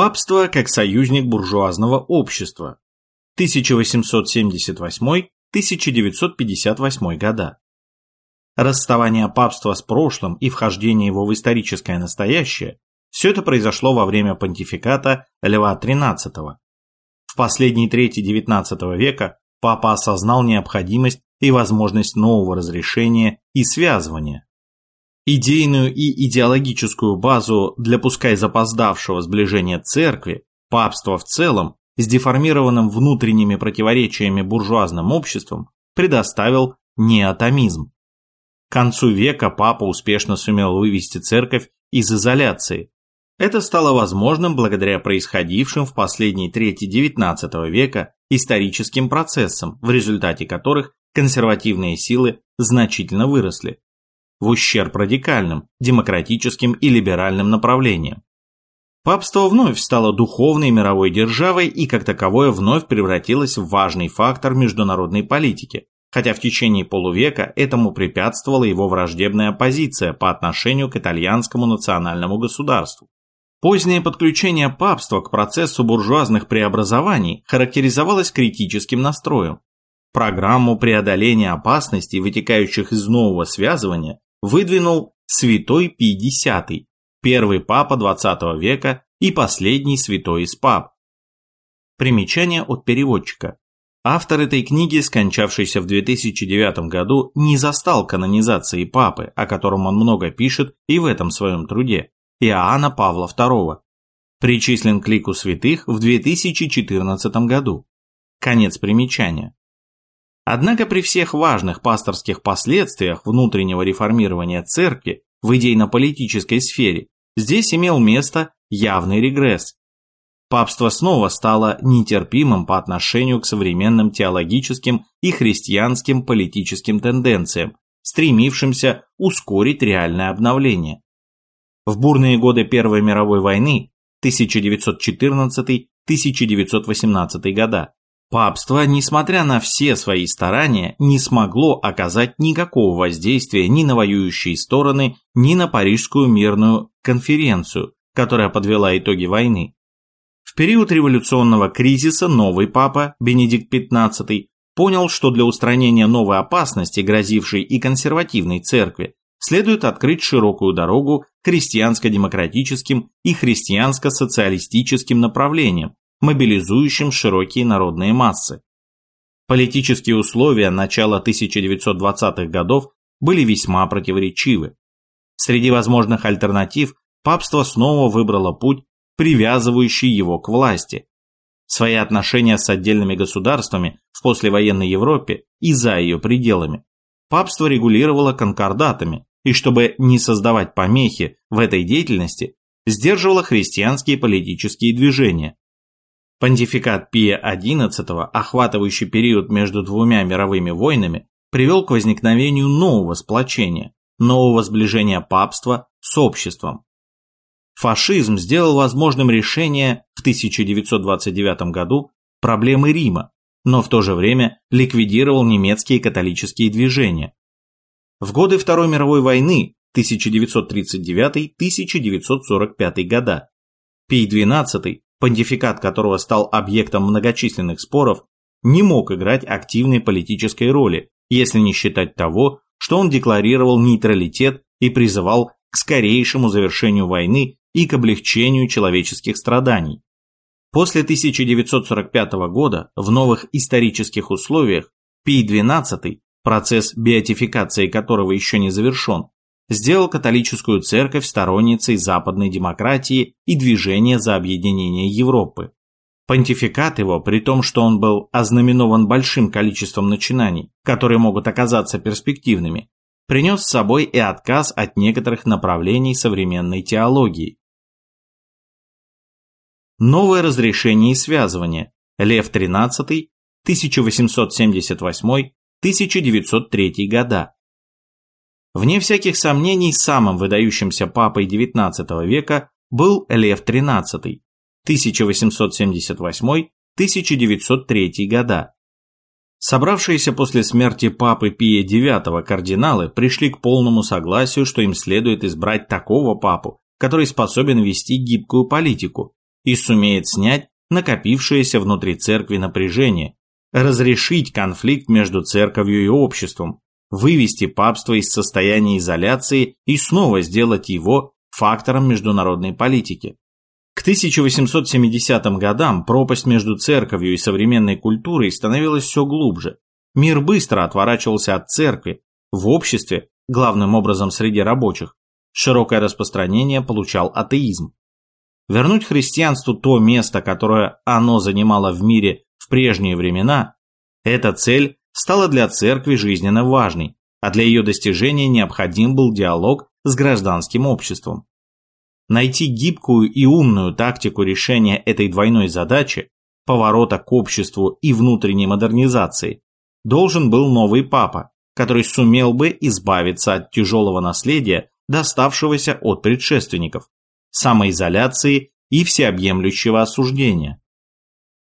Папство как союзник буржуазного общества. 1878-1958 года. Расставание папства с прошлым и вхождение его в историческое настоящее – все это произошло во время понтификата Льва XIII. В последней трети XIX века папа осознал необходимость и возможность нового разрешения и связывания. Идейную и идеологическую базу для пускай запоздавшего сближения церкви, папства в целом, с деформированным внутренними противоречиями буржуазным обществом, предоставил неотомизм. К концу века папа успешно сумел вывести церковь из изоляции. Это стало возможным благодаря происходившим в последней трети XIX века историческим процессам, в результате которых консервативные силы значительно выросли, в ущерб радикальным, демократическим и либеральным направлениям. Папство вновь стало духовной мировой державой и как таковое вновь превратилось в важный фактор международной политики, хотя в течение полувека этому препятствовала его враждебная позиция по отношению к итальянскому национальному государству. Позднее подключение папства к процессу буржуазных преобразований характеризовалось критическим настроем. Программу преодоления опасностей, вытекающих из нового связывания, выдвинул святой Пий первый папа XX века и последний святой из пап. Примечание от переводчика. Автор этой книги, скончавшийся в 2009 году, не застал канонизации папы, о котором он много пишет и в этом своем труде, Иоанна Павла II. Причислен к лику святых в 2014 году. Конец примечания. Однако при всех важных пасторских последствиях внутреннего реформирования церкви в идейно-политической сфере здесь имел место явный регресс, Папство снова стало нетерпимым по отношению к современным теологическим и христианским политическим тенденциям, стремившимся ускорить реальное обновление. В бурные годы Первой мировой войны 1914-1918 года папство, несмотря на все свои старания, не смогло оказать никакого воздействия ни на воюющие стороны, ни на Парижскую мирную конференцию, которая подвела итоги войны. В период революционного кризиса новый папа, Бенедикт XV, понял, что для устранения новой опасности, грозившей и консервативной церкви, следует открыть широкую дорогу христианско-демократическим и христианско-социалистическим направлениям, мобилизующим широкие народные массы. Политические условия начала 1920-х годов были весьма противоречивы. Среди возможных альтернатив папство снова выбрало путь привязывающий его к власти. Свои отношения с отдельными государствами в послевоенной Европе и за ее пределами папство регулировало конкордатами и, чтобы не создавать помехи в этой деятельности, сдерживало христианские политические движения. Понтификат Пия XI, охватывающий период между двумя мировыми войнами, привел к возникновению нового сплочения, нового сближения папства с обществом фашизм сделал возможным решение в 1929 году проблемы Рима, но в то же время ликвидировал немецкие католические движения. В годы Второй мировой войны 1939-1945 года Пий XII, понтификат которого стал объектом многочисленных споров, не мог играть активной политической роли, если не считать того, что он декларировал нейтралитет и призывал к скорейшему завершению войны и к облегчению человеческих страданий. После 1945 года в новых исторических условиях Пий XII, процесс беатификации которого еще не завершен, сделал католическую церковь сторонницей западной демократии и движения за объединение Европы. Понтификат его, при том, что он был ознаменован большим количеством начинаний, которые могут оказаться перспективными, принес с собой и отказ от некоторых направлений современной теологии. Новое разрешение и связывание. Лев XIII, 1878-1903 года. Вне всяких сомнений, самым выдающимся папой XIX века был Лев XIII, 1878-1903 года. Собравшиеся после смерти папы Пия IX кардиналы пришли к полному согласию, что им следует избрать такого папу, который способен вести гибкую политику, и сумеет снять накопившееся внутри церкви напряжение, разрешить конфликт между церковью и обществом, вывести папство из состояния изоляции и снова сделать его фактором международной политики. К 1870 годам пропасть между церковью и современной культурой становилась все глубже. Мир быстро отворачивался от церкви. В обществе, главным образом среди рабочих, широкое распространение получал атеизм. Вернуть христианству то место, которое оно занимало в мире в прежние времена, эта цель стала для церкви жизненно важной, а для ее достижения необходим был диалог с гражданским обществом. Найти гибкую и умную тактику решения этой двойной задачи, поворота к обществу и внутренней модернизации, должен был новый папа, который сумел бы избавиться от тяжелого наследия, доставшегося от предшественников, самоизоляции и всеобъемлющего осуждения.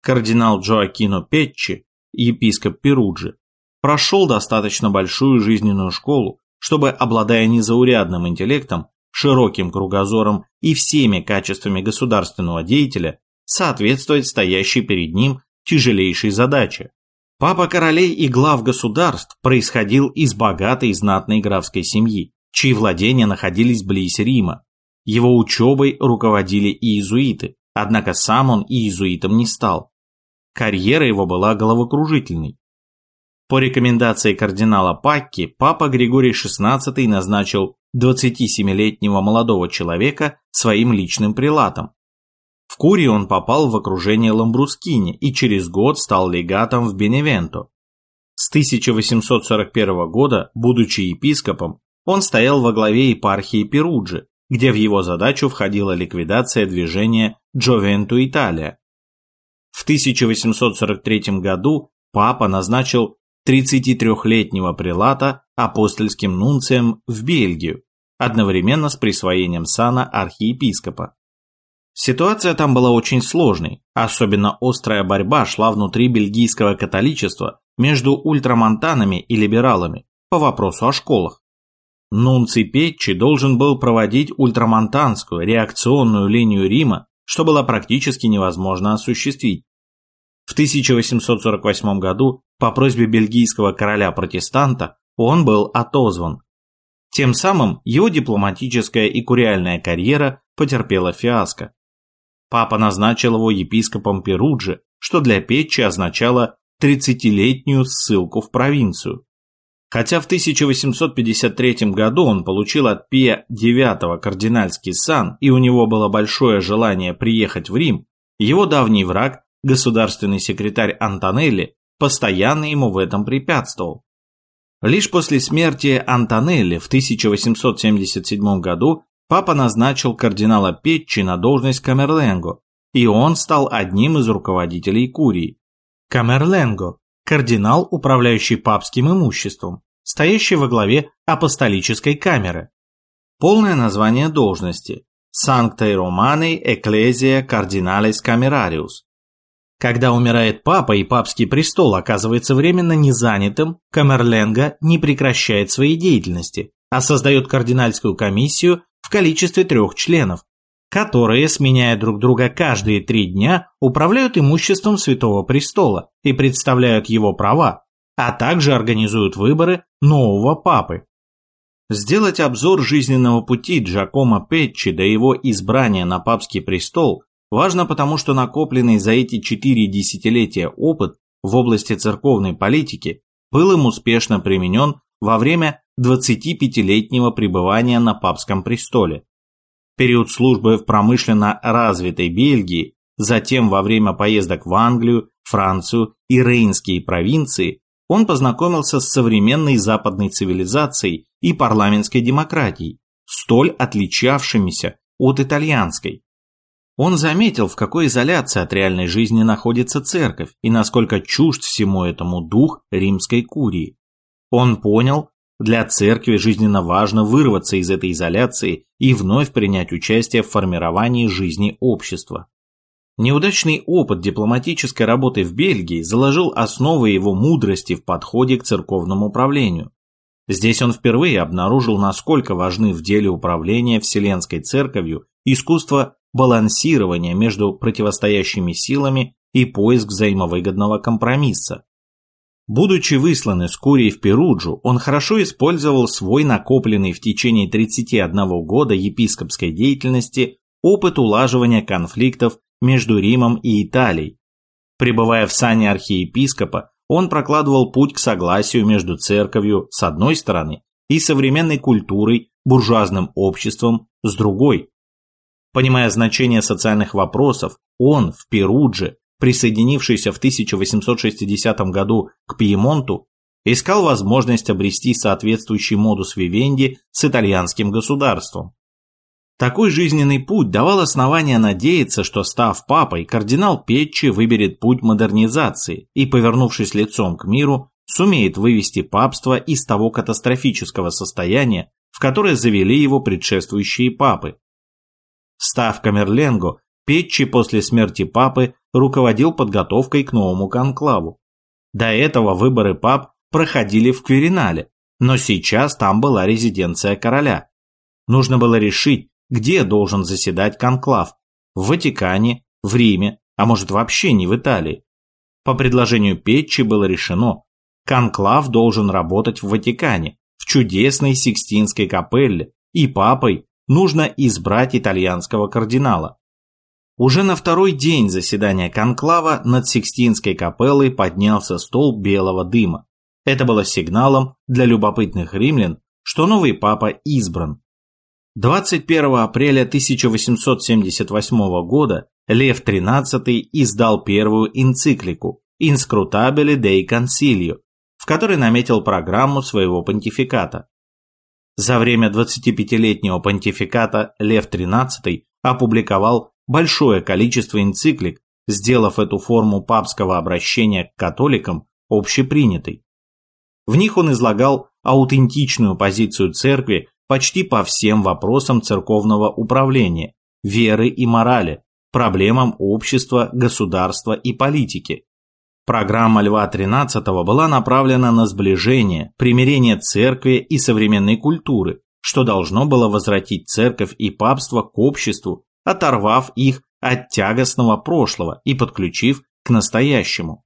Кардинал Джоакино Петчи, епископ Перуджи, прошел достаточно большую жизненную школу, чтобы, обладая незаурядным интеллектом, широким кругозором и всеми качествами государственного деятеля, соответствовать стоящей перед ним тяжелейшей задаче. Папа королей и глав государств происходил из богатой и знатной графской семьи, чьи владения находились близ Рима. Его учебой руководили иезуиты, однако сам он иезуитом не стал. Карьера его была головокружительной. По рекомендации кардинала Пакки, папа Григорий XVI назначил 27-летнего молодого человека своим личным прилатом. В Курии он попал в окружение Ламбрускини и через год стал легатом в Беневенто. С 1841 года, будучи епископом, он стоял во главе епархии Перуджи, где в его задачу входила ликвидация движения Джовенту Италия. В 1843 году папа назначил 33-летнего прилата апостольским нунцием в Бельгию, одновременно с присвоением сана архиепископа. Ситуация там была очень сложной, особенно острая борьба шла внутри бельгийского католичества между ультрамонтанами и либералами по вопросу о школах. Нунций Петчи должен был проводить ультрамонтанскую реакционную линию Рима, что было практически невозможно осуществить. В 1848 году по просьбе бельгийского короля-протестанта он был отозван. Тем самым его дипломатическая и куриальная карьера потерпела фиаско. Папа назначил его епископом Перуджи, что для Петчи означало 30-летнюю ссылку в провинцию. Хотя в 1853 году он получил от Пия IX кардинальский сан и у него было большое желание приехать в Рим, его давний враг государственный секретарь Антонелли постоянно ему в этом препятствовал. Лишь после смерти Антонелли в 1877 году папа назначил кардинала Петчи на должность Камерленго, и он стал одним из руководителей Курии. Камерленго – кардинал, управляющий папским имуществом, стоящий во главе апостолической камеры. Полное название должности – Sanctae Romani Ecclesia Cardinalis Camerarius когда умирает папа и папский престол оказывается временно незанятым, Камерленга не прекращает своей деятельности, а создает кардинальскую комиссию в количестве трех членов, которые, сменяя друг друга каждые три дня, управляют имуществом Святого Престола и представляют его права, а также организуют выборы нового папы. Сделать обзор жизненного пути Джакомо Петчи до его избрания на папский престол Важно потому, что накопленный за эти четыре десятилетия опыт в области церковной политики был им успешно применен во время 25-летнего пребывания на папском престоле. Период службы в промышленно развитой Бельгии, затем во время поездок в Англию, Францию и Рейнские провинции он познакомился с современной западной цивилизацией и парламентской демократией, столь отличавшимися от итальянской. Он заметил, в какой изоляции от реальной жизни находится церковь и насколько чужд всему этому дух римской курии. Он понял, для церкви жизненно важно вырваться из этой изоляции и вновь принять участие в формировании жизни общества. Неудачный опыт дипломатической работы в Бельгии заложил основы его мудрости в подходе к церковному управлению. Здесь он впервые обнаружил, насколько важны в деле управления Вселенской Церковью искусство балансирования между противостоящими силами и поиск взаимовыгодного компромисса. Будучи выслан из Курии в Перуджу, он хорошо использовал свой накопленный в течение 31 года епископской деятельности опыт улаживания конфликтов между Римом и Италией. Пребывая в сане архиепископа, он прокладывал путь к согласию между церковью с одной стороны и современной культурой, буржуазным обществом с другой. Понимая значение социальных вопросов, он в Перудже присоединившийся в 1860 году к Пьемонту, искал возможность обрести соответствующий модус вивенди с итальянским государством. Такой жизненный путь давал основания надеяться, что, став папой, кардинал Петчи выберет путь модернизации и, повернувшись лицом к миру, сумеет вывести папство из того катастрофического состояния, в которое завели его предшествующие папы. Став Камерленго, Петчи после смерти папы руководил подготовкой к новому конклаву. До этого выборы пап проходили в Квиринале, но сейчас там была резиденция короля. Нужно было решить, где должен заседать конклав – в Ватикане, в Риме, а может вообще не в Италии. По предложению Петчи было решено, конклав должен работать в Ватикане, в чудесной Сикстинской капелле, и папой нужно избрать итальянского кардинала. Уже на второй день заседания конклава над Сикстинской капеллой поднялся стол белого дыма. Это было сигналом для любопытных римлян, что новый папа избран. 21 апреля 1878 года Лев XIII издал первую энциклику «Inscrutabile dei Consilio», в которой наметил программу своего понтификата. За время 25-летнего понтификата Лев XIII опубликовал большое количество энциклик, сделав эту форму папского обращения к католикам общепринятой. В них он излагал аутентичную позицию церкви почти по всем вопросам церковного управления, веры и морали, проблемам общества, государства и политики. Программа Льва XIII была направлена на сближение, примирение церкви и современной культуры, что должно было возвратить церковь и папство к обществу оторвав их от тягостного прошлого и подключив к настоящему.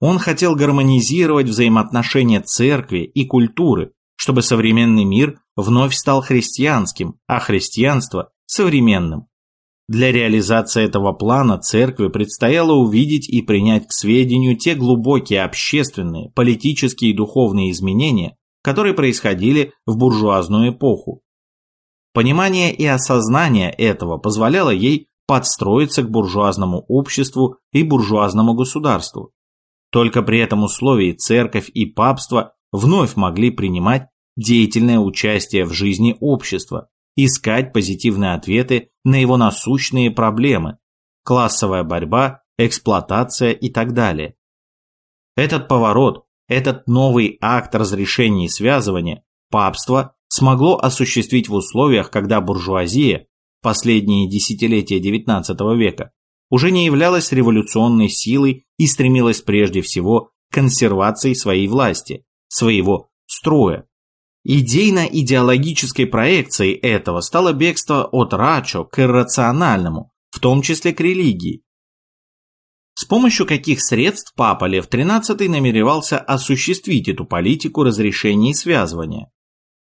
Он хотел гармонизировать взаимоотношения церкви и культуры, чтобы современный мир вновь стал христианским, а христианство – современным. Для реализации этого плана церкви предстояло увидеть и принять к сведению те глубокие общественные, политические и духовные изменения, которые происходили в буржуазную эпоху, Понимание и осознание этого позволяло ей подстроиться к буржуазному обществу и буржуазному государству. Только при этом условии церковь и папство вновь могли принимать деятельное участие в жизни общества, искать позитивные ответы на его насущные проблемы – классовая борьба, эксплуатация и так далее. Этот поворот, этот новый акт разрешения и связывания, папство смогло осуществить в условиях, когда буржуазия, последние десятилетия XIX века, уже не являлась революционной силой и стремилась прежде всего к консервации своей власти, своего строя. Идейно-идеологической проекцией этого стало бегство от рачо к иррациональному, в том числе к религии. С помощью каких средств Папа Лев XIII намеревался осуществить эту политику разрешения и связывания?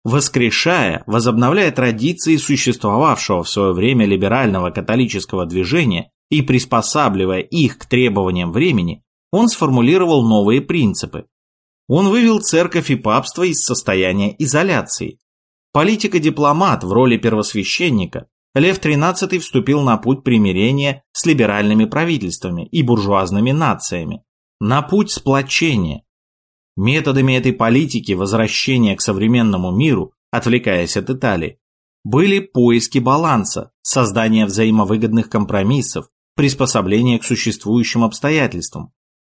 воскрешая, возобновляя традиции существовавшего в свое время либерального католического движения и приспосабливая их к требованиям времени, он сформулировал новые принципы. Он вывел церковь и папство из состояния изоляции. Политика-дипломат в роли первосвященника, Лев XIII вступил на путь примирения с либеральными правительствами и буржуазными нациями, на путь сплочения, Методами этой политики возвращения к современному миру, отвлекаясь от Италии, были поиски баланса, создание взаимовыгодных компромиссов, приспособление к существующим обстоятельствам.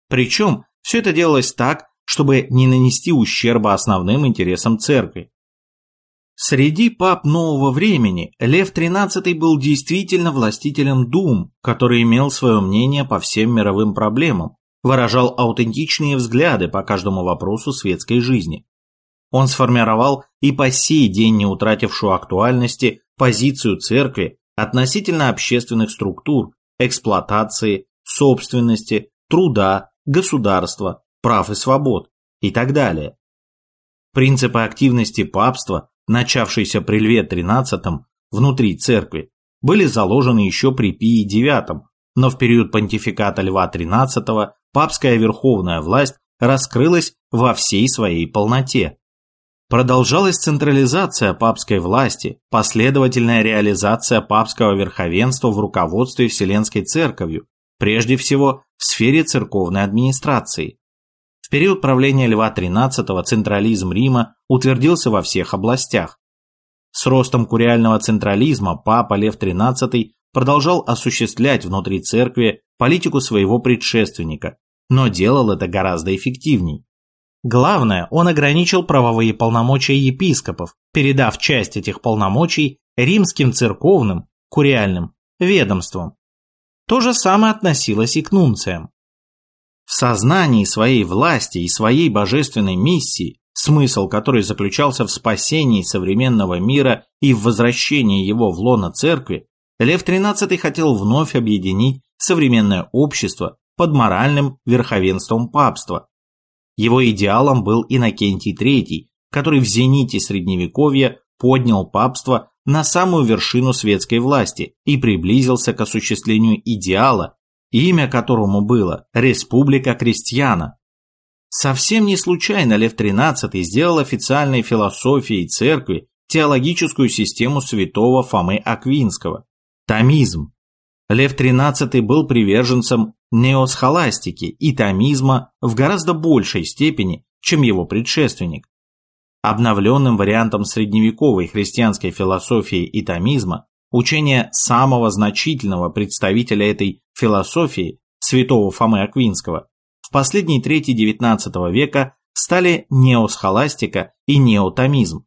Причем все это делалось так, чтобы не нанести ущерба основным интересам церкви. Среди пап нового времени Лев XIII был действительно властителем дум, который имел свое мнение по всем мировым проблемам, выражал аутентичные взгляды по каждому вопросу светской жизни. Он сформировал и по сей день не утратившую актуальности позицию церкви относительно общественных структур, эксплуатации, собственности, труда, государства, прав и свобод и так далее. Принципы активности папства, начавшиеся при Льве XIII внутри церкви, были заложены еще при Пии IX, но в период понтификата Льва XIII папская верховная власть раскрылась во всей своей полноте. Продолжалась централизация папской власти, последовательная реализация папского верховенства в руководстве Вселенской Церковью, прежде всего в сфере церковной администрации. Период правления Льва XIII централизм Рима утвердился во всех областях. С ростом куриального централизма папа Лев XIII продолжал осуществлять внутри церкви политику своего предшественника, но делал это гораздо эффективней. Главное, он ограничил правовые полномочия епископов, передав часть этих полномочий римским церковным, куриальным, ведомствам. То же самое относилось и к нунциям. В сознании своей власти и своей божественной миссии, смысл которой заключался в спасении современного мира и в возвращении его в лоно церкви, Лев XIII хотел вновь объединить современное общество под моральным верховенством папства, его идеалом был Иннокентий III, который в зените Средневековья поднял папство на самую вершину светской власти и приблизился к осуществлению идеала, имя которому было «Республика Крестьяна». Совсем не случайно Лев XIII сделал официальной философией церкви теологическую систему святого Фомы Аквинского – томизм. Лев XIII был приверженцем неосхоластики и томизма в гораздо большей степени, чем его предшественник. Обновленным вариантом средневековой христианской философии и томизма учение самого значительного представителя этой философии, святого Фомы Аквинского, в последней трети XIX века стали неосхоластика и неотомизм.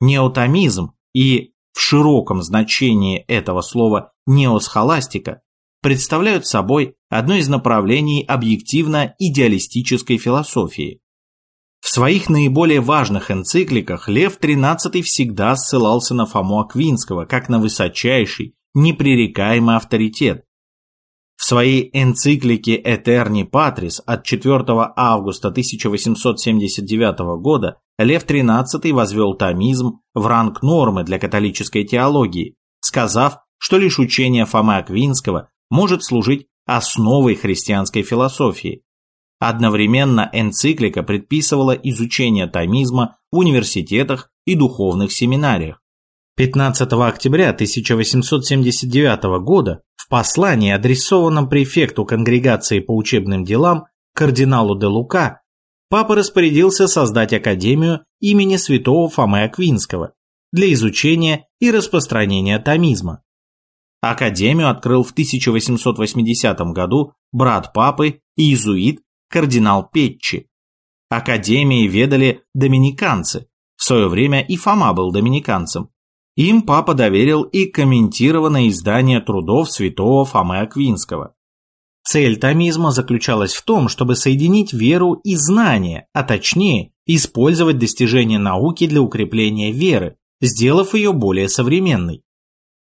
Неотомизм и в широком значении этого слова неосхоластика представляют собой одно из направлений объективно-идеалистической философии. Своих наиболее важных энцикликах Лев XIII всегда ссылался на Фому Аквинского как на высочайший, непререкаемый авторитет. В своей энциклике «Этерни Патрис» от 4 августа 1879 года Лев XIII возвел томизм в ранг нормы для католической теологии, сказав, что лишь учение Фомы Аквинского может служить основой христианской философии. Одновременно энциклика предписывала изучение томизма в университетах и духовных семинариях. 15 октября 1879 года в послании, адресованном префекту конгрегации по учебным делам кардиналу де Лука, папа распорядился создать академию имени святого Фомы Аквинского для изучения и распространения томизма. Академию открыл в 1880 году брат папы, иезуит, кардинал Петчи. Академией ведали доминиканцы, в свое время и Фома был доминиканцем. Им папа доверил и комментированное издание трудов святого Фомы Аквинского. Цель томизма заключалась в том, чтобы соединить веру и знания, а точнее, использовать достижения науки для укрепления веры, сделав ее более современной.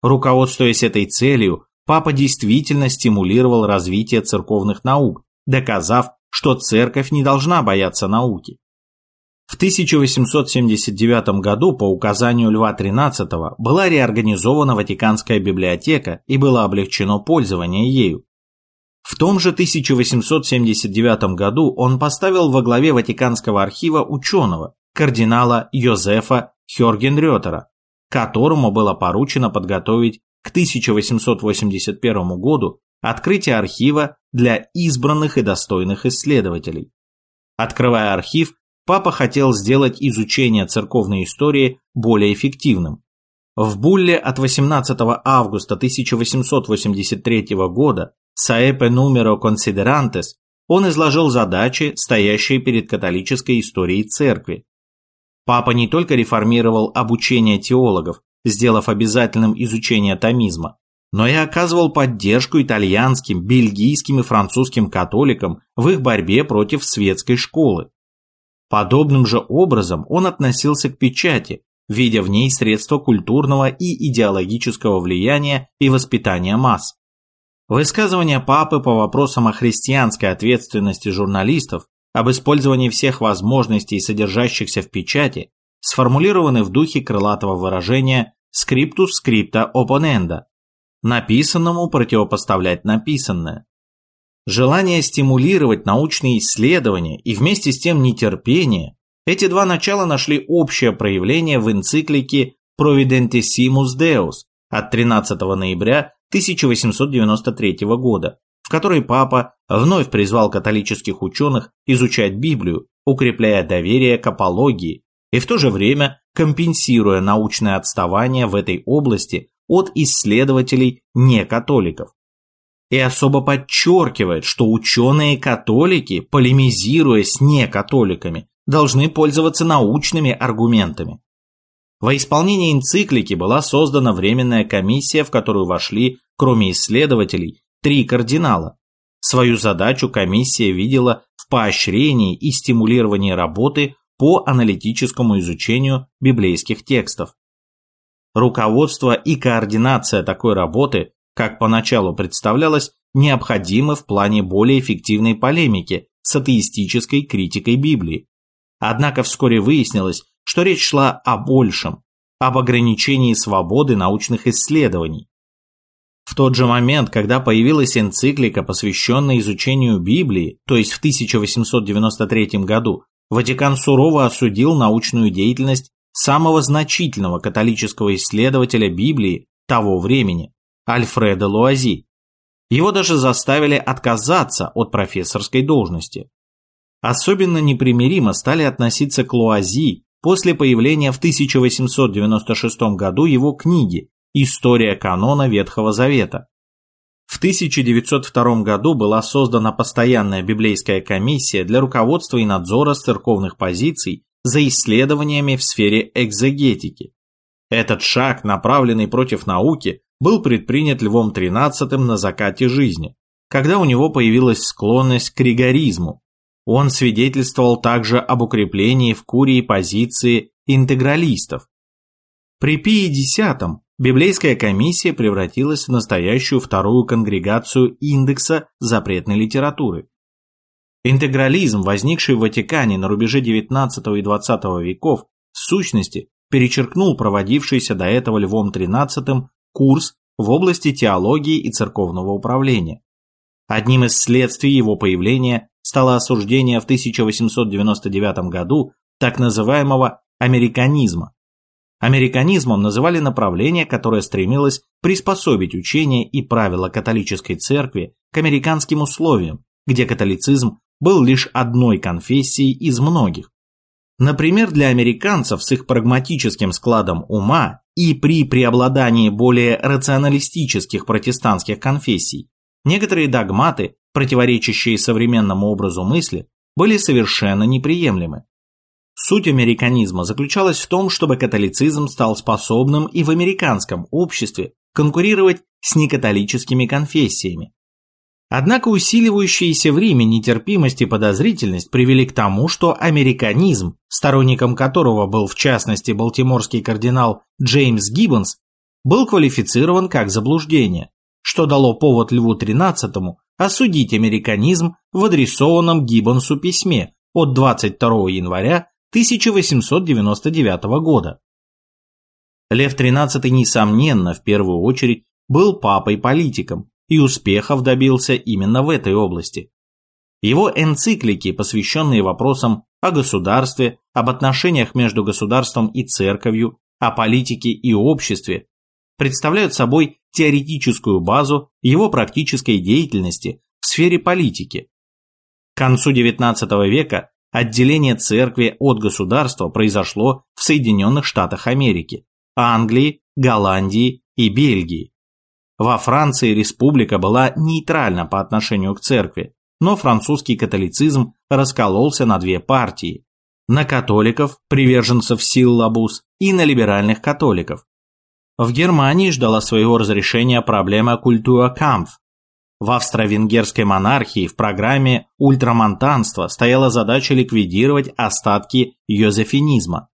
Руководствуясь этой целью, папа действительно стимулировал развитие церковных наук, доказав, что церковь не должна бояться науки. В 1879 году по указанию Льва XIII была реорганизована Ватиканская библиотека и было облегчено пользование ею. В том же 1879 году он поставил во главе Ватиканского архива ученого, кардинала Йозефа Хёргенрётера, которому было поручено подготовить к 1881 году открытие архива для избранных и достойных исследователей. Открывая архив, папа хотел сделать изучение церковной истории более эффективным. В булле от 18 августа 1883 года «Saepe numero considerantes» он изложил задачи, стоящие перед католической историей церкви, Папа не только реформировал обучение теологов, сделав обязательным изучение томизма, но и оказывал поддержку итальянским, бельгийским и французским католикам в их борьбе против светской школы. Подобным же образом он относился к печати, видя в ней средство культурного и идеологического влияния и воспитания масс. Высказывания папы по вопросам о христианской ответственности журналистов, об использовании всех возможностей, содержащихся в печати, сформулированы в духе крылатого выражения «scriptus scripta opponenda», написанному противопоставлять написанное. Желание стимулировать научные исследования и вместе с тем нетерпение – эти два начала нашли общее проявление в энциклике Providentissimus Deus от 13 ноября 1893 года, в которой папа вновь призвал католических ученых изучать Библию, укрепляя доверие к апологии и в то же время компенсируя научное отставание в этой области от исследователей некатоликов и особо подчеркивает, что ученые-католики, полемизируя с некатоликами, должны пользоваться научными аргументами. Во исполнение энциклики была создана Временная комиссия, в которую вошли, кроме исследователей, три кардинала. Свою задачу комиссия видела в поощрении и стимулировании работы по аналитическому изучению библейских текстов. Руководство и координация такой работы как поначалу представлялось, необходимы в плане более эффективной полемики с атеистической критикой Библии. Однако вскоре выяснилось, что речь шла о большем, об ограничении свободы научных исследований. В тот же момент, когда появилась энциклика, посвященная изучению Библии, то есть в 1893 году, Ватикан сурово осудил научную деятельность самого значительного католического исследователя Библии того времени Альфреда Луази. Его даже заставили отказаться от профессорской должности. Особенно непримиримо стали относиться к Луази после появления в 1896 году его книги «История канона Ветхого Завета». В 1902 году была создана постоянная библейская комиссия для руководства и надзора с церковных позиций за исследованиями в сфере экзегетики. Этот шаг, направленный против науки, был предпринят Львом XIII на закате жизни, когда у него появилась склонность к ригоризму. Он свидетельствовал также об укреплении в Курии позиции интегралистов. При Пии X библейская комиссия превратилась в настоящую вторую конгрегацию индекса запретной литературы. Интегрализм, возникший в Ватикане на рубеже XIX и XX веков, в сущности перечеркнул проводившийся до этого Львом XIII курс в области теологии и церковного управления. Одним из следствий его появления стало осуждение в 1899 году так называемого американизма. Американизмом называли направление, которое стремилось приспособить учение и правила католической церкви к американским условиям, где католицизм был лишь одной конфессией из многих. Например, для американцев с их прагматическим складом ума и при преобладании более рационалистических протестантских конфессий, некоторые догматы, противоречащие современному образу мысли, были совершенно неприемлемы. Суть американизма заключалась в том, чтобы католицизм стал способным и в американском обществе конкурировать с некатолическими конфессиями, Однако усиливающиеся в Риме нетерпимость и подозрительность привели к тому, что американизм, сторонником которого был в частности балтиморский кардинал Джеймс Гиббонс, был квалифицирован как заблуждение, что дало повод Льву XIII осудить американизм в адресованном Гиббонсу письме от 22 января 1899 года. Лев XIII, несомненно, в первую очередь был папой-политиком, и успехов добился именно в этой области. Его энциклики, посвященные вопросам о государстве, об отношениях между государством и церковью, о политике и обществе, представляют собой теоретическую базу его практической деятельности в сфере политики. К концу XIX века отделение церкви от государства произошло в Соединенных Штатах Америки, Англии, Голландии и Бельгии. Во Франции республика была нейтральна по отношению к церкви, но французский католицизм раскололся на две партии – на католиков, приверженцев сил Лабус, и на либеральных католиков. В Германии ждала своего разрешения проблема культура камф. В австро-венгерской монархии в программе ультрамонтанства стояла задача ликвидировать остатки йозефинизма.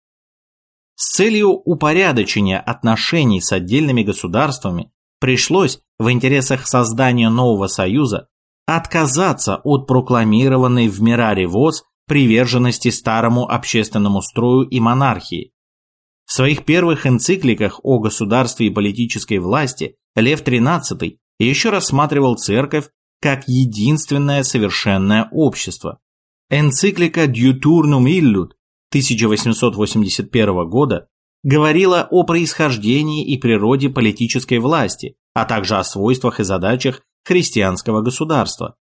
С целью упорядочения отношений с отдельными государствами пришлось в интересах создания нового союза отказаться от прокламированной в Мираре ВОЗ приверженности старому общественному строю и монархии. В своих первых энцикликах о государстве и политической власти Лев XIII еще рассматривал церковь как единственное совершенное общество. Энциклика «Дьютурнум Illud» 1881 года говорила о происхождении и природе политической власти, а также о свойствах и задачах христианского государства.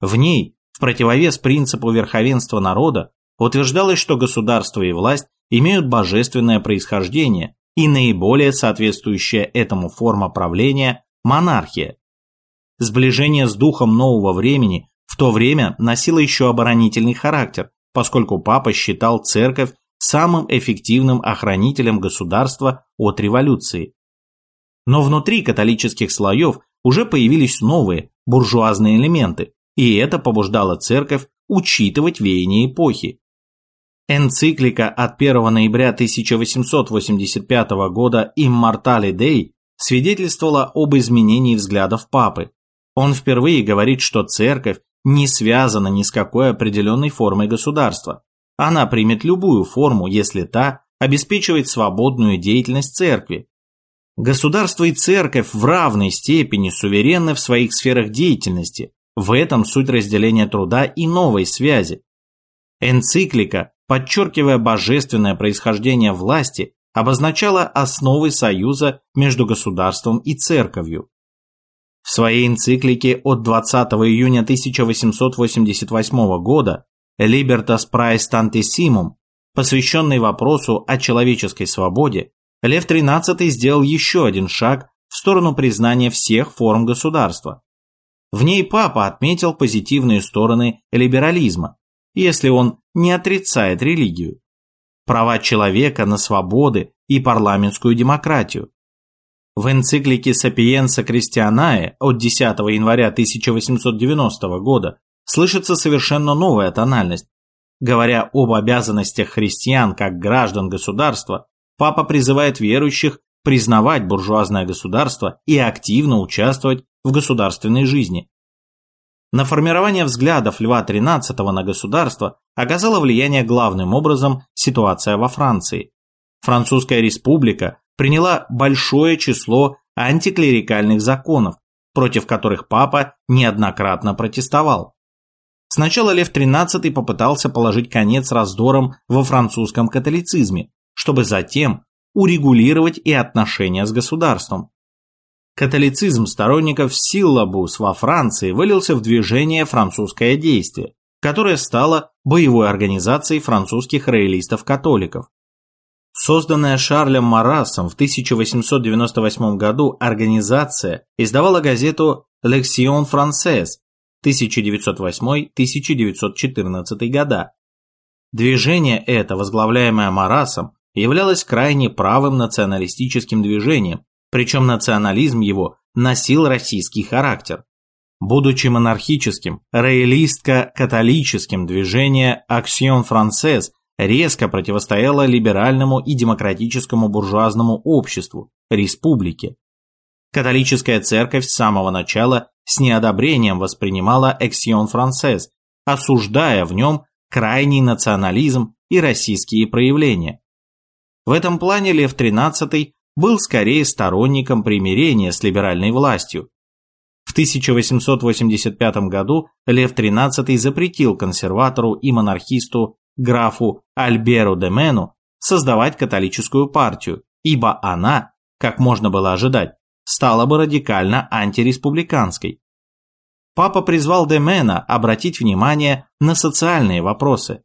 В ней, в противовес принципу верховенства народа, утверждалось, что государство и власть имеют божественное происхождение и наиболее соответствующая этому форма правления – монархия. Сближение с духом нового времени в то время носило еще оборонительный характер, поскольку папа считал церковь самым эффективным охранителем государства от революции. Но внутри католических слоев уже появились новые буржуазные элементы, и это побуждало церковь учитывать веяния эпохи. Энциклика от 1 ноября 1885 года «Immortale Dei» свидетельствовала об изменении взглядов папы. Он впервые говорит, что церковь не связана ни с какой определенной формой государства. Она примет любую форму, если та обеспечивает свободную деятельность церкви. Государство и церковь в равной степени суверенны в своих сферах деятельности. В этом суть разделения труда и новой связи. Энциклика, подчеркивая божественное происхождение власти, обозначала основы союза между государством и церковью. В своей энциклике от 20 июня 1888 года Libertas Praestantissimum, посвященной вопросу о человеческой свободе, Лев XIII сделал еще один шаг в сторону признания всех форм государства. В ней папа отметил позитивные стороны либерализма, если он не отрицает религию, права человека на свободы и парламентскую демократию, в энциклике «Сапиенса Кристианае» от 10 января 1890 года слышится совершенно новая тональность. Говоря об обязанностях христиан как граждан государства, папа призывает верующих признавать буржуазное государство и активно участвовать в государственной жизни. На формирование взглядов Льва XIII на государство оказала влияние главным образом ситуация во Франции. Французская республика приняла большое число антиклерикальных законов, против которых папа неоднократно протестовал. Сначала Лев XIII попытался положить конец раздорам во французском католицизме, чтобы затем урегулировать и отношения с государством. Католицизм сторонников Силлабус во Франции вылился в движение «Французское действие», которое стало боевой организацией французских роялистов-католиков. Созданная Шарлем Марасом в 1898 году организация издавала газету «L'Action Française» 1908-1914 года. Движение это, возглавляемое Марасом, являлось крайне правым националистическим движением, причем национализм его носил российский характер. Будучи монархическим, роялистско-католическим движение «Action Française» резко противостояла либеральному и демократическому буржуазному обществу, республике. Католическая церковь с самого начала с неодобрением воспринимала «Эксион Францез», осуждая в нем крайний национализм и российские проявления. В этом плане Лев XIII был скорее сторонником примирения с либеральной властью. В 1885 году Лев XIII запретил консерватору и монархисту графу Альберу де Мену создавать католическую партию, ибо она, как можно было ожидать, стала бы радикально антиреспубликанской. Папа призвал Демена обратить внимание на социальные вопросы.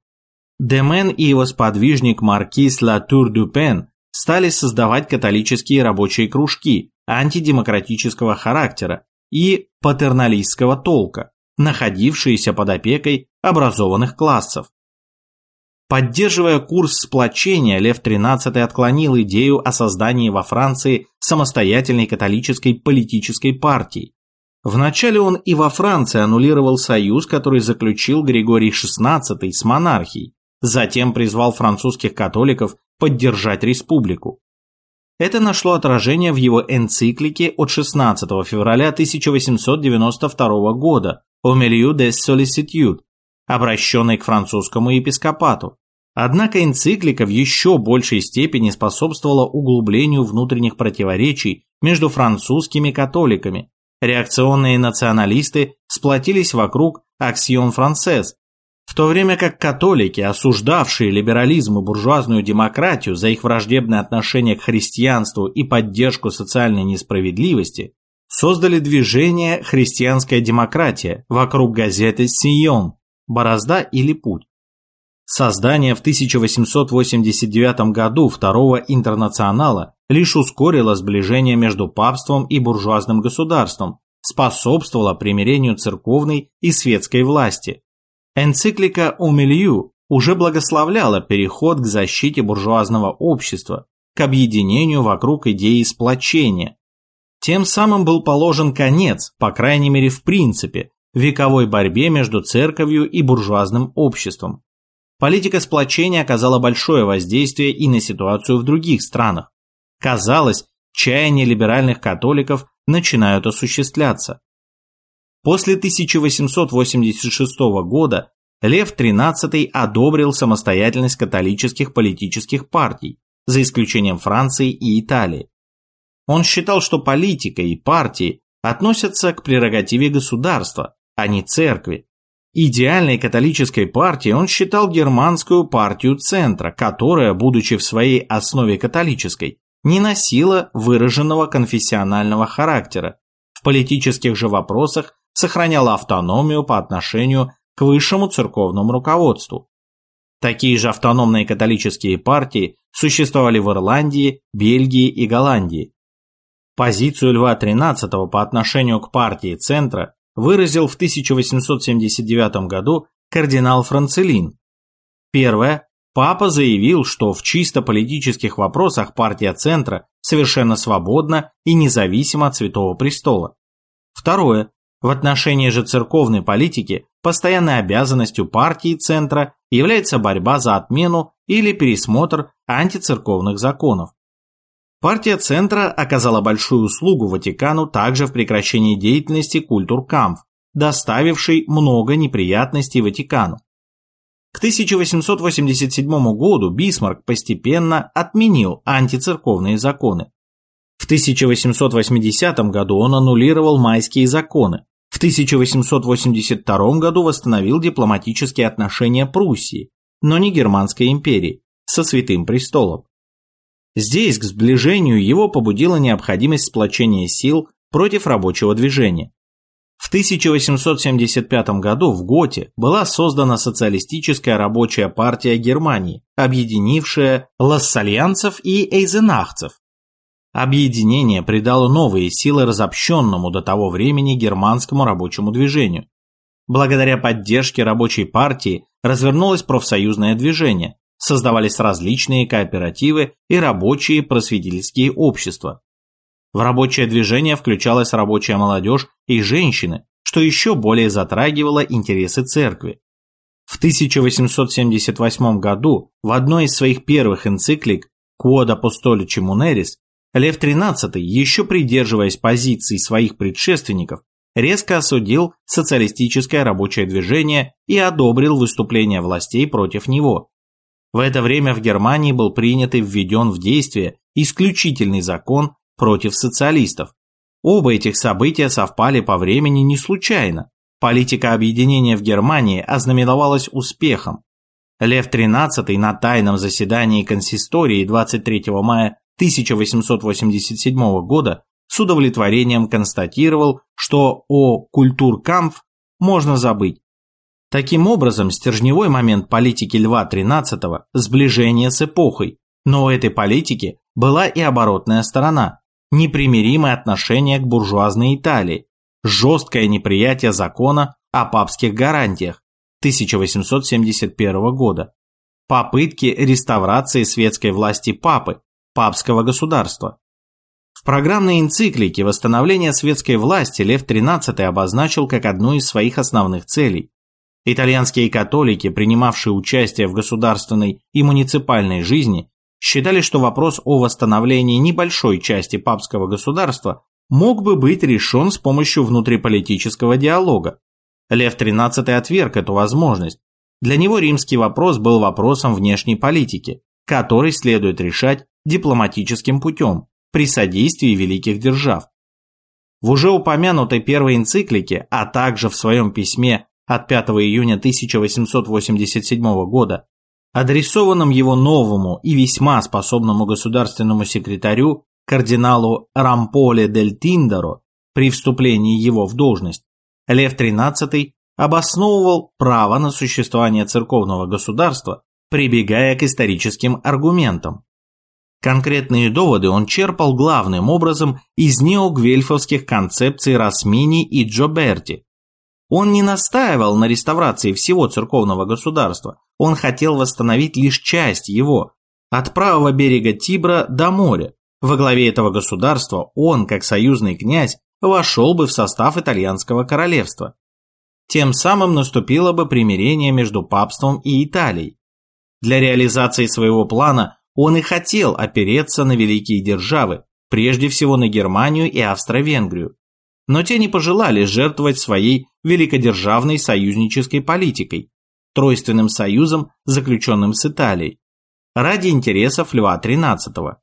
Демен и его сподвижник маркиз Латур Дюпен стали создавать католические рабочие кружки антидемократического характера и патерналистского толка, находившиеся под опекой образованных классов. Поддерживая курс сплочения, Лев XIII отклонил идею о создании во Франции самостоятельной католической политической партии. Вначале он и во Франции аннулировал союз, который заключил Григорий XVI с монархией, затем призвал французских католиков поддержать республику. Это нашло отражение в его энциклике от 16 февраля 1892 года «Au milieu des sollicitudes», обращенной к французскому епископату. Однако энциклика в еще большей степени способствовала углублению внутренних противоречий между французскими католиками. Реакционные националисты сплотились вокруг «Аксион Францез», в то время как католики, осуждавшие либерализм и буржуазную демократию за их враждебное отношение к христианству и поддержку социальной несправедливости, создали движение «Христианская демократия» вокруг газеты «Сион» «Борозда или путь». Создание в 1889 году Второго интернационала лишь ускорило сближение между папством и буржуазным государством, способствовало примирению церковной и светской власти, Энциклика «Умилью» уже благословляла переход к защите буржуазного общества, к объединению вокруг идеи сплочения. Тем самым был положен конец, по крайней мере в принципе, вековой борьбе между церковью и буржуазным обществом. Политика сплочения оказала большое воздействие и на ситуацию в других странах. Казалось, чаяния либеральных католиков начинают осуществляться. После 1886 года Лев XIII одобрил самостоятельность католических политических партий, за исключением Франции и Италии. Он считал, что политика и партии относятся к прерогативе государства, а не церкви. Идеальной католической партией он считал германскую партию центра, которая, будучи в своей основе католической, не носила выраженного конфессионального характера. В политических же вопросах сохраняла автономию по отношению к высшему церковному руководству. Такие же автономные католические партии существовали в Ирландии, Бельгии и Голландии. Позицию Льва XIII по отношению к партии Центра выразил в 1879 году кардинал Францелин. Первое. Папа заявил, что в чисто политических вопросах партия Центра совершенно свободна и независима от Святого Престола. Второе. В отношении же церковной политики постоянной обязанностью партии Центра является борьба за отмену или пересмотр антицерковных законов. Партия Центра оказала большую услугу Ватикану также в прекращении деятельности Культуркамф, доставившей много неприятностей Ватикану. К 1887 году Бисмарк постепенно отменил антицерковные законы. В 1880 году он аннулировал майские законы, в 1882 году восстановил дипломатические отношения Пруссии, но не Германской империи, со Святым Престолом. Здесь к сближению его побудила необходимость сплочения сил против рабочего движения. В 1875 году в Готе была создана социалистическая рабочая партия Германии, объединившая лассальянцев и эйзенахцев, Объединение придало новые силы разобщенному до того времени германскому рабочему движению. Благодаря поддержке рабочей партии развернулось профсоюзное движение, создавались различные кооперативы и рабочие просветительские общества. В рабочее движение включалась рабочая молодежь и женщины, что еще более затрагивало интересы церкви. В 1878 году в одной из своих первых энциклик «Quod Apostolici Muneris» Лев XIII, еще придерживаясь позиций своих предшественников, резко осудил социалистическое рабочее движение и одобрил выступления властей против него. В это время в Германии был принят и введен в действие исключительный закон против социалистов. Оба этих события совпали по времени не случайно. Политика объединения в Германии ознаменовалась успехом. Лев XIII на тайном заседании консистории 23 мая 1887 года с удовлетворением констатировал, что о культуркамф можно забыть. Таким образом, стержневой момент политики Льва XIII – сближение с эпохой, но у этой политики была и оборотная сторона – непримиримое отношение к буржуазной Италии, жесткое неприятие закона о папских гарантиях 1871 года, попытки реставрации светской власти папы папского государства. В программной энциклике «Восстановление светской власти» Лев XIII обозначил как одну из своих основных целей. Итальянские католики, принимавшие участие в государственной и муниципальной жизни, считали, что вопрос о восстановлении небольшой части папского государства мог бы быть решен с помощью внутриполитического диалога. Лев XIII отверг эту возможность. Для него римский вопрос был вопросом внешней политики, который следует решать дипломатическим путем при содействии великих держав. В уже упомянутой первой энциклике, а также в своем письме от 5 июня 1887 года, адресованном его новому и весьма способному государственному секретарю кардиналу Рамполе дель Тиндеро при вступлении его в должность, Лев XIII обосновывал право на существование церковного государства, прибегая к историческим аргументам. Конкретные доводы он черпал главным образом из неогвельфовских концепций Росмини и Джоберти. Он не настаивал на реставрации всего церковного государства, он хотел восстановить лишь часть его, от правого берега Тибра до моря, во главе этого государства он, как союзный князь, вошел бы в состав итальянского королевства. Тем самым наступило бы примирение между папством и Италией. Для реализации своего плана он и хотел опереться на великие державы, прежде всего на Германию и Австро-Венгрию. Но те не пожелали жертвовать своей великодержавной союзнической политикой, тройственным союзом, заключенным с Италией, ради интересов Льва XIII.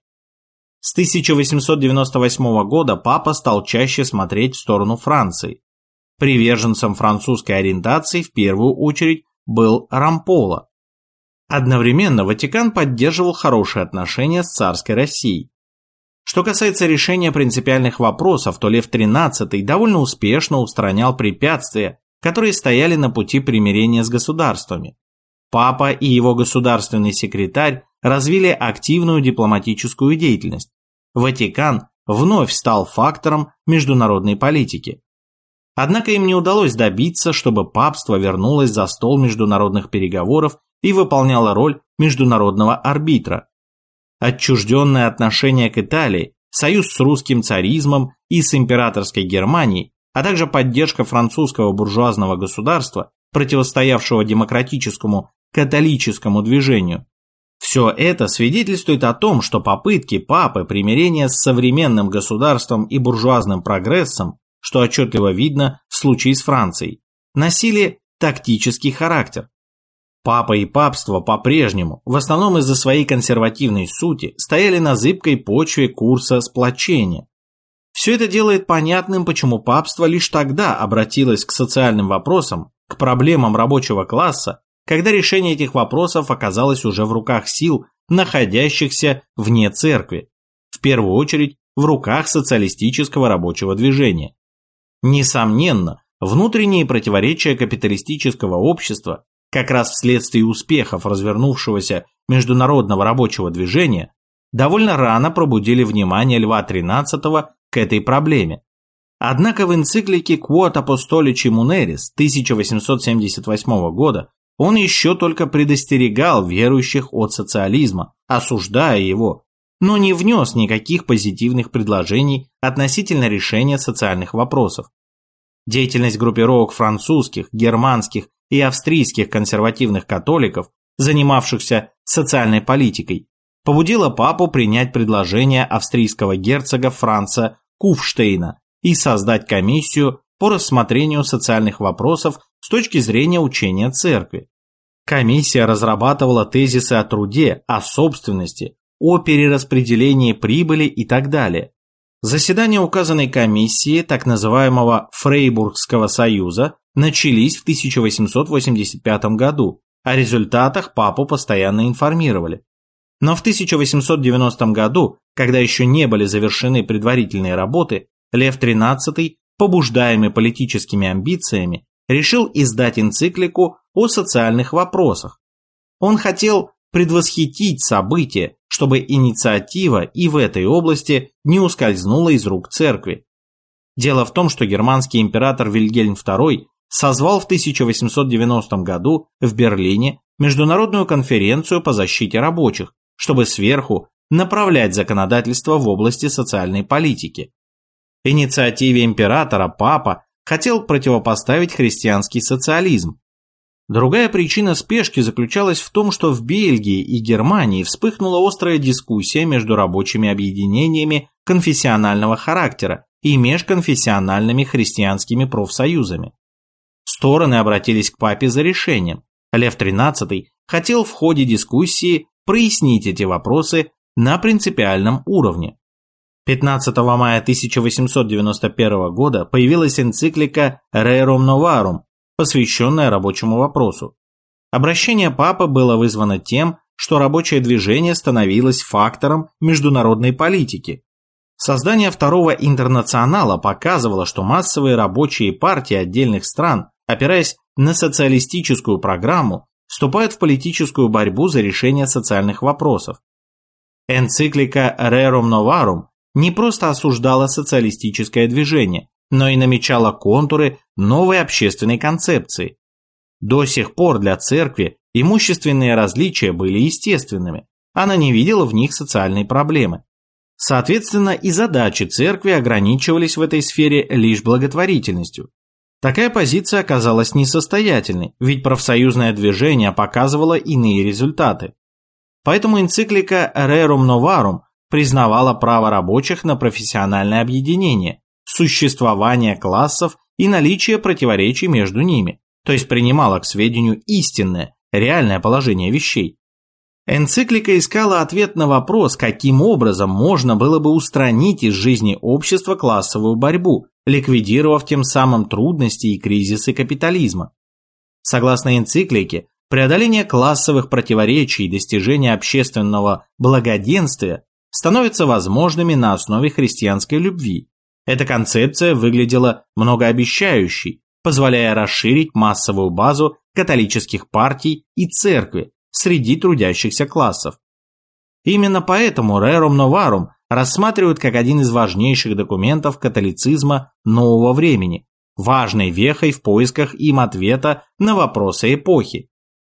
С 1898 года папа стал чаще смотреть в сторону Франции. Приверженцем французской ориентации в первую очередь был Рампола. Одновременно Ватикан поддерживал хорошие отношения с царской Россией. Что касается решения принципиальных вопросов, то Лев XIII довольно успешно устранял препятствия, которые стояли на пути примирения с государствами. Папа и его государственный секретарь развили активную дипломатическую деятельность. Ватикан вновь стал фактором международной политики. Однако им не удалось добиться, чтобы папство вернулось за стол международных переговоров и выполняло роль международного арбитра. Отчужденное отношение к Италии, союз с русским царизмом и с императорской Германией, а также поддержка французского буржуазного государства, противостоявшего демократическому католическому движению, все это свидетельствует о том, что попытки папы примирения с современным государством и буржуазным прогрессом, что отчетливо видно в случае с Францией, носили тактический характер. Папа и папство по-прежнему, в основном из-за своей консервативной сути, стояли на зыбкой почве курса сплочения. Все это делает понятным, почему папство лишь тогда обратилось к социальным вопросам, к проблемам рабочего класса, когда решение этих вопросов оказалось уже в руках сил, находящихся вне церкви, в первую очередь в руках социалистического рабочего движения. Несомненно, внутренние противоречия капиталистического общества, как раз вследствие успехов развернувшегося международного рабочего движения, довольно рано пробудили внимание Льва XIII к этой проблеме. Однако в энциклике Quod Apostolici Muneris 1878 года он еще только предостерегал верующих от социализма, осуждая его, но не внес никаких позитивных предложений относительно решения социальных вопросов. Деятельность группировок французских, германских и австрийских консервативных католиков, занимавшихся социальной политикой, побудила папу принять предложение австрийского герцога Франца Куфштейна и создать комиссию по рассмотрению социальных вопросов с точки зрения учения церкви. Комиссия разрабатывала тезисы о труде, о собственности, о перераспределении прибыли и так далее. Заседания указанной комиссии, так называемого Фрейбургского союза, начались в 1885 году, о результатах папу постоянно информировали. Но в 1890 году, когда еще не были завершены предварительные работы, Лев XIII, побуждаемый политическими амбициями, решил издать энциклику о социальных вопросах. Он хотел предвосхитить события, чтобы инициатива и в этой области не ускользнула из рук церкви. Дело в том, что германский император Вильгельм II созвал в 1890 году в Берлине Международную конференцию по защите рабочих, чтобы сверху направлять законодательство в области социальной политики. Инициативе императора папа хотел противопоставить христианский социализм. Другая причина спешки заключалась в том, что в Бельгии и Германии вспыхнула острая дискуссия между рабочими объединениями конфессионального характера и межконфессиональными христианскими профсоюзами. Стороны обратились к папе за решением. Лев XIII хотел в ходе дискуссии прояснить эти вопросы на принципиальном уровне. 15 мая 1891 года появилась энциклика «Rerum Novarum», посвященная рабочему вопросу. Обращение папы было вызвано тем, что рабочее движение становилось фактором международной политики. Создание второго интернационала показывало, что массовые рабочие партии отдельных стран, опираясь на социалистическую программу, вступают в политическую борьбу за решение социальных вопросов. Энциклика «Rerum Novarum» не просто осуждала социалистическое движение, но и намечала контуры новой общественной концепции. До сих пор для церкви имущественные различия были естественными, она не видела в них социальной проблемы. Соответственно, и задачи церкви ограничивались в этой сфере лишь благотворительностью. Такая позиция оказалась несостоятельной, ведь профсоюзное движение показывало иные результаты. Поэтому энциклика «Rerum Novarum» признавала право рабочих на профессиональное объединение, существование классов и наличие противоречий между ними, то есть принимала к сведению истинное, реальное положение вещей. Энциклика искала ответ на вопрос, каким образом можно было бы устранить из жизни общества классовую борьбу, ликвидировав тем самым трудности и кризисы капитализма. Согласно энциклике, преодоление классовых противоречий и достижение общественного благоденствия становятся возможными на основе христианской любви, эта концепция выглядела многообещающей, позволяя расширить массовую базу католических партий и церкви среди трудящихся классов. Именно поэтому Rerum Novarum рассматривают как один из важнейших документов католицизма нового времени, важной вехой в поисках им ответа на вопросы эпохи.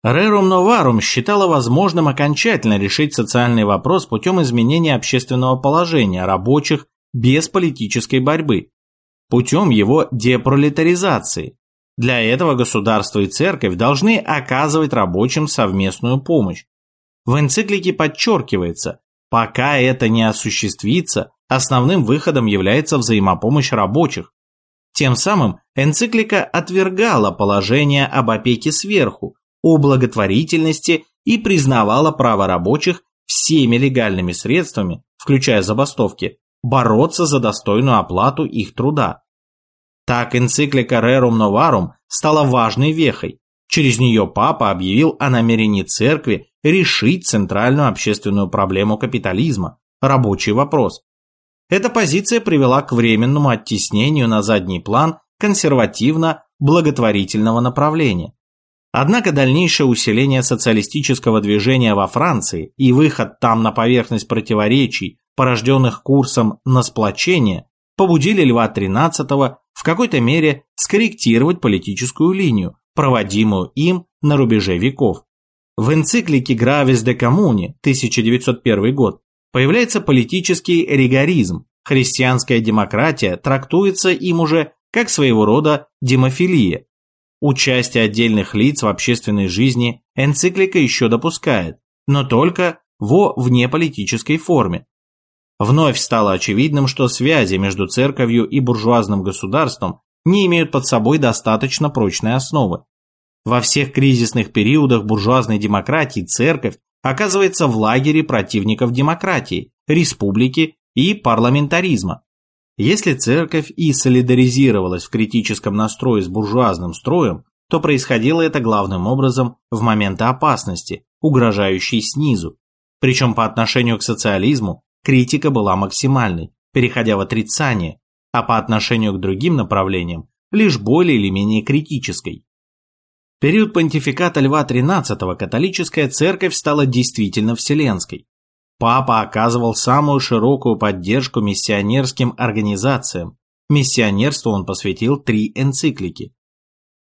Rerum Novarum считала возможным окончательно решить социальный вопрос путем изменения общественного положения рабочих без политической борьбы, путем его депролетаризации. Для этого государство и церковь должны оказывать рабочим совместную помощь. В энциклике подчеркивается, пока это не осуществится, основным выходом является взаимопомощь рабочих. Тем самым энциклика отвергала положение об опеке сверху, о благотворительности и признавала право рабочих всеми легальными средствами, включая забастовки, бороться за достойную оплату их труда. Так энциклика Rerum Novarum стала важной вехой. Через нее папа объявил о намерении церкви решить центральную общественную проблему капитализма – рабочий вопрос. Эта позиция привела к временному оттеснению на задний план консервативно-благотворительного направления. Однако дальнейшее усиление социалистического движения во Франции и выход там на поверхность противоречий порожденных курсом на сплочение, побудили Льва XIII в какой-то мере скорректировать политическую линию, проводимую им на рубеже веков. В энциклике Gravis de Commune 1901 год появляется политический ригоризм, христианская демократия трактуется им уже как своего рода демофилия. Участие отдельных лиц в общественной жизни энциклика еще допускает, но только во внеполитической форме, Вновь стало очевидным, что связи между церковью и буржуазным государством не имеют под собой достаточно прочной основы. Во всех кризисных периодах буржуазной демократии церковь оказывается в лагере противников демократии, республики и парламентаризма. Если церковь и солидаризировалась в критическом настрое с буржуазным строем, то происходило это главным образом в моменты опасности, угрожающей снизу, причем по отношению к социализму критика была максимальной, переходя в отрицание, а по отношению к другим направлениям лишь более или менее критической. В период понтификата Льва XIII католическая церковь стала действительно вселенской. Папа оказывал самую широкую поддержку миссионерским организациям. Миссионерству он посвятил три энциклики.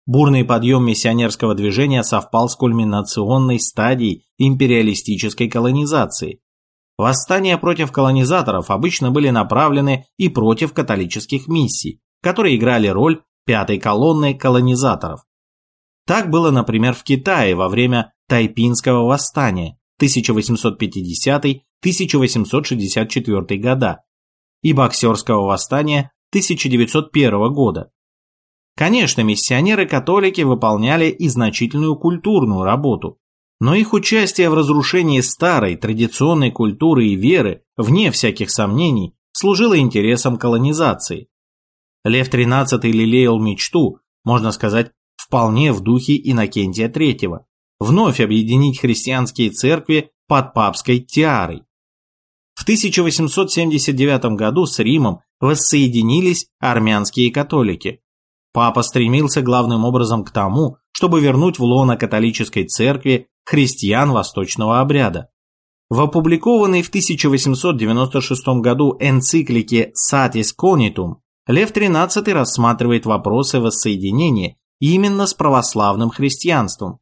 Бурный подъем миссионерского движения совпал с кульминационной стадией империалистической колонизации, Восстания против колонизаторов обычно были направлены и против католических миссий, которые играли роль пятой колонны колонизаторов. Так было, например, в Китае во время Тайпинского восстания 1850-1864 года и Боксерского восстания 1901 года. Конечно, миссионеры-католики выполняли и значительную культурную работу, но их участие в разрушении старой традиционной культуры и веры, вне всяких сомнений, служило интересам колонизации. Лев XIII лелеял мечту, можно сказать, вполне в духе Иннокентия III, вновь объединить христианские церкви под папской тиарой. В 1879 году с Римом воссоединились армянские католики. Папа стремился главным образом к тому, чтобы вернуть в лоно католической церкви христиан восточного обряда. В опубликованной в 1896 году энциклике «Satis Conitum» Лев XIII рассматривает вопросы воссоединения именно с православным христианством.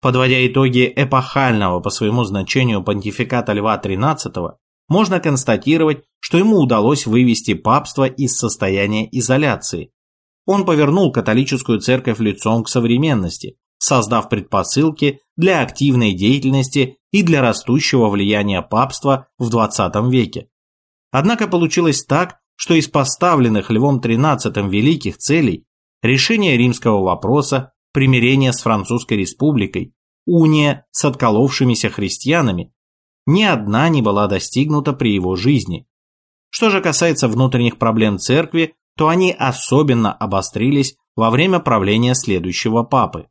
Подводя итоги эпохального по своему значению понтификата Льва XIII, можно констатировать, что ему удалось вывести папство из состояния изоляции. Он повернул католическую церковь лицом к современности, создав предпосылки для активной деятельности и для растущего влияния папства в XX веке. Однако получилось так, что из поставленных Львом XIII великих целей решение римского вопроса, примирение с Французской республикой, уния с отколовшимися христианами, ни одна не была достигнута при его жизни. Что же касается внутренних проблем церкви, то они особенно обострились во время правления следующего папы.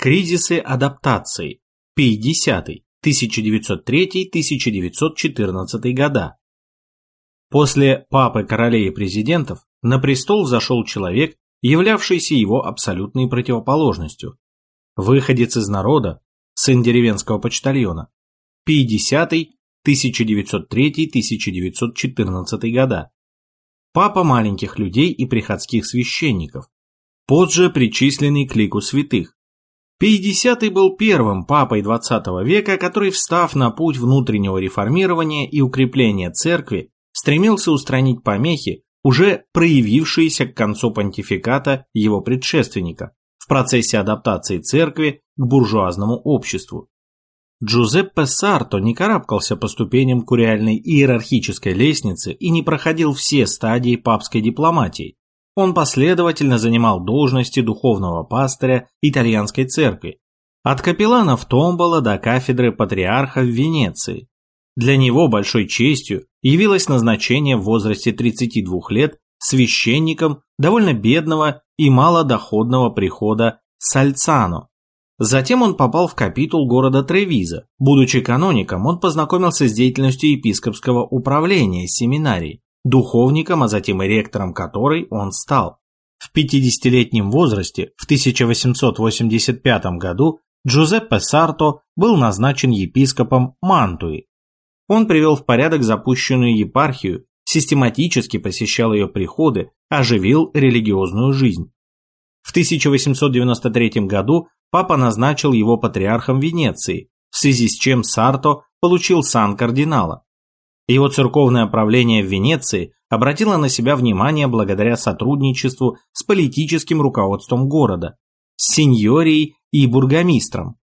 Кризисы адаптации. Пий X, 1903-1914 года. После папы, королей и президентов на престол взошел человек, являвшийся его абсолютной противоположностью. Выходец из народа, сын деревенского почтальона. Пий X, 1903-1914 года. Папа маленьких людей и приходских священников. Позже причисленный к лику святых. X был первым папой XX века, который, встав на путь внутреннего реформирования и укрепления церкви, стремился устранить помехи, уже проявившиеся к концу понтификата его предшественника в процессе адаптации церкви к буржуазному обществу. Джузеппе Сарто не карабкался по ступеням куриальной иерархической лестницы и не проходил все стадии папской дипломатии. Он последовательно занимал должности духовного пастыря итальянской церкви, от капеллана в Томбола до кафедры патриарха в Венеции, для него большой честью явилось назначение в возрасте 32 лет священником довольно бедного и малодоходного прихода Сальцано. Затем он попал в капитул города Тревиза. Будучи каноником, он познакомился с деятельностью епископского управления семинарии, духовником, а затем и ректором которой он стал. В 50-летнем возрасте, в 1885 году, Джузеппе Сарто был назначен епископом Мантуи, он привел в порядок запущенную епархию, систематически посещал ее приходы, оживил религиозную жизнь. В 1893 году папа назначил его патриархом Венеции, в связи с чем Сарто получил сан кардинала. Его церковное правление в Венеции обратило на себя внимание благодаря сотрудничеству с политическим руководством города, с сеньорией и бургомистром.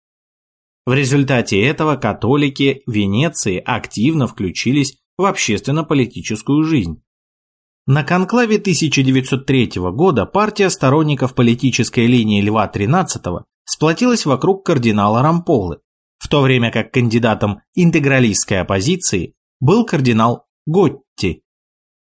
В результате этого католики Венеции активно включились в общественно-политическую жизнь. На конклаве 1903 года партия сторонников политической линии Льва XIII сплотилась вокруг кардинала Рамполы, в то время как кандидатом интегралистской оппозиции был кардинал Готти.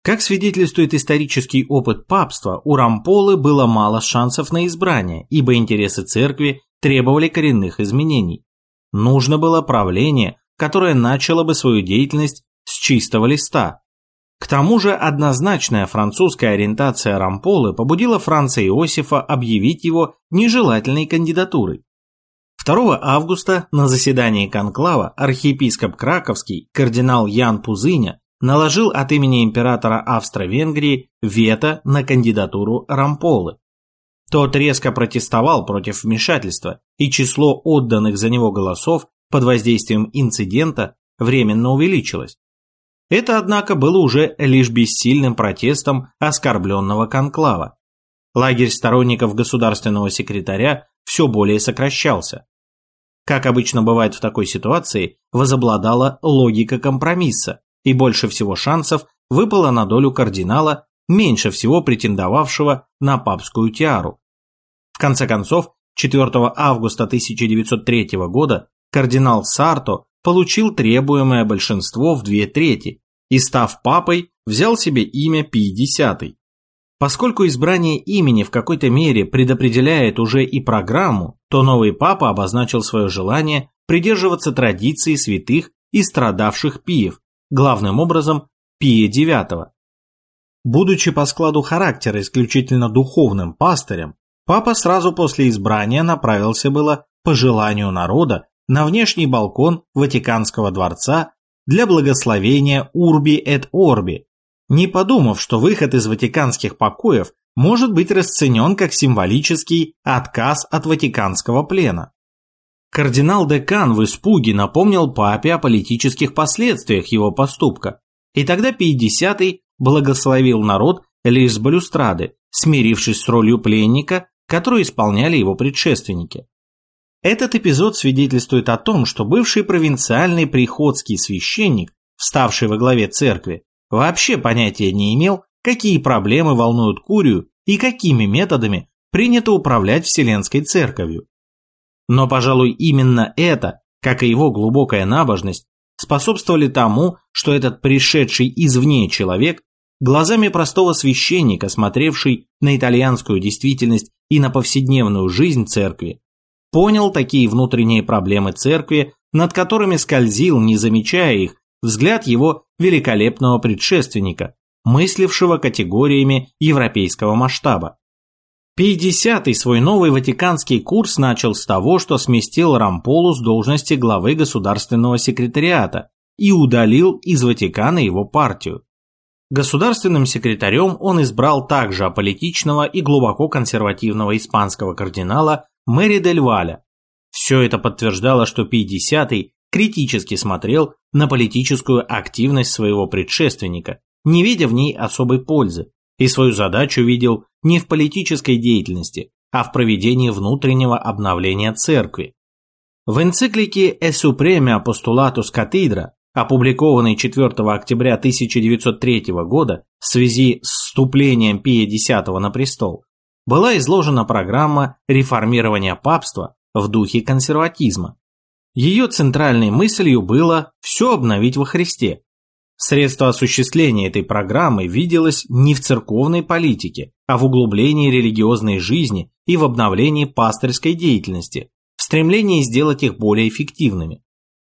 Как свидетельствует исторический опыт папства, у Рамполы было мало шансов на избрание, ибо интересы церкви требовали коренных изменений. Нужно было правление, которое начало бы свою деятельность с чистого листа. К тому же однозначная французская ориентация Рамполы побудила Франца Иосифа объявить его нежелательной кандидатурой. 2 августа на заседании конклава архиепископ Краковский кардинал Ян Пузыня наложил от имени императора Австро-Венгрии вето на кандидатуру Рамполы. Тот резко протестовал против вмешательства, и число отданных за него голосов под воздействием инцидента временно увеличилось. Это, однако, было уже лишь бессильным протестом оскорбленного конклава. Лагерь сторонников государственного секретаря все более сокращался. Как обычно бывает в такой ситуации, возобладала логика компромисса, и больше всего шансов выпало на долю кардинала, меньше всего претендовавшего на папскую тиару. В конце концов, 4 августа 1903 года кардинал Сарто получил требуемое большинство в две трети и, став папой, взял себе имя Пий X. Поскольку избрание имени в какой-то мере предопределяет уже и программу, то новый папа обозначил свое желание придерживаться традиции святых и страдавших пиев, главным образом Пия IX. Будучи по складу характера исключительно духовным пастырем, папа сразу после избрания направился было по желанию народа на внешний балкон Ватиканского дворца для благословения Урби эт Орби, не подумав, что выход из ватиканских покоев может быть расценен как символический отказ от ватиканского плена. Кардинал-декан в испуге напомнил папе о политических последствиях его поступка, и тогда Пий X благословил народ лишь с балюстрады, смирившись с ролью пленника, которую исполняли его предшественники. Этот эпизод свидетельствует о том, что бывший провинциальный приходский священник, вставший во главе церкви, вообще понятия не имел, какие проблемы волнуют Курию и какими методами принято управлять Вселенской Церковью. Но, пожалуй, именно это, как и его глубокая набожность, способствовали тому, что этот пришедший извне человек, глазами простого священника, смотревший на итальянскую действительность и на повседневную жизнь церкви, понял такие внутренние проблемы церкви, над которыми скользил, не замечая их, взгляд его великолепного предшественника, мыслившего категориями европейского масштаба. Пий X свой новый ватиканский курс начал с того, что сместил Рамполу с должности главы государственного секретариата и удалил из Ватикана его партию. Государственным секретарем он избрал также аполитичного и глубоко консервативного испанского кардинала Мэри Дель Валя. Все это подтверждало, что Пий X критически смотрел на политическую активность своего предшественника, не видя в ней особой пользы, и свою задачу видел не в политической деятельности, а в проведении внутреннего обновления церкви. В энциклике «E Supreme Apostolatus Cathedra», опубликованной 4 октября 1903 года в связи с вступлением Пия X на престол, была изложена программа реформирования папства в духе консерватизма. Ее центральной мыслью было все обновить во Христе. Средство осуществления этой программы виделось не в церковной политике, а в углублении религиозной жизни и в обновлении пастырской деятельности, в стремлении сделать их более эффективными.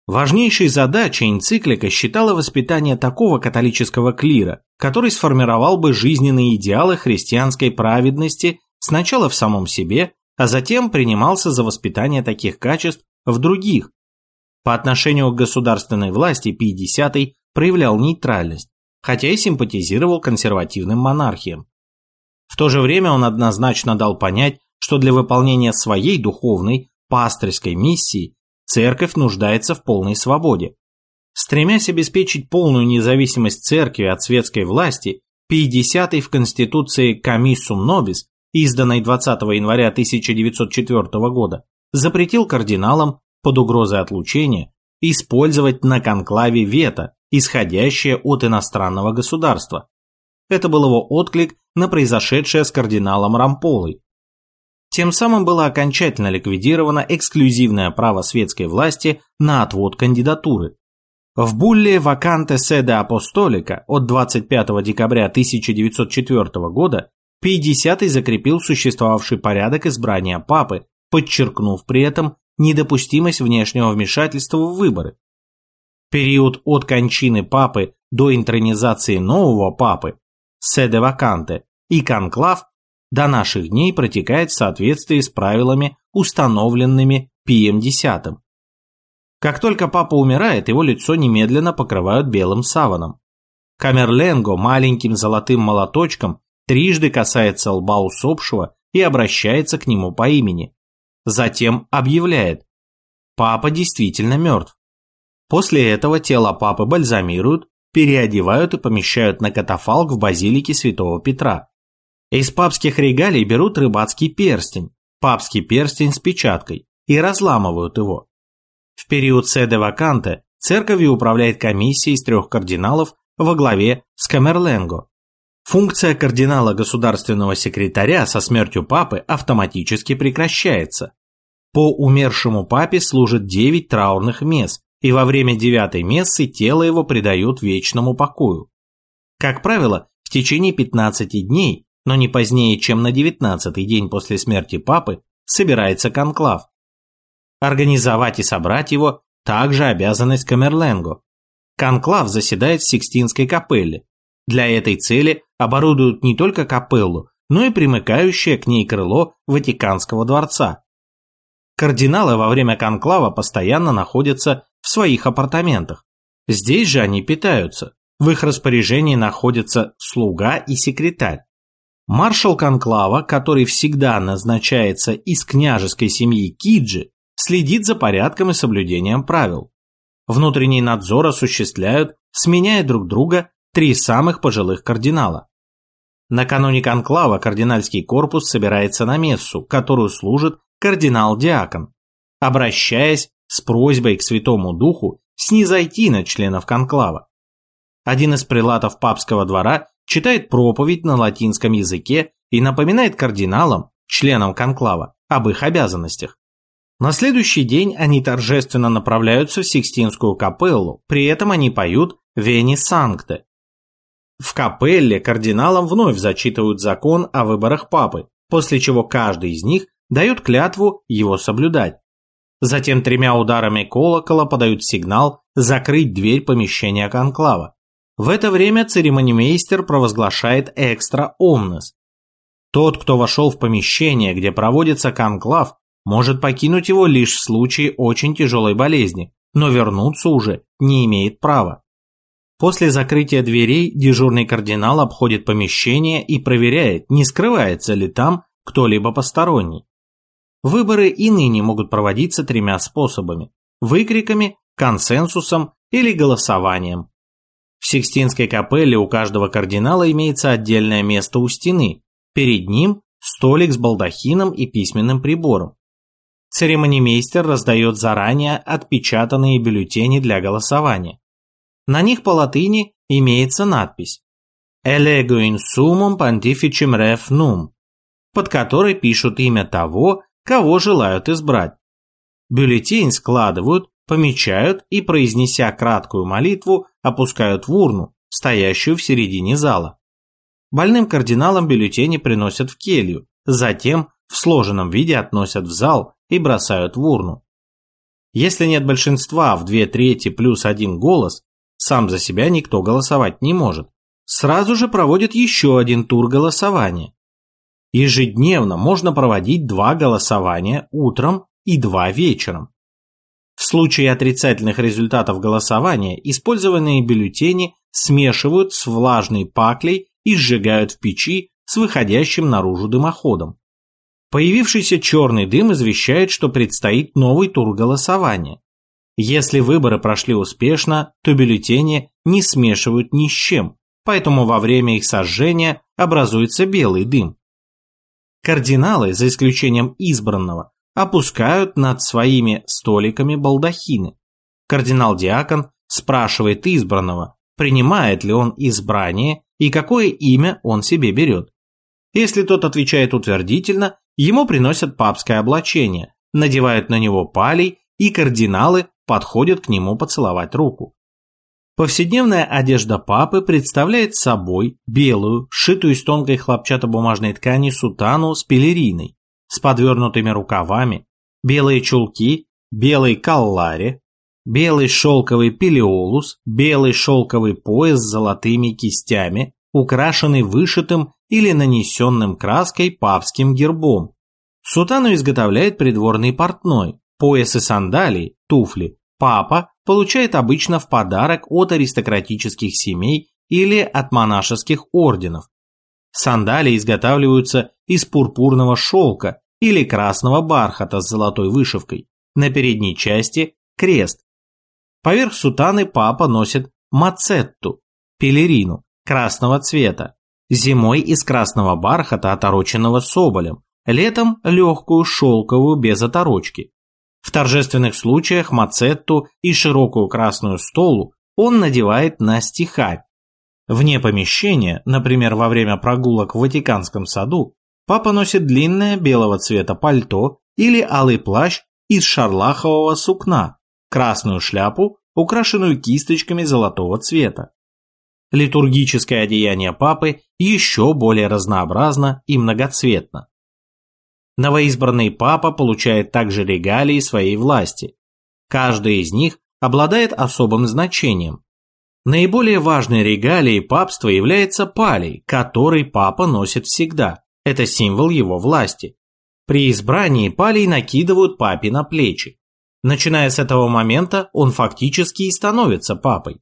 Важнейшей задачей энциклика считала воспитание такого католического клира, который сформировал бы жизненные идеалы христианской праведности сначала в самом себе, а затем принимался за воспитание таких качеств в других. По отношению к государственной власти Пий X проявлял нейтральность, хотя и симпатизировал консервативным монархиям. В то же время он однозначно дал понять, что для выполнения своей духовной, пастырской миссии церковь нуждается в полной свободе. Стремясь обеспечить полную независимость церкви от светской власти, Пий X в Конституции Commissum Nobis изданной 20 января 1904 года, запретил кардиналам под угрозой отлучения использовать на конклаве вето, исходящее от иностранного государства. Это был его отклик на произошедшее с кардиналом Рамполой. Тем самым было окончательно ликвидировано эксклюзивное право светской власти на отвод кандидатуры. В булле «Ваканте седе апостолика» от 25 декабря 1904 года Пий X закрепил существовавший порядок избрания папы, подчеркнув при этом недопустимость внешнего вмешательства в выборы. Период от кончины папы до интронизации нового папы, седе ваканте, и конклав до наших дней протекает в соответствии с правилами, установленными Пием X. Как только папа умирает, его лицо немедленно покрывают белым саваном. Камерленго маленьким золотым молоточком трижды касается лба усопшего и обращается к нему по имени. Затем объявляет «Папа действительно мертв». После этого тело папы бальзамируют, переодевают и помещают на катафалк в базилике святого Петра. Из папских регалий берут рыбацкий перстень, папский перстень с печаткой, и разламывают его. В период седе ваканте церковью управляет комиссия из трех кардиналов во главе с Камерленго. Функция кардинала государственного секретаря со смертью папы автоматически прекращается. По умершему папе служат 9 траурных месс, и во время девятой мессы тело его предают вечному покою. Как правило, в течение 15 дней, но не позднее, чем на 19 день после смерти папы, собирается конклав. Организовать и собрать его – также обязанность Камерленго. Конклав заседает в Сикстинской капелле. Для этой цели оборудуют не только капеллу, но и примыкающее к ней крыло Ватиканского дворца. Кардиналы во время конклава постоянно находятся в своих апартаментах. Здесь же они питаются. В их распоряжении находятся слуга и секретарь. Маршал конклава, который всегда назначается из княжеской семьи Киджи, следит за порядком и соблюдением правил. Внутренний надзор осуществляют, сменяя друг друга, три самых пожилых кардинала. Накануне конклава кардинальский корпус собирается на мессу, которую служит кардинал-диакон, обращаясь с просьбой к Святому Духу снизойти на членов конклава. Один из прилатов папского двора читает проповедь на латинском языке и напоминает кардиналам, членам конклава, об их обязанностях. На следующий день они торжественно направляются в Сикстинскую капеллу, при этом они поют «Вени Санкте». В капелле кардиналам вновь зачитывают закон о выборах папы, после чего каждый из них дают клятву его соблюдать. Затем тремя ударами колокола подают сигнал закрыть дверь помещения конклава. В это время церемонимейстер провозглашает экстра омнес. Тот, кто вошел в помещение, где проводится конклав, может покинуть его лишь в случае очень тяжелой болезни, но вернуться уже не имеет права. После закрытия дверей дежурный кардинал обходит помещение и проверяет, не скрывается ли там кто-либо посторонний. Выборы и ныне могут проводиться тремя способами – выкриками, консенсусом или голосованием. В Сикстинской капелле у каждого кардинала имеется отдельное место у стены, перед ним столик с балдахином и письменным прибором. Церемонимейстер раздает заранее отпечатанные бюллетени для голосования. На них по латыни имеется надпись «Elego in sumum pontificem ref num», под которой пишут имя того, кого желают избрать. Бюллетень складывают, помечают и, произнеся краткую молитву, опускают в урну, стоящую в середине зала. Больным кардиналам бюллетени приносят в келью, затем в сложенном виде относят в зал и бросают в урну. Если нет большинства в две трети плюс один голос, сам за себя никто голосовать не может. Сразу же проводят еще один тур голосования. Ежедневно можно проводить два голосования утром и два вечером. В случае отрицательных результатов голосования использованные бюллетени смешивают с влажной паклей и сжигают в печи с выходящим наружу дымоходом. Появившийся черный дым извещает, что предстоит новый тур голосования. Если выборы прошли успешно, то бюллетени не смешивают ни с чем, поэтому во время их сожжения образуется белый дым. Кардиналы, за исключением избранного, опускают над своими столиками балдахины. Кардинал-диакон спрашивает избранного, принимает ли он избрание и какое имя он себе берет. Если тот отвечает утвердительно, ему приносят папское облачение, надевают на него палей, и кардиналы подходят к нему поцеловать руку. Повседневная одежда папы представляет собой белую, сшитую из тонкой хлопчатобумажной ткани сутану с пелериной, с подвернутыми рукавами, белые чулки, белый каллари, белый шелковый пелеолус, белый шелковый пояс с золотыми кистями, украшенный вышитым или нанесенным краской папским гербом. Сутану изготовляет придворный портной, пояс и сандалии, туфли, папа получает обычно в подарок от аристократических семей или от монашеских орденов. Сандалии изготавливаются из пурпурного шелка или красного бархата с золотой вышивкой. На передней части – крест. Поверх сутаны папа носит мацетту – пелерину красного цвета. зимой из красного бархата, отороченного соболем, летом легкую шелковую без оторочки. В торжественных случаях мацетту и широкую красную столу он надевает на стихарь. Вне помещения, например, во время прогулок в Ватиканском саду, папа носит длинное белого цвета пальто или алый плащ из шарлахового сукна, красную шляпу, украшенную кисточками золотого цвета. Литургическое одеяние папы еще более разнообразно и многоцветно. Новоизбранный папа получает также регалии своей власти. Каждый из них обладает особым значением. Наиболее важной регалией папства является палий, который папа носит всегда. Это символ его власти. При избрании палий накидывают папе на плечи. Начиная с этого момента он фактически и становится папой.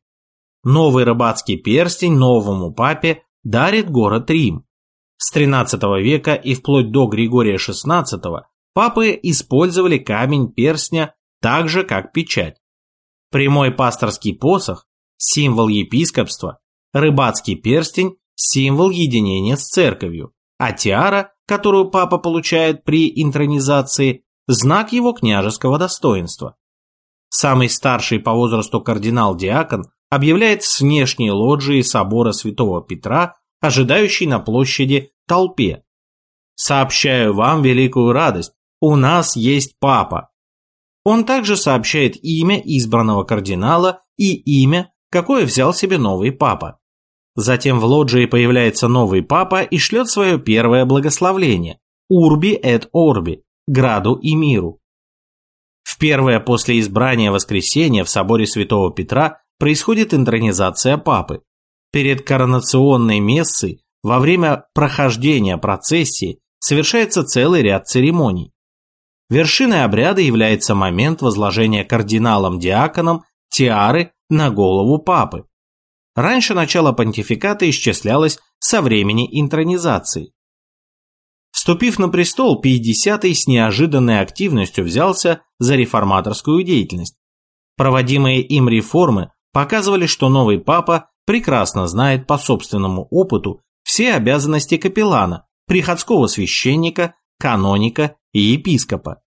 Новый рыбацкий перстень новому папе дарит город Рим. С XIII века и вплоть до Григория XVI папы использовали камень перстня так же, как печать. Прямой пасторский посох – символ епископства, рыбацкий перстень – символ единения с церковью, а тиара, которую папа получает при интронизации, знак его княжеского достоинства. Самый старший по возрасту кардинал-диакон объявляет с внешней лоджии собора святого Петра, ожидающий на площади толпе. «Сообщаю вам великую радость, у нас есть папа». Он также сообщает имя избранного кардинала и имя, какое взял себе новый папа. Затем в лоджии появляется новый папа и шлет свое первое благословление – «Урби эт Орби», граду и миру. В первое после избрания воскресенья в соборе Святого Петра происходит интронизация папы. Перед коронационной мессой во время прохождения процессии совершается целый ряд церемоний. Вершиной обряда является момент возложения кардиналом-диаконом тиары на голову папы. Раньше начало понтификата исчислялось со времени интронизации. Вступив на престол, X с неожиданной активностью взялся за реформаторскую деятельность. Проводимые им реформы показывали, что новый папа прекрасно знает по собственному опыту все обязанности капеллана, приходского священника, каноника и епископа.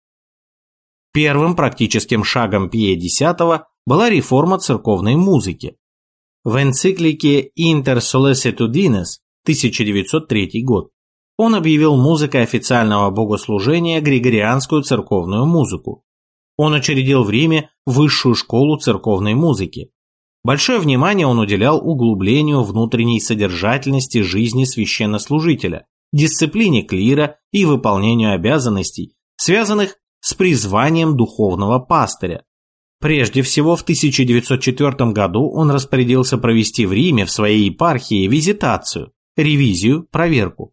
Первым практическим шагом Пия X была реформа церковной музыки. В энциклике Inter Sollicitudines 1903 год он объявил музыкой официального богослужения григорианскую церковную музыку. Он учредил в Риме высшую школу церковной музыки. Большое внимание он уделял углублению внутренней содержательности жизни священнослужителя, дисциплине клира и выполнению обязанностей, связанных с призванием духовного пастыря. Прежде всего, в 1904 году он распорядился провести в Риме в своей епархии визитацию, ревизию, проверку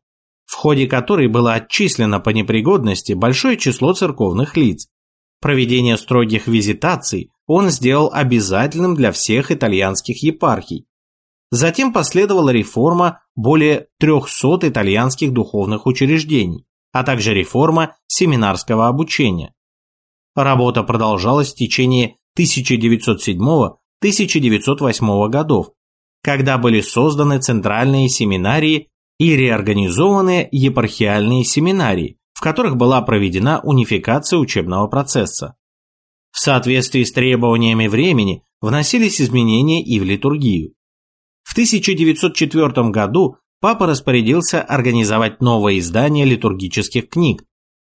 в ходе которой было отчислено по непригодности большое число церковных лиц. Проведение строгих визитаций он сделал обязательным для всех итальянских епархий. Затем последовала реформа более 300 итальянских духовных учреждений, а также реформа семинарского обучения. Работа продолжалась в течение 1907-1908 годов, когда были созданы центральные семинарии и реорганизованные епархиальные семинарии, в которых была проведена унификация учебного процесса. В соответствии с требованиями времени вносились изменения и в литургию. В 1904 году папа распорядился организовать новое издание литургических книг.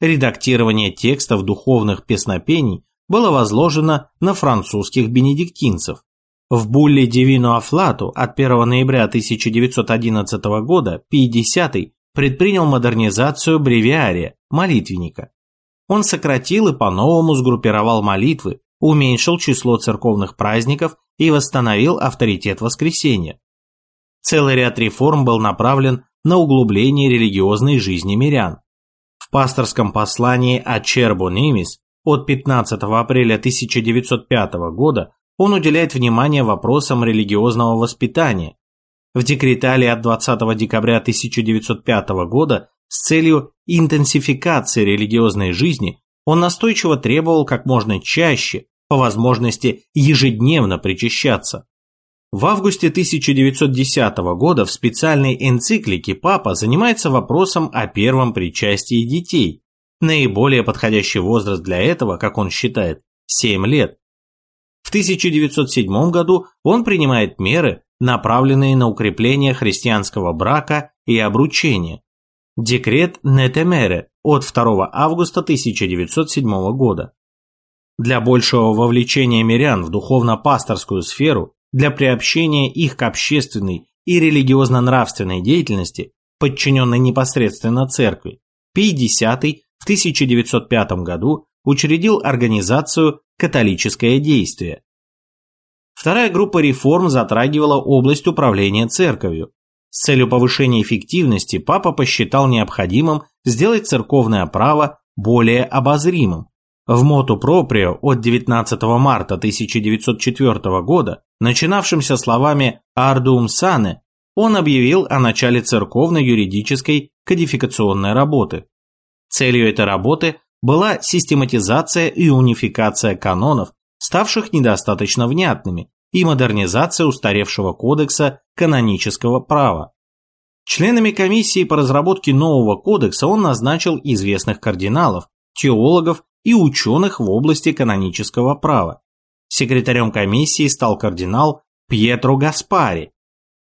Редактирование текстов духовных песнопений было возложено на французских бенедиктинцев. В булле Дивину Афлату от 1 ноября 1911 года Пий X предпринял модернизацию бревиария, молитвенника. Он сократил и по-новому сгруппировал молитвы, уменьшил число церковных праздников и восстановил авторитет воскресения. Целый ряд реформ был направлен на углубление религиозной жизни мирян. В пасторском послании «Ачербо Немис» от 15 апреля 1905 года он уделяет внимание вопросам религиозного воспитания. В декретале от 20 декабря 1905 года с целью интенсификации религиозной жизни он настойчиво требовал как можно чаще, по возможности ежедневно причащаться. В августе 1910 года в специальной энциклике Папа занимается вопросом о первом причастии детей. Наиболее подходящий возраст для этого, как он считает, 7 лет. В 1907 году он принимает меры, направленные на укрепление христианского брака и обручения. Декрет Нетемере от 2 августа 1907 года. Для большего вовлечения мирян в духовно-пасторскую сферу для приобщения их к общественной и религиозно-нравственной деятельности, подчиненной непосредственно церкви, Пий X в 1905 году учредил организацию «Католическое действие». Вторая группа реформ затрагивала область управления церковью. С целью повышения эффективности папа посчитал необходимым сделать церковное право более обозримым, в моту проприо от 19 марта 1904 года, начинавшимся словами «Ардуум сане», он объявил о начале церковно-юридической кодификационной работы. Целью этой работы была систематизация и унификация канонов, ставших недостаточно внятными, и модернизация устаревшего кодекса канонического права. Членами комиссии по разработке нового кодекса он назначил известных кардиналов, теологов и ученых в области канонического права. Секретарем комиссии стал кардинал Пьетро Гаспари.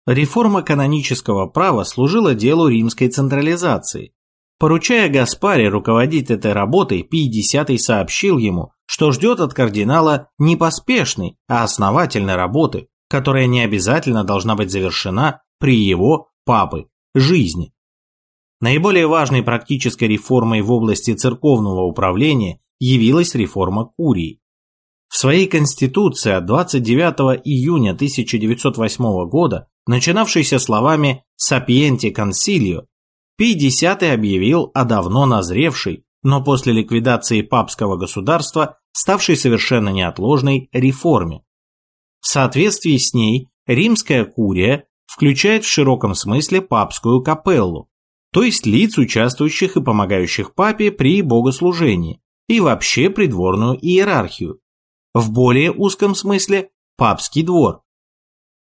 Реформа канонического права служила делу римской централизации. Поручая Гаспари руководить этой работой, Пий X сообщил ему, что ждет от кардинала не поспешной, а основательной работы, которая не обязательно должна быть завершена при его, папы, жизни. Наиболее важной практической реформой в области церковного управления явилась реформа Курии. В своей конституции от 29 июня 1908 года, начинавшейся словами «Сапиенти консилио», X объявил о давно назревшей, но после ликвидации папского государства, ставшей совершенно неотложной реформе. В соответствии с ней римская курия включает в широком смысле папскую капеллу, то есть лиц, участвующих и помогающих папе при богослужении, и вообще придворную иерархию. В более узком смысле – папский двор.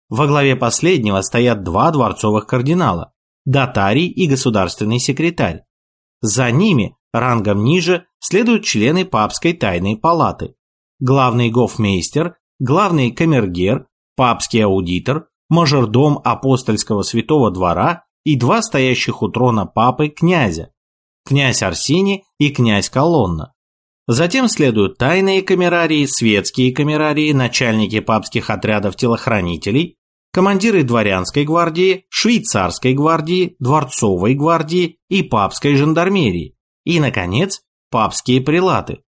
Во главе последнего стоят два дворцовых кардинала – датарий и государственный секретарь. За ними, рангом ниже, следуют члены папской тайной палаты. Главный гофмейстер, главный камергер, папский аудитор, мажордом апостольского святого двора и два стоящих у трона папы князя – князь Арсений и князь Колонна. Затем следуют тайные камерарии, светские камерарии, начальники папских отрядов телохранителей, командиры дворянской гвардии, швейцарской гвардии, дворцовой гвардии и папской жандармерии, и, наконец, папские прилаты.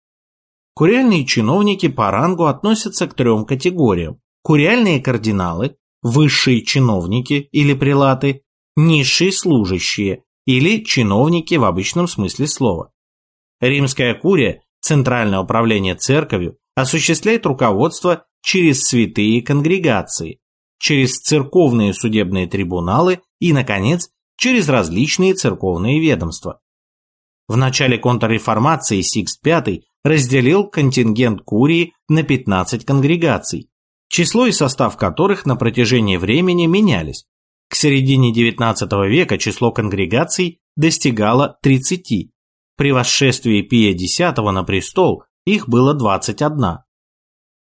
Куриальные чиновники по рангу относятся к трем категориям. Куриальные кардиналы, высшие чиновники или прилаты, низшие служащие или чиновники в обычном смысле слова. Римская курия, центральное управление церковью, осуществляет руководство через святые конгрегации, через церковные судебные трибуналы и, наконец, через различные церковные ведомства. В начале контрреформации Сикст V разделил контингент Курии на 15 конгрегаций, число и состав которых на протяжении времени менялись. К середине XIX века число конгрегаций достигало 30. При восшествии Пия X на престол их было 21.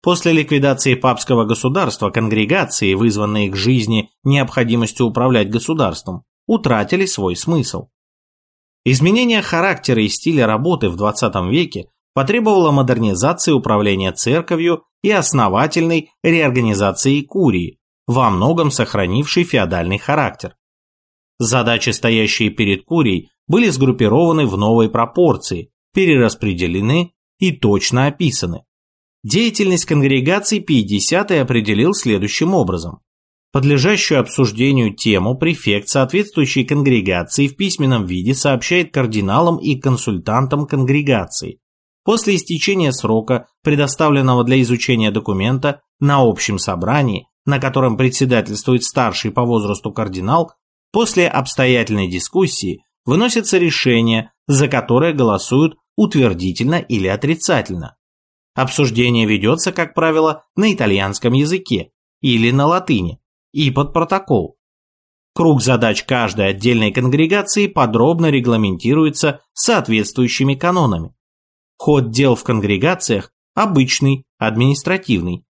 После ликвидации папского государства конгрегации, вызванные к жизни необходимостью управлять государством, утратили свой смысл. Изменение характера и стиля работы в XX веке потребовало модернизации управления церковью и основательной реорганизации курии, во многом сохранивший феодальный характер. Задачи, стоящие перед Курией, были сгруппированы в новой пропорции, перераспределены и точно описаны. Деятельность конгрегаций 50 определил следующим образом. Подлежащую обсуждению тему префект соответствующей конгрегации в письменном виде сообщает кардиналам и консультантам конгрегации. После истечения срока, предоставленного для изучения документа, на общем собрании на котором председательствует старший по возрасту кардинал, после обстоятельной дискуссии выносится решение, за которое голосуют утвердительно или отрицательно. Обсуждение ведется, как правило, на итальянском языке, или на латыни и под протокол. Круг задач каждой отдельной конгрегации подробно регламентируется соответствующими канонами. Ход дел в конгрегациях обычный, административный.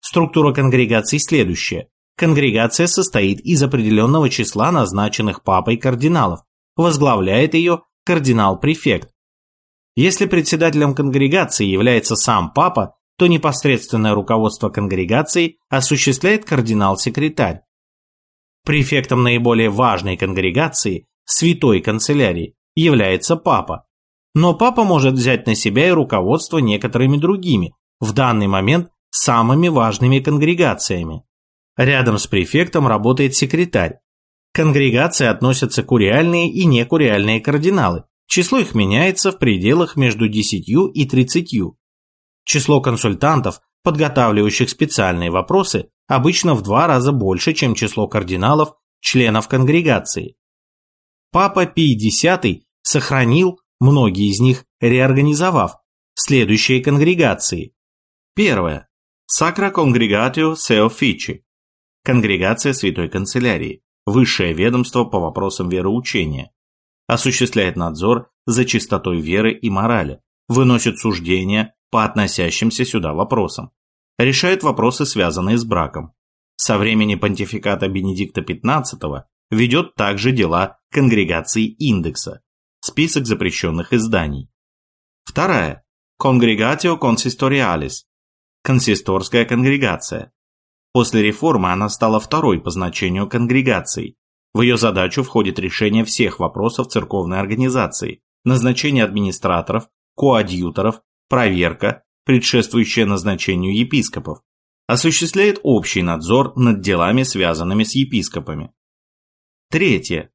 Структура конгрегации следующая. Конгрегация состоит из определенного числа назначенных папой кардиналов. Возглавляет ее кардинал-префект. Если председателем конгрегации является сам папа, то непосредственное руководство конгрегацией осуществляет кардинал-секретарь. Префектом наиболее важной конгрегации, святой канцелярии, является папа. Но папа может взять на себя и руководство некоторыми другими, в данный момент самыми важными конгрегациями. Рядом с префектом работает секретарь. Конгрегации относятся куриальные и некуриальные кардиналы. Число их меняется в пределах между 10 и 30. Число консультантов, подготавливающих специальные вопросы, обычно в два раза больше, чем число кардиналов, членов конгрегации. Папа Пий X сохранил, многие из них реорганизовав, следующие конгрегации. Первое. Sacra Congregatio Se Offici. Конгрегация Святой Канцелярии. Высшее ведомство по вопросам вероучения. Осуществляет надзор за чистотой веры и морали. Выносит суждения, по относящимся сюда вопросам. Решает вопросы, связанные с браком. Со времени понтификата Бенедикта XV ведет также дела конгрегации индекса, список запрещенных изданий. Вторая. Congregatio Consistorialis, консисторская конгрегация. После реформы она стала второй по значению конгрегацией. В ее задачу входит решение всех вопросов церковной организации, назначение администраторов, коадьюторов, проверка, предшествующая назначению епископов, осуществляет общий надзор над делами, связанными с епископами. Третье.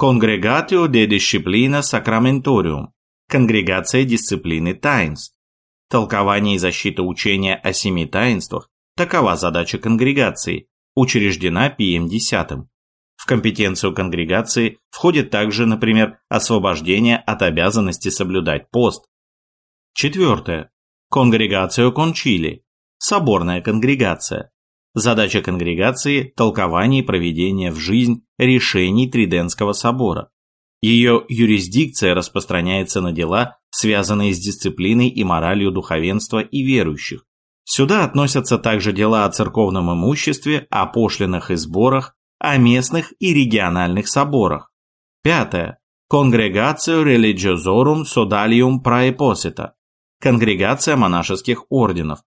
Congregatio de Disciplina Sacramentorium. Конгрегация дисциплины таинств. Толкование и защита учения о семи таинствах – такова задача конгрегации, учреждена Пием X. В компетенцию конгрегации входит также, например, освобождение от обязанности соблюдать пост, Четвертое. Конгрегацию кончили. Соборная конгрегация. Задача конгрегации – толкование и проведение в жизнь решений Триденского собора. Ее юрисдикция распространяется на дела, связанные с дисциплиной и моралью духовенства и верующих. Сюда относятся также дела о церковном имуществе, о пошлинах и сборах, о местных и региональных соборах. Пятое. Конгрегацию religiosorum sodalium praeposita конгрегация монашеских орденов.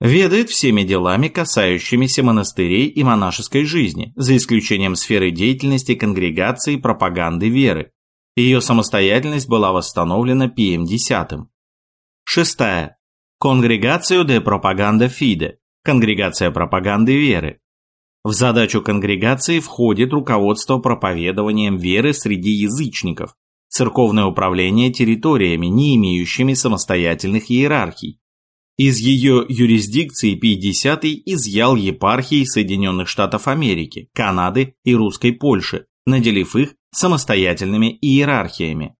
Ведает всеми делами, касающимися монастырей и монашеской жизни, за исключением сферы деятельности конгрегации пропаганды веры. Ее самостоятельность была восстановлена Пием X. Шестая. Конгрегацию де пропаганда фиде, конгрегация пропаганды веры. В задачу конгрегации входит руководство проповедованием веры среди язычников, церковное управление территориями, не имеющими самостоятельных иерархий. Из ее юрисдикции Пий X изъял епархии Соединенных Штатов Америки, Канады и Русской Польши, наделив их самостоятельными иерархиями.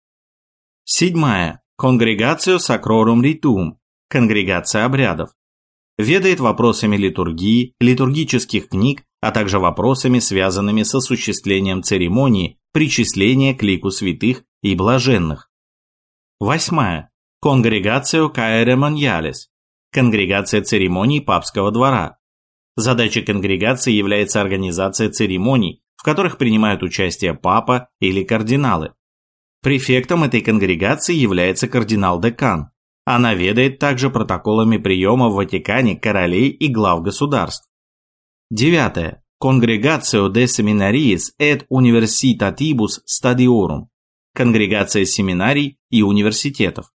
Седьмая. Конгрегацию Sacrorum Ritum, конгрегация обрядов. Ведает вопросами литургии, литургических книг, а также вопросами, связанными с осуществлением церемонии причисления к лику святых и блаженных. Восьмая. Конгрегацию Каэремоньялес. Конгрегация церемоний папского двора. Задачей конгрегации является организация церемоний, в которых принимают участие папа или кардиналы. Префектом этой конгрегации является кардинал-декан. Она ведает также протоколами приема в Ватикане королей и глав государств. Девятое. Конгрегацию de Seminaries et Universitatibus Stadiorum конгрегация семинарий и университетов.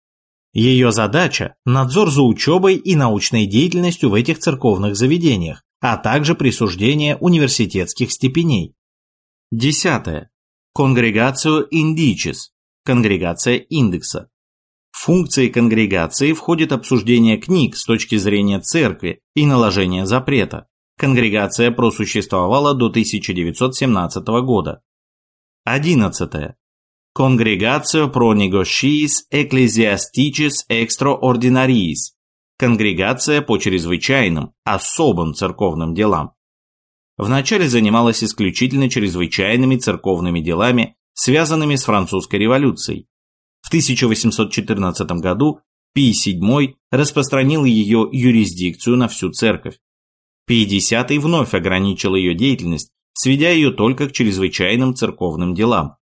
Ее задача – надзор за учебой и научной деятельностью в этих церковных заведениях, а также присуждение университетских степеней. Десятое. Конгрегацию Индичес, конгрегация индекса. В функции конгрегации входит обсуждение книг с точки зрения церкви и наложение запрета. Конгрегация просуществовала до 1917 года. Одиннадцатое. Congregatio pro negociis ecclesiasticis extraordinariis, конгрегация по чрезвычайным, особым церковным делам. Вначале занималась исключительно чрезвычайными церковными делами, связанными с французской революцией. В 1814 году Пий VII распространил ее юрисдикцию на всю церковь. X вновь ограничил ее деятельность, сведя ее только к чрезвычайным церковным делам.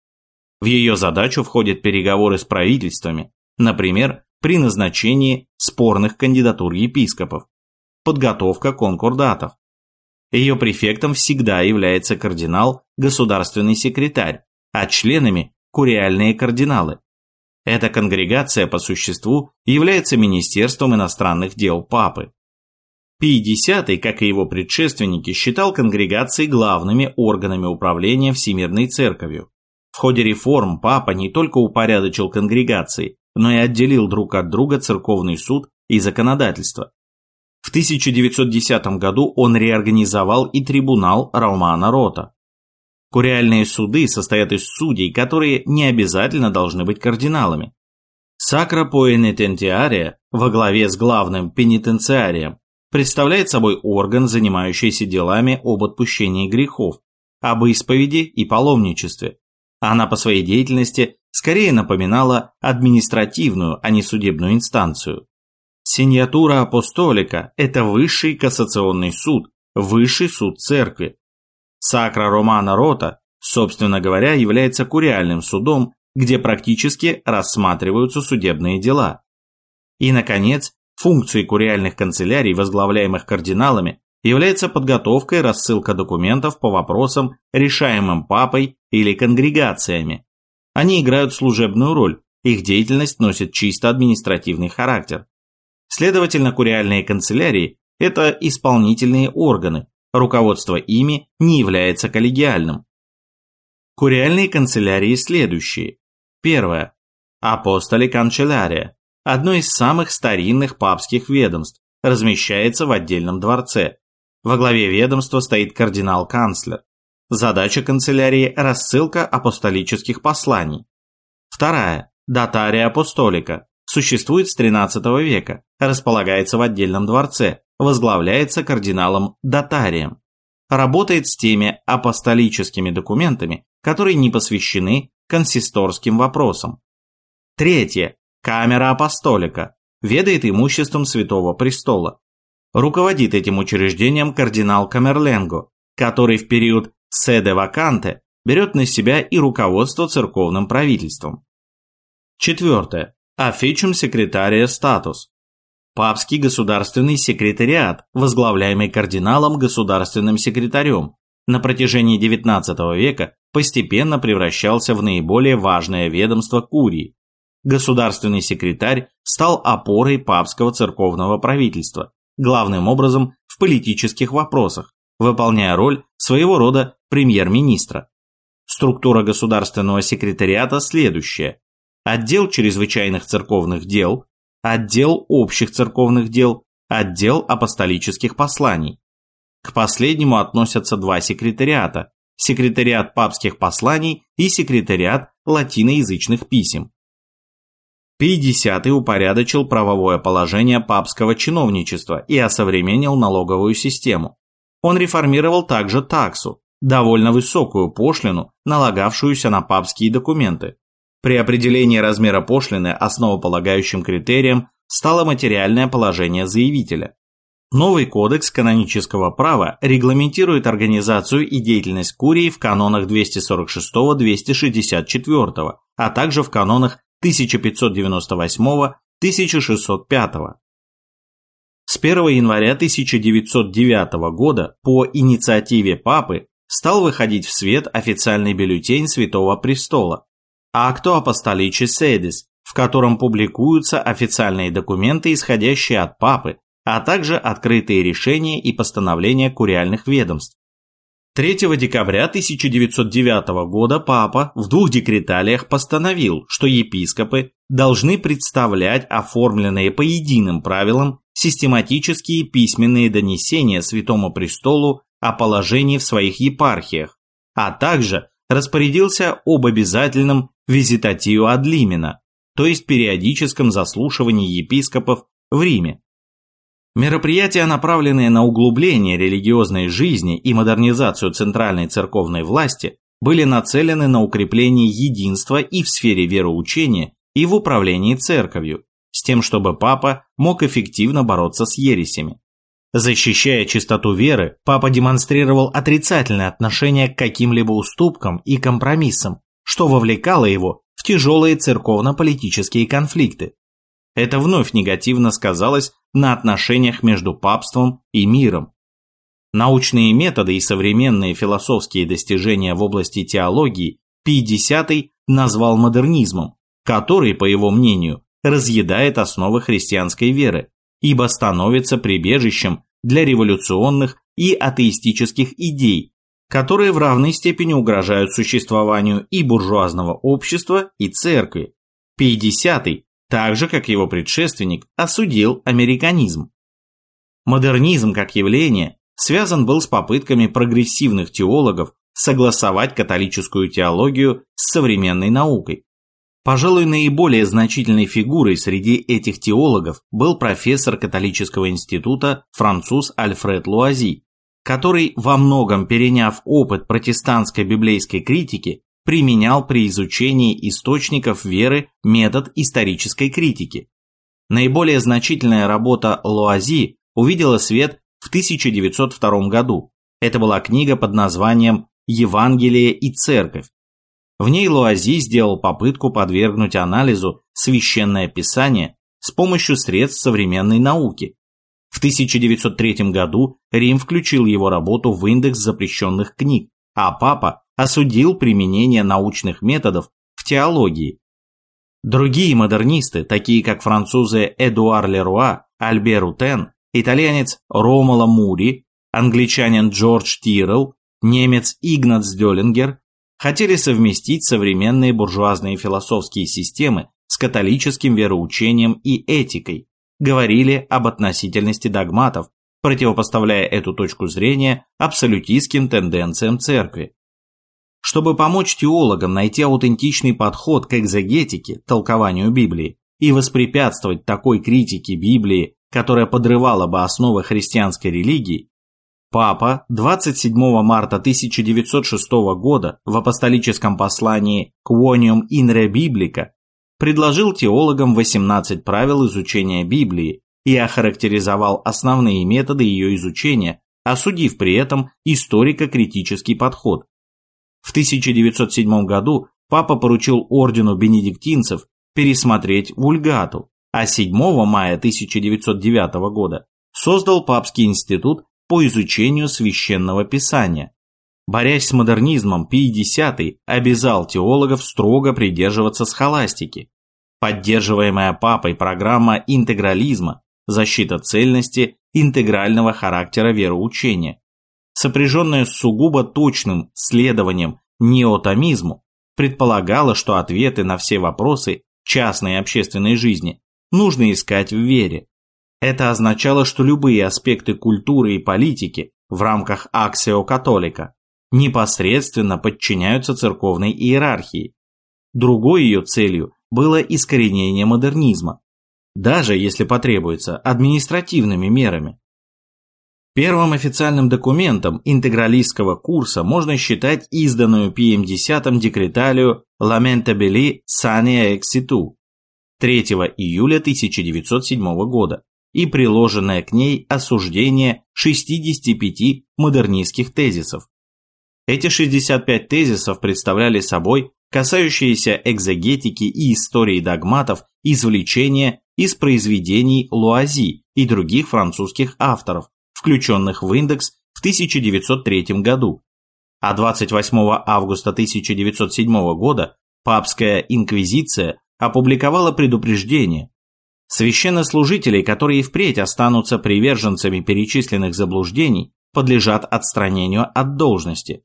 В ее задачу входят переговоры с правительствами, например, при назначении спорных кандидатур епископов, подготовка конкордатов. Ее префектом всегда является кардинал, государственный секретарь, а членами – куриальные кардиналы. Эта конгрегация по существу является Министерством иностранных дел Папы. Пий X, как и его предшественники, считал конгрегации главными органами управления Всемирной Церковью. В ходе реформ Папа не только упорядочил конгрегации, но и отделил друг от друга церковный суд и законодательство. В 1910 году он реорганизовал и трибунал Романа Рота. Куриальные суды состоят из судей, которые не обязательно должны быть кардиналами. Сакра Поэнитентиария во главе с главным пенитенциарием представляет собой орган, занимающийся делами об отпущении грехов, об исповеди и паломничестве. Она по своей деятельности скорее напоминала административную, а не судебную инстанцию. Синьятура апостолика – это высший кассационный суд, высший суд церкви. Сакра Романа Рота, собственно говоря, является куриальным судом, где практически рассматриваются судебные дела. И, наконец, функцией куриальных канцелярий, возглавляемых кардиналами, является подготовка и рассылка документов по вопросам, решаемым папой или конгрегациями, они играют служебную роль, их деятельность носит чисто административный характер. Следовательно, куриальные канцелярии – это исполнительные органы, руководство ими не является коллегиальным. Куриальные канцелярии следующие. Первое. Апостоли канцелярия – одно из самых старинных папских ведомств, размещается в отдельном дворце. Во главе ведомства стоит кардинал-канцлер. Задача канцелярии – рассылка апостолических посланий. Вторая – датария апостолика. Существует с XIII века, располагается в отдельном дворце, возглавляется кардиналом датарием. Работает с теми апостолическими документами, которые не посвящены консисторским вопросам. Третье. Камера апостолика. Ведает имуществом Святого Престола. Руководит этим учреждением кардинал Камерленго, который в период Седе Ваканте берет на себя и руководство церковным правительством. Четвертое. Офичум секретария статус. Папский государственный секретариат, возглавляемый кардиналом государственным секретарем, на протяжении XIX века постепенно превращался в наиболее важное ведомство Курии. Государственный секретарь стал опорой папского церковного правительства, главным образом в политических вопросах, выполняя роль своего рода премьер-министра. Структура государственного секретариата следующая. Отдел чрезвычайных церковных дел, отдел общих церковных дел, отдел апостолических посланий. К последнему относятся два секретариата – секретариат папских посланий и секретариат латиноязычных писем. X упорядочил правовое положение папского чиновничества и осовременил налоговую систему. Он реформировал также таксу, довольно высокую пошлину, налагавшуюся на папские документы. При определении размера пошлины основополагающим критерием стало материальное положение заявителя. Новый кодекс канонического права регламентирует организацию и деятельность Курии в канонах 246-264, а также в канонах 1598-1605. С 1 января 1909 года по инициативе Папы стал выходить в свет официальный бюллетень Святого Престола «Acto Apostolicis Sedis», в котором публикуются официальные документы, исходящие от Папы, а также открытые решения и постановления куриальных ведомств. 3 декабря 1909 года Папа в двух декреталиях постановил, что епископы должны представлять оформленные по единым правилам систематические письменные донесения Святому Престолу о положении в своих епархиях, а также распорядился об обязательном визитатио адлимина, то есть периодическом заслушивании епископов в Риме. Мероприятия, направленные на углубление религиозной жизни и модернизацию центральной церковной власти, были нацелены на укрепление единства и в сфере вероучения, и в управлении церковью, с тем, чтобы папа мог эффективно бороться с ересями. Защищая чистоту веры, папа демонстрировал отрицательное отношение к каким-либо уступкам и компромиссам, что вовлекало его в тяжелые церковно-политические конфликты. Это вновь негативно сказалось на отношениях между папством и миром. Научные методы и современные философские достижения в области теологии Пий X назвал модернизмом, который, по его мнению, разъедает основы христианской веры, ибо становится прибежищем для революционных и атеистических идей, которые в равной степени угрожают существованию и буржуазного общества, и церкви. X, так же как его предшественник, осудил американизм. Модернизм как явление связан был с попытками прогрессивных теологов согласовать католическую теологию с современной наукой. Пожалуй, наиболее значительной фигурой среди этих теологов был профессор католического института француз Альфред Луази, который, во многом переняв опыт протестантской библейской критики, применял при изучении источников веры метод исторической критики. Наиболее значительная работа Луази увидела свет в 1902 году. Это была книга под названием «Евангелие и Церковь», в ней Луази сделал попытку подвергнуть анализу священное писание с помощью средств современной науки. В 1903 году Рим включил его работу в индекс запрещенных книг, а папа осудил применение научных методов в теологии. Другие модернисты, такие как французы Эдуар Леруа, Альбер Утен, итальянец Ромало Мури, англичанин Джордж Тиррелл, немец Игнац Дёлингер хотели совместить современные буржуазные философские системы с католическим вероучением и этикой, говорили об относительности догматов, противопоставляя эту точку зрения абсолютистским тенденциям церкви. Чтобы помочь теологам найти аутентичный подход к экзегетике, толкованию Библии, и воспрепятствовать такой критике Библии, которая подрывала бы основы христианской религии, Папа 27 марта 1906 года в апостолическом послании Quonium in re Biblica предложил теологам 18 правил изучения Библии и охарактеризовал основные методы ее изучения, осудив при этом историко-критический подход. В 1907 году папа поручил ордену бенедиктинцев пересмотреть вульгату, а 7 мая 1909 года создал Папский институт по изучению священного писания. Борясь с модернизмом, Пий X обязал теологов строго придерживаться схоластики. Поддерживаемая папой программа интегрализма, защита цельности, интегрального характера вероучения, сопряженная с сугубо точным следованием неотомизму, предполагала, что ответы на все вопросы частной и общественной жизни нужно искать в вере, это означало, что любые аспекты культуры и политики в рамках аксио католика непосредственно подчиняются церковной иерархии. Другой ее целью было искоренение модернизма, даже если потребуется административными мерами. Первым официальным документом интегралистского курса можно считать изданную Пием X декреталию Lamentabili Sania Exitu 3 июля 1907 года, и приложенное к ней осуждение 65 модернистских тезисов. Эти 65 тезисов представляли собой касающиеся экзегетики и истории догматов извлечения из произведений Луази и других французских авторов, включенных в индекс в 1903 году. А 28 августа 1907 года папская инквизиция опубликовала предупреждение, Священнослужителей, которые впредь останутся приверженцами перечисленных заблуждений, подлежат отстранению от должности.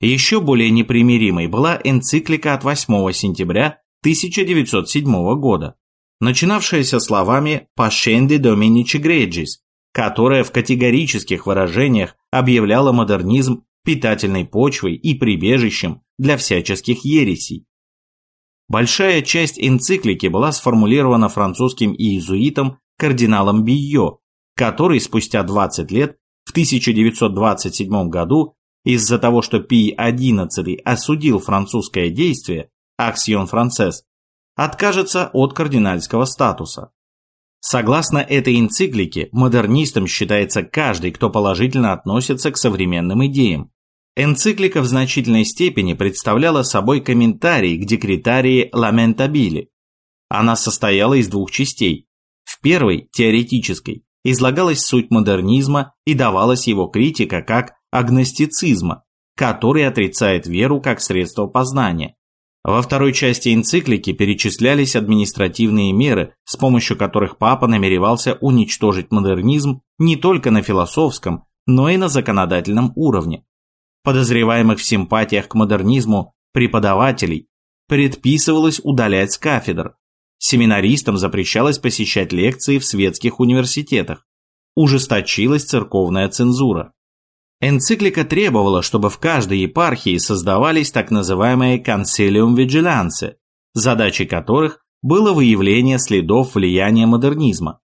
Еще более непримиримой была энциклика от 8 сентября 1907 года, начинавшаяся словами «Pascendi Dominici Gregis», которая в категорических выражениях объявляла модернизм питательной почвой и прибежищем для всяческих ересей. Большая часть энциклики была сформулирована французским иезуитом кардиналом Бийо, который спустя 20 лет, в 1927 году, из-за того, что Пий XI осудил французское действие, Аксион Францесс, откажется от кардинальского статуса. Согласно этой энциклике, модернистом считается каждый, кто положительно относится к современным идеям. Энциклика в значительной степени представляла собой комментарий к декретарии Ламентабили. Она состояла из двух частей. В первой, теоретической, излагалась суть модернизма и давалась его критика как агностицизма, который отрицает веру как средство познания. Во второй части энциклики перечислялись административные меры, с помощью которых папа намеревался уничтожить модернизм не только на философском, но и на законодательном уровне. Подозреваемых в симпатиях к модернизму преподавателей предписывалось удалять с кафедр. Семинаристам запрещалось посещать лекции в светских университетах. Ужесточилась церковная цензура. Энциклика требовала, чтобы в каждой епархии создавались так называемые «консилиум vigilance», задачей которых было выявление следов влияния модернизма.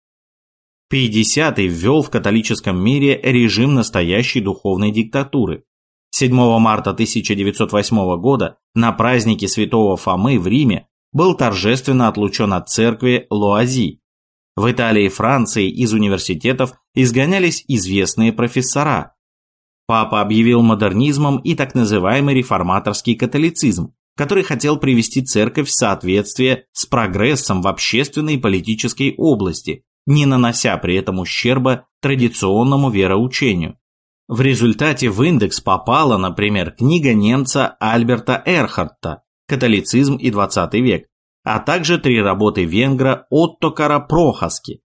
X ввел в католическом мире режим настоящей духовной диктатуры. 7 марта 1908 года на празднике святого Фомы в Риме был торжественно отлучен от церкви Луази. В Италии и Франции из университетов изгонялись известные профессора, Папа объявил модернизмом и так называемый реформаторский католицизм, который хотел привести церковь в соответствие с прогрессом в общественной и политической области, не нанося при этом ущерба традиционному вероучению. В результате в индекс попала, например, книга немца Альберта Эрхардта «Католицизм и XX век», а также три работы венгра Оттокара Прохаски.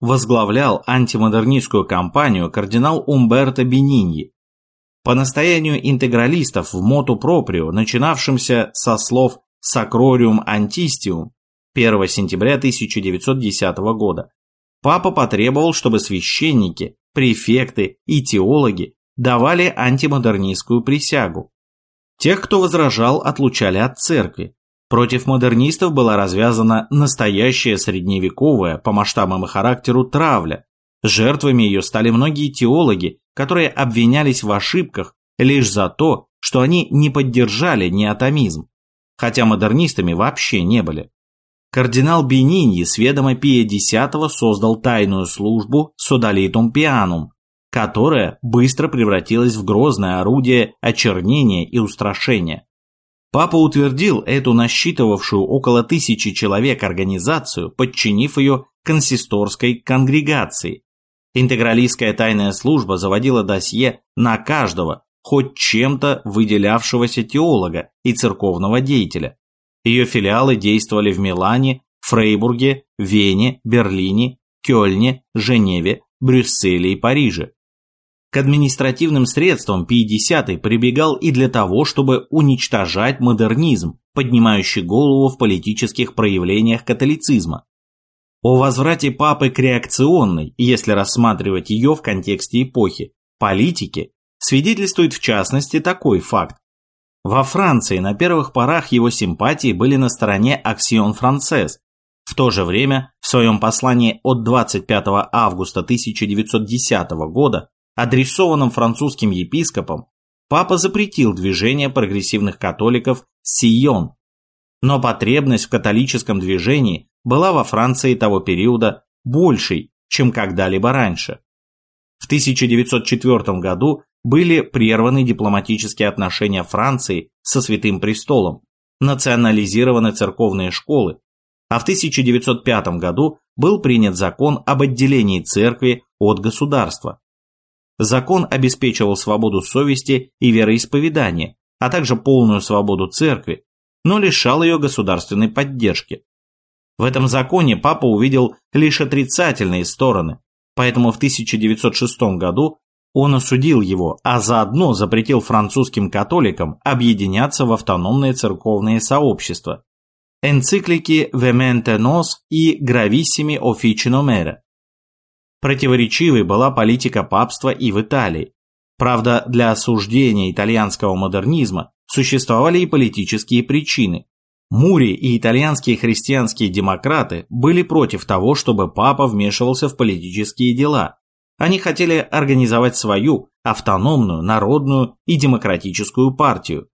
Возглавлял антимодернистскую кампанию кардинал Умберто Бениньи, по настоянию интегралистов в моту проприо, начинавшемся со слов «sacrorium antistium» 1 сентября 1910 года, папа потребовал, чтобы священники, префекты и теологи давали антимодернистскую присягу. Тех, кто возражал, отлучали от церкви. Против модернистов была развязана настоящая средневековая по масштабам и характеру травля. Жертвами ее стали многие теологи, которые обвинялись в ошибках лишь за то, что они не поддержали неотомизм, хотя модернистами вообще не были. Кардинал Бениньи с ведома Пия X создал тайную службу Содалитум Пианум, которая быстро превратилась в грозное орудие очернения и устрашения. Папа утвердил эту насчитывавшую около тысячи человек организацию, подчинив ее консисторской конгрегации, Интегралистская тайная служба заводила досье на каждого, хоть чем-то выделявшегося теолога и церковного деятеля. Ее филиалы действовали в Милане, Фрейбурге, Вене, Берлине, Кёльне, Женеве, Брюсселе и Париже. К административным средствам Пий X прибегал и для того, чтобы уничтожать модернизм, поднимающий голову в политических проявлениях католицизма. О возврате папы к реакционной, если рассматривать ее в контексте эпохи, политике, свидетельствует в частности такой факт. Во Франции на первых порах его симпатии были на стороне Аксион Францез. В то же время, в своем послании от 25 августа 1910 года, адресованном французским епископам, папа запретил движение прогрессивных католиков «Сион». Но потребность в католическом движении была во Франции того периода большей, чем когда-либо раньше. В 1904 году были прерваны дипломатические отношения Франции со Святым Престолом, национализированы церковные школы, а в 1905 году был принят закон об отделении церкви от государства. Закон обеспечивал свободу совести и вероисповедания, а также полную свободу церкви, но лишал ее государственной поддержки. В этом законе папа увидел лишь отрицательные стороны, поэтому в 1906 году он осудил его, а заодно запретил французским католикам объединяться в автономные церковные сообщества. Энциклики «Vemente Nos» и «Gravissimi Officino Mere». Противоречивой была политика папства и в Италии. Правда, для осуждения итальянского модернизма существовали и политические причины. Мури и итальянские христианские демократы были против того, чтобы папа вмешивался в политические дела, Они хотели организовать свою автономную, народную и демократическую партию.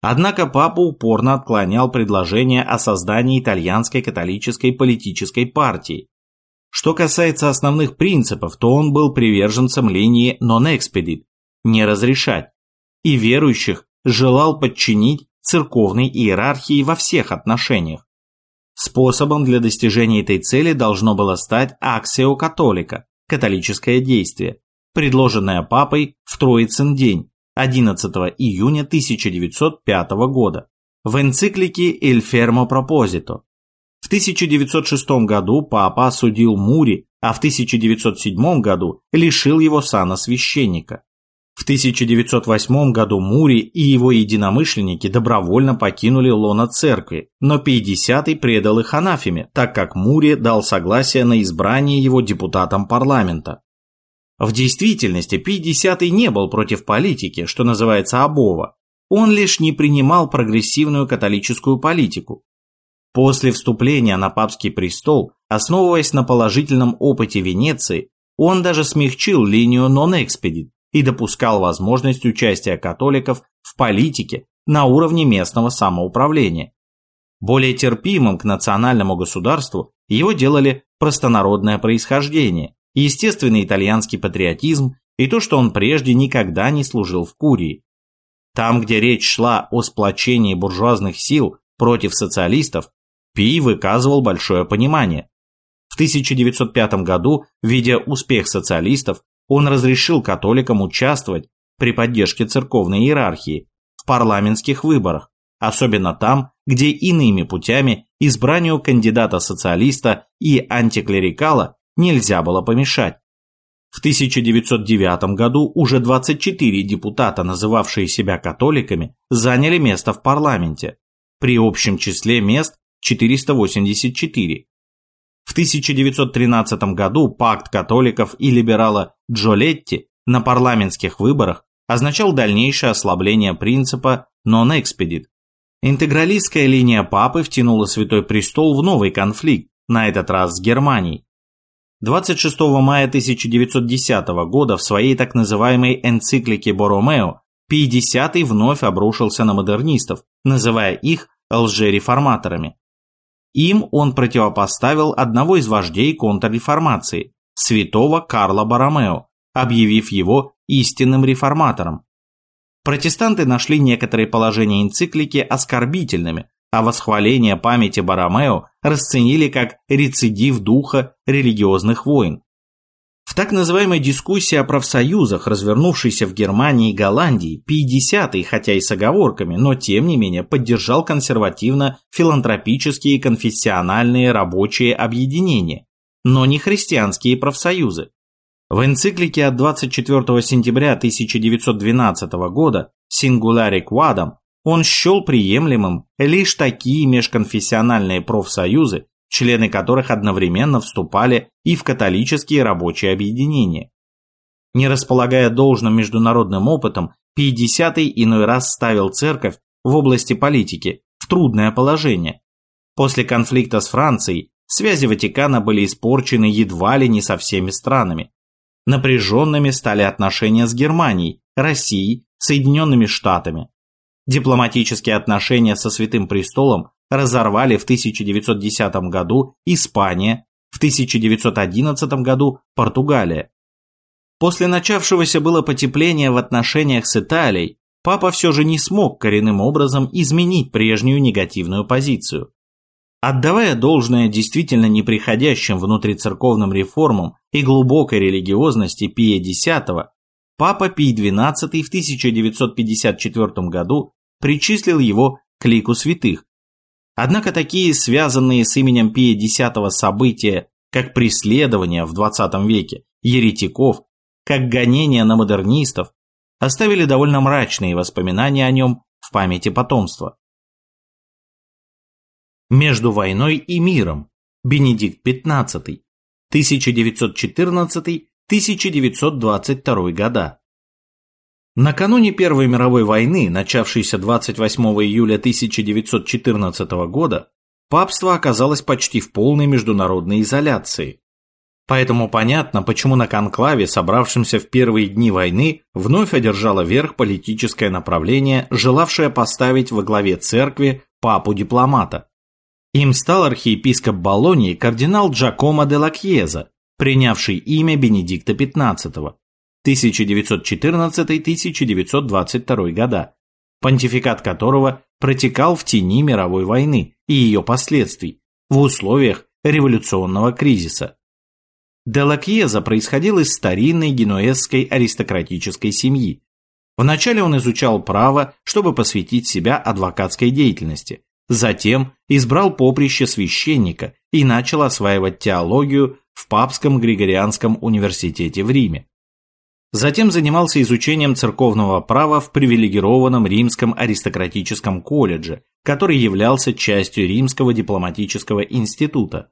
Однако папа упорно отклонял предложение о создании итальянской католической политической партии. Что касается основных принципов, то он был приверженцем линии non expedit – не разрешать, и верующих желал подчинить церковной иерархии во всех отношениях. Способом для достижения этой цели должно было стать аксио католика – католическое действие, предложенное папой в Троицын день 11 июня 1905 года в энциклике «Il fermo proposito». В 1906 году папа осудил Мури, а в 1907 году лишил его сана священника. В 1908 году Мури и его единомышленники добровольно покинули лона церкви, но 50-й предал их анафеме, так как Мури дал согласие на избрание его депутатом парламента. В действительности 50-й не был против политики, что называется обова. Он лишь не принимал прогрессивную католическую политику. После вступления на папский престол, основываясь на положительном опыте Венеции, он даже смягчил линию non-expedit и допускал возможность участия католиков в политике на уровне местного самоуправления. Более терпимым к национальному государству его делали простонародное происхождение, естественный итальянский патриотизм и то, что он прежде никогда не служил в Курии. Там, где речь шла о сплочении буржуазных сил против социалистов, Пи выказывал большое понимание. В 1905 году, видя успех социалистов, он разрешил католикам участвовать при поддержке церковной иерархии в парламентских выборах, особенно там, где иными путями избранию кандидата-социалиста и антиклерикала нельзя было помешать. В 1909 году уже 24 депутата, называвшие себя католиками, заняли место в парламенте, при общем числе мест 484. В 1913 году пакт католиков и либерала Джолетти на парламентских выборах означал дальнейшее ослабление принципа non expedit. Интегралистская линия папы втянула Святой Престол в новый конфликт, на этот раз с Германией. 26 мая 1910 года в своей так называемой энциклике Боромео Пий X вновь обрушился на модернистов, называя их лжереформаторами. Им он противопоставил одного из вождей контрреформации, святого Карла Боромео, объявив его истинным реформатором. Протестанты нашли некоторые положения энциклики оскорбительными, а восхваление памяти Боромео расценили как рецидив духа религиозных войн. Так называемой дискуссии о профсоюзах, развернувшейся в Германии и Голландии, 50-й, хотя и с оговорками, но тем не менее поддержал консервативно-филантропические конфессиональные рабочие объединения, но не христианские профсоюзы. В энциклике от 24 сентября 1912 года «Singulare Quadam» он счел приемлемым лишь такие межконфессиональные профсоюзы, члены которых одновременно вступали и в католические рабочие объединения. Не располагая должным международным опытом, Пятидесятый иной раз ставил церковь в области политики в трудное положение. После конфликта с Францией связи Ватикана были испорчены едва ли не со всеми странами. Напряженными стали отношения с Германией, Россией, Соединенными Штатами. Дипломатические отношения со Святым Престолом разорвали в 1910 году Испания, в 1911 году Португалия. После начавшегося было потепления в отношениях с Италией, папа все же не смог коренным образом изменить прежнюю негативную позицию. Отдавая должное действительно неприходящим внутрицерковным реформам и глубокой религиозности Пия X, папа Пий XII в 1954 году причислил его к лику святых, Однако такие связанные с именем Пия X события, как преследование в 20 веке еретиков, как гонения на модернистов, оставили довольно мрачные воспоминания о нем в памяти потомства. Между войной и миром. Бенедикт XV. 1914-1922 года. Накануне Первой мировой войны, начавшейся 28 июля 1914 года, папство оказалось почти в полной международной изоляции. Поэтому понятно, почему на конклаве, собравшемся в первые дни войны, вновь одержало верх политическое направление, желавшее поставить во главе церкви папу-дипломата. Им стал архиепископ Болонии кардинал Джакомо де Лакьеза, принявший имя Бенедикта XV 1914-1922 года, понтификат которого протекал в тени мировой войны и ее последствий в условиях революционного кризиса. Делакьеза происходил из старинной генуэзской аристократической семьи. Вначале он изучал право, чтобы посвятить себя адвокатской деятельности. Затем избрал поприще священника и начал осваивать теологию в Папском Григорианском университете в Риме. Затем занимался изучением церковного права в привилегированном римском аристократическом колледже, который являлся частью Римского дипломатического института.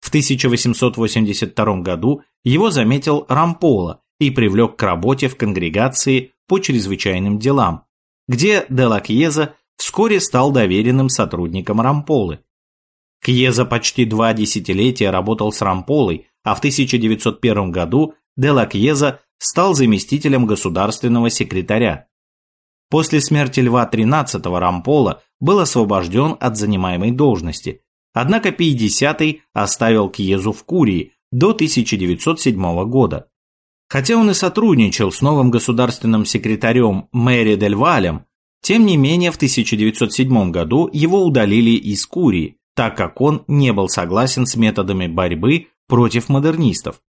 В 1882 году его заметил Рампола и привлек к работе в конгрегации по чрезвычайным делам, где Делла Кьеза вскоре стал доверенным сотрудником Рамполы. Кьеза почти два десятилетия работал с Рамполой, а в 1901 году Делла Кьеза стал заместителем государственного секретаря. После смерти Льва XIII Рампола был освобожден от занимаемой должности, Однако X оставил Кьезу в Курии до 1907 года. Хотя он и сотрудничал с новым государственным секретарем Мэри Дель Валем, тем не менее в 1907 году его удалили из Курии, так как он не был согласен с методами борьбы против модернистов.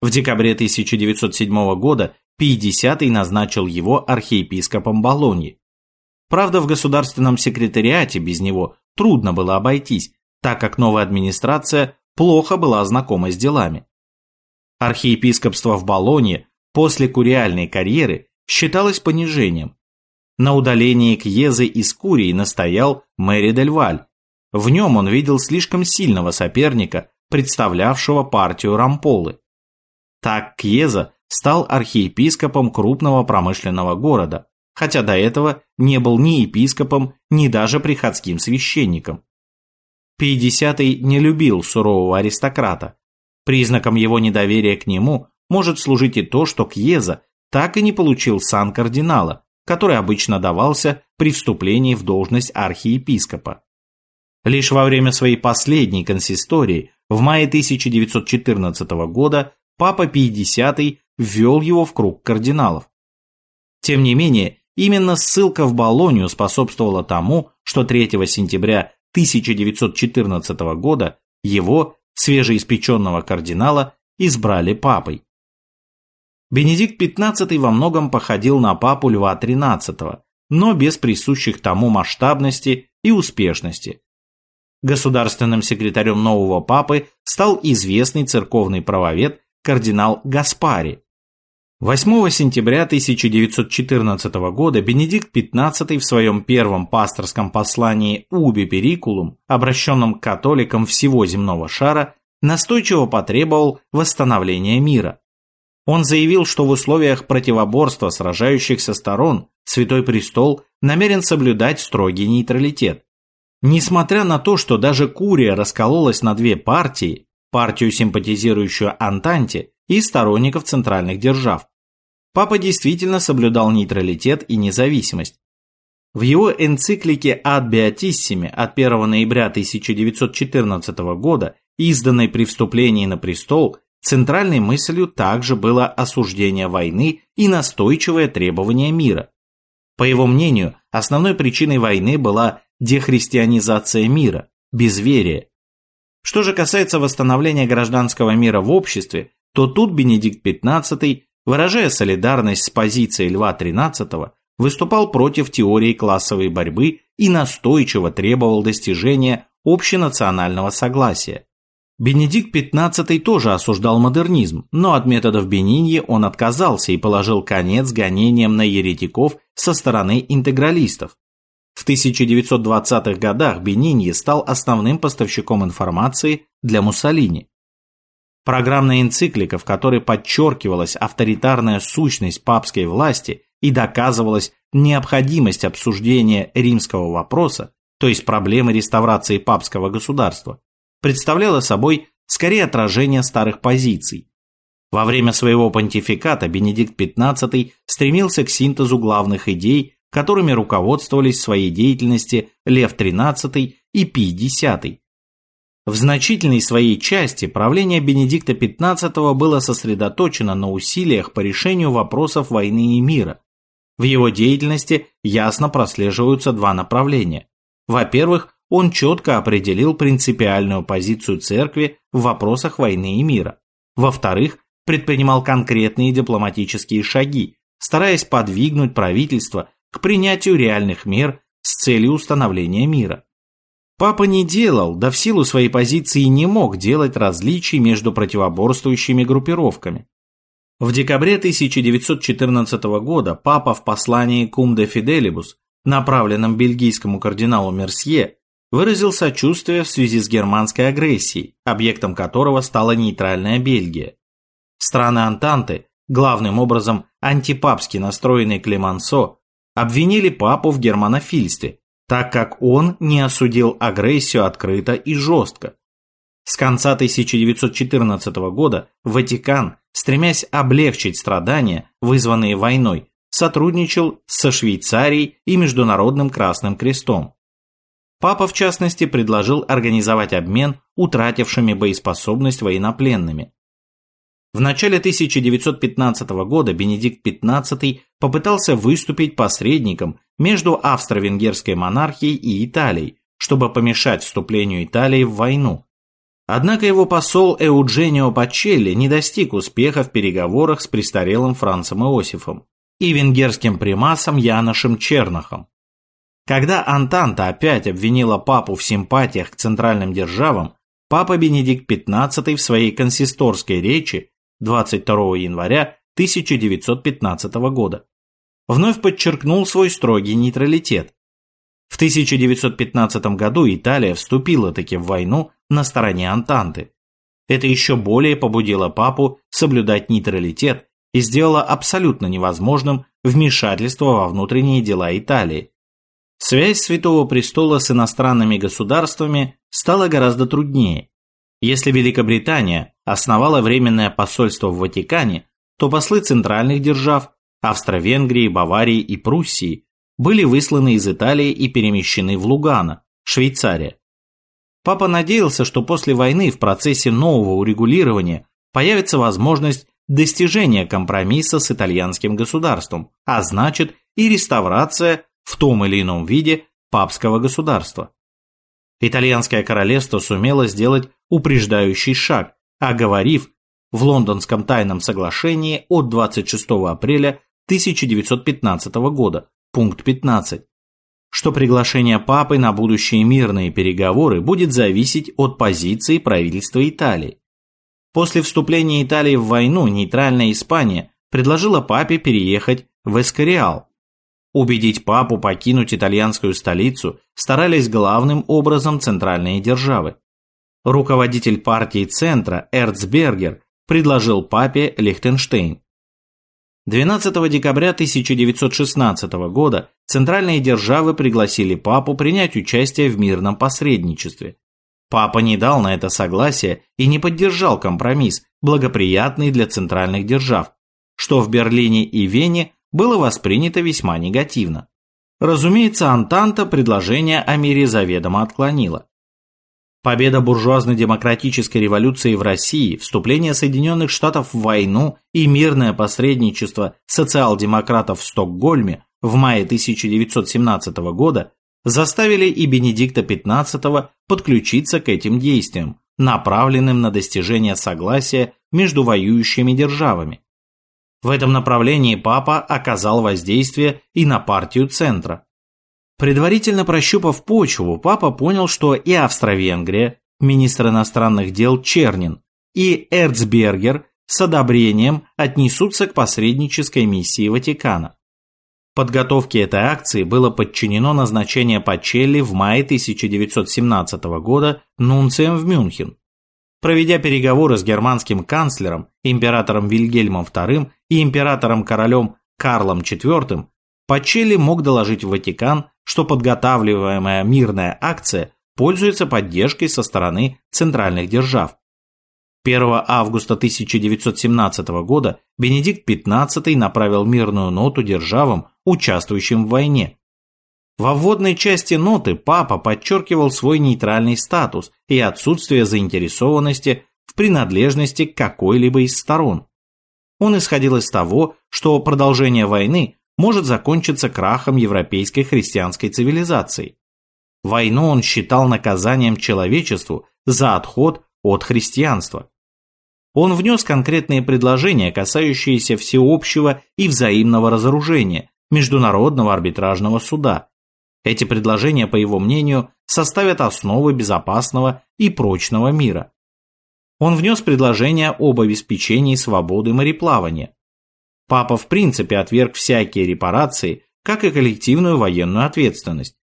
В декабре 1907 года Пий X назначил его архиепископом Болоньи. Правда, в государственном секретариате без него трудно было обойтись, так как новая администрация плохо была знакома с делами. Архиепископство в Болонье после куриальной карьеры считалось понижением. На удалении Кьезы из Курии настоял Мэри Дель Валь. В нем он видел слишком сильного соперника, представлявшего партию Рамполы. Так Кьеза стал архиепископом крупного промышленного города, хотя до этого не был ни епископом, ни даже приходским священником. Пятидесятый не любил сурового аристократа. Признаком его недоверия к нему может служить и то, что Кьеза так и не получил сан кардинала, который обычно давался при вступлении в должность архиепископа. Лишь во время своей последней консистории в мае 1914 года папа Пий X ввел его в круг кардиналов. Тем не менее, именно ссылка в Болонию способствовала тому, что 3 сентября 1914 года его, свежеиспеченного кардинала, избрали папой. Бенедикт XV во многом походил на папу Льва XIII, но без присущих тому масштабности и успешности. Государственным секретарем нового папы стал известный церковный правовед кардинал Гаспари, 8 сентября 1914 года Бенедикт XV в своем первом пасторском послании «Уби Перикулум», обращенном к католикам всего земного шара, настойчиво потребовал восстановления мира. Он заявил, что в условиях противоборства сражающихся сторон Святой Престол намерен соблюдать строгий нейтралитет. Несмотря на то, что даже Курия раскололась на две партии, партию, симпатизирующую Антанте, и сторонников центральных держав, Папа действительно соблюдал нейтралитет и независимость. В его энциклике «Ad Beatissime» от 1 ноября 1914 года, изданной при вступлении на престол, центральной мыслью также было осуждение войны и настойчивое требование мира. По его мнению, основной причиной войны была дехристианизация мира, безверие. Что же касается восстановления гражданского мира в обществе, то тут Бенедикт XV выражая солидарность с позицией Льва XIII, выступал против теории классовой борьбы и настойчиво требовал достижения общенационального согласия. Бенедикт XV тоже осуждал модернизм, но от методов Бениньи он отказался и положил конец гонениям на еретиков со стороны интегралистов. В 1920-х годах Бениньи стал основным поставщиком информации для Муссолини. Программная энциклика, в которой подчеркивалась авторитарная сущность папской власти и доказывалась необходимость обсуждения римского вопроса, то есть проблемы реставрации папского государства, представляла собой скорее отражение старых позиций. Во время своего понтификата Бенедикт XV стремился к синтезу главных идей, которыми руководствовались в своей деятельности Лев XIII и Пий X. В значительной своей части правление Бенедикта XV было сосредоточено на усилиях по решению вопросов войны и мира. В его деятельности ясно прослеживаются два направления. Во-первых, он четко определил принципиальную позицию церкви в вопросах войны и мира. Во-вторых, предпринимал конкретные дипломатические шаги, стараясь подвигнуть правительство к принятию реальных мер с целью установления мира. Папа не делал, да в силу своей позиции не мог делать различий между противоборствующими группировками. В декабре 1914 года папа в послании Cum de Fidelibus, направленном бельгийскому кардиналу Мерсье, выразил сочувствие в связи с германской агрессией, объектом которого стала нейтральная Бельгия. Страны Антанты, главным образом антипапски настроенные Клемансо, обвинили папу в германофильстве, так как он не осудил агрессию открыто и жестко. С конца 1914 года Ватикан, стремясь облегчить страдания, вызванные войной, сотрудничал со Швейцарией и Международным Красным Крестом. Папа, в частности, предложил организовать обмен утратившими боеспособность военнопленными. В начале 1915 года Бенедикт XV попытался выступить посредником между австро-венгерской монархией и Италией, чтобы помешать вступлению Италии в войну. Однако его посол Эудженио Пачелли не достиг успеха в переговорах с престарелым Францем Иосифом и венгерским примасом Яношем Чернохом. Когда Антанта опять обвинила папу в симпатиях к центральным державам, папа Бенедикт XV в своей консисторской речи 22 января 1915 года вновь подчеркнул свой строгий нейтралитет. В 1915 году Италия вступила таки в войну на стороне Антанты. Это еще более побудило папу соблюдать нейтралитет и сделало абсолютно невозможным вмешательство во внутренние дела Италии. Связь Святого Престола с иностранными государствами стала гораздо труднее. Если Великобритания основала временное посольство в Ватикане, то послы центральных держав Австро-Венгрии, Баварии и Пруссии были высланы из Италии и перемещены в Лугано, Швейцария. Папа надеялся, что после войны в процессе нового урегулирования появится возможность достижения компромисса с итальянским государством, а значит и реставрация в том или ином виде папского государства. Итальянское королевство сумело сделать упреждающий шаг, оговорив в Лондонском тайном соглашении от 26 апреля 1915 года, пункт 15, что приглашение папы на будущие мирные переговоры будет зависеть от позиции правительства Италии. После вступления Италии в войну нейтральная Испания предложила папе переехать в Эскориал. Убедить папу покинуть итальянскую столицу старались главным образом центральные державы. Руководитель партии Центра Эрцбергер предложил папе Лихтенштейн. 12 декабря 1916 года центральные державы пригласили папу принять участие в мирном посредничестве. Папа не дал на это согласие и не поддержал компромисс, благоприятный для центральных держав, что в Берлине и Вене было воспринято весьма негативно. Разумеется, Антанта предложение о мире заведомо отклонила. Победа буржуазно-демократической революции в России, вступление Соединенных Штатов в войну и мирное посредничество социал-демократов в Стокгольме в мае 1917 года заставили и Бенедикта XV подключиться к этим действиям, направленным на достижение согласия между воюющими державами. В этом направлении папа оказал воздействие и на партию центра. Предварительно прощупав почву, папа понял, что и Австро-Венгрия, министр иностранных дел Чернин, и Эрцбергер с одобрением отнесутся к посреднической миссии Ватикана. Подготовке этой акции было подчинено назначение Пачелли в мае 1917 года нунцием в Мюнхен. Проведя переговоры с германским канцлером, императором Вильгельмом II и императором-королем Карлом IV, Пачелли мог доложить в Ватикан, что подготавливаемая мирная акция пользуется поддержкой со стороны центральных держав. 1 августа 1917 года Бенедикт XV направил мирную ноту державам, участвующим в войне. Во вводной части ноты папа подчеркивал свой нейтральный статус и отсутствие заинтересованности в принадлежности к какой-либо из сторон. Он исходил из того, что продолжение войны может закончиться крахом европейской христианской цивилизации. Войну он считал наказанием человечеству за отход от христианства. Он внес конкретные предложения, касающиеся всеобщего и взаимного разоружения, Международного арбитражного суда. Эти предложения, по его мнению, составят основы безопасного и прочного мира. Он внес предложение об обеспечении свободы мореплавания. Папа в принципе отверг всякие репарации, как и коллективную военную ответственность.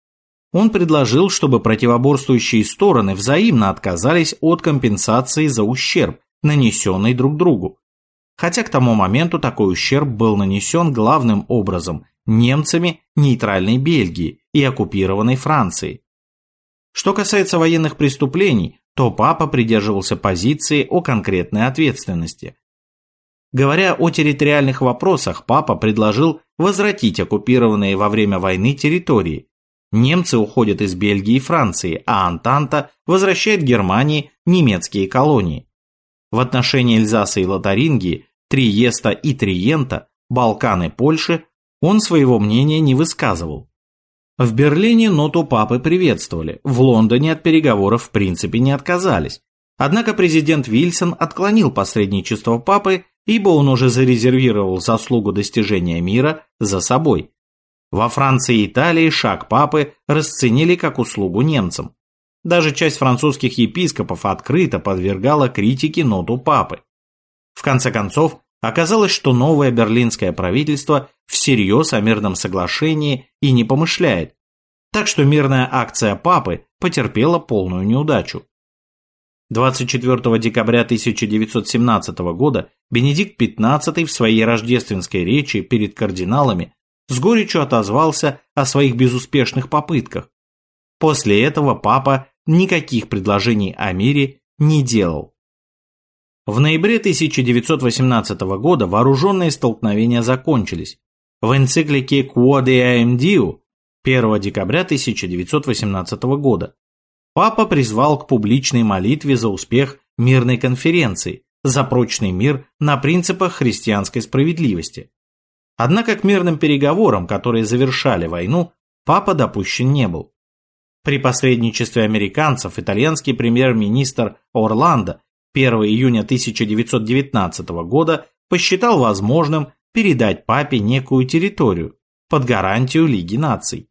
Он предложил, чтобы противоборствующие стороны взаимно отказались от компенсации за ущерб, нанесенный друг другу. Хотя к тому моменту такой ущерб был нанесен главным образом немцами нейтральной Бельгии и оккупированной Франции. Что касается военных преступлений, то папа придерживался позиции о конкретной ответственности. Говоря о территориальных вопросах, папа предложил возвратить оккупированные во время войны территории, Немцы уходят из Бельгии и Франции, а Антанта возвращает Германии немецкие колонии. В отношении Эльзаса и Лотарингии, Триеста и Триента, Балканы Польши он своего мнения не высказывал. В Берлине ноту папы приветствовали, в Лондоне от переговоров в принципе не отказались. Однако президент Вильсон отклонил посредничество папы, ибо он уже зарезервировал заслугу достижения мира за собой – во Франции и Италии шаг папы расценили как услугу немцам. Даже часть французских епископов открыто подвергала критике ноту папы. В конце концов, оказалось, что новое берлинское правительство всерьез о мирном соглашении и не помышляет, так что мирная акция папы потерпела полную неудачу. 24 декабря 1917 года Бенедикт XV в своей рождественской речи перед кардиналами с горечью отозвался о своих безуспешных попытках. После этого папа никаких предложений о мире не делал. В ноябре 1918 года вооруженные столкновения закончились. В энциклике Quod Eam Diu 1 декабря 1918 года папа призвал к публичной молитве за успех мирной конференции, за прочный мир на принципах христианской справедливости. Однако к мирным переговорам, которые завершали войну, папа допущен не был. При посредничестве американцев итальянский премьер-министр Орландо 1 июня 1919 года посчитал возможным передать папе некую территорию под гарантию Лиги наций.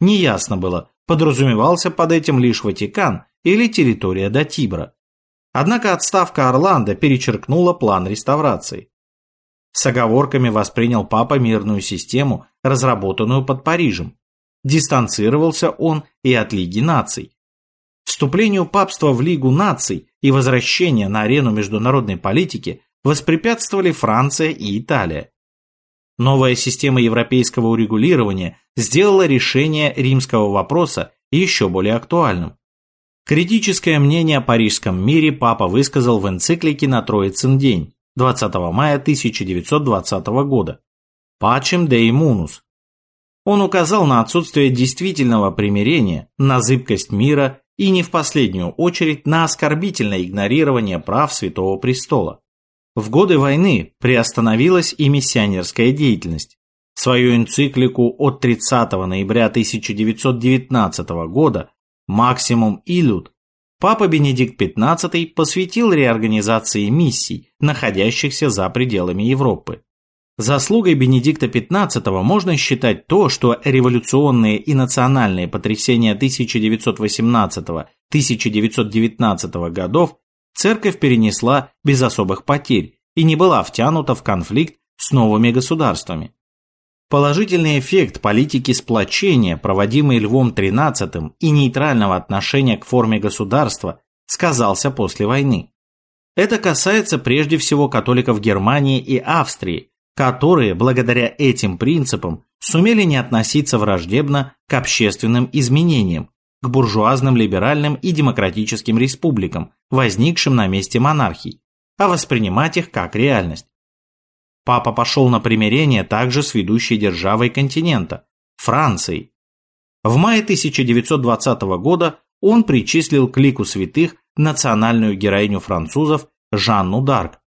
Неясно было, подразумевался под этим лишь Ватикан или территория до Тибра. Однако отставка Орландо перечеркнула план реставрации. С оговорками воспринял папа мирную систему, разработанную под Парижем. Дистанцировался он и от Лиги наций. Вступлению папства в Лигу наций и возвращение на арену международной политики воспрепятствовали Франция и Италия. Новая система европейского урегулирования сделала решение римского вопроса еще более актуальным. Критическое мнение о парижском мире папа высказал в энциклике на Троицын день. 20 мая 1920 года. Пачем де. Он указал на отсутствие действительного примирения, на зыбкость мира и не в последнюю очередь на оскорбительное игнорирование прав Святого Престола. В годы войны приостановилась и миссионерская деятельность. Свою энциклику от 30 ноября 1919 года «Максимум Илют» Папа Бенедикт XV посвятил реорганизации миссий, находящихся за пределами Европы. Заслугой Бенедикта XV можно считать то, что революционные и национальные потрясения 1918-1919 годов церковь перенесла без особых потерь и не была втянута в конфликт с новыми государствами. Положительный эффект политики сплочения, проводимой Львом XIII и нейтрального отношения к форме государства, сказался после войны. Это касается прежде всего католиков Германии и Австрии, которые, благодаря этим принципам, сумели не относиться враждебно к общественным изменениям к буржуазным либеральным и демократическим республикам, возникшим на месте монархий, а воспринимать их как реальность. Папа пошел на примирение также с ведущей державой континента – Францией. В мае 1920 года он причислил к лику святых национальную героиню французов Жанну Дарк.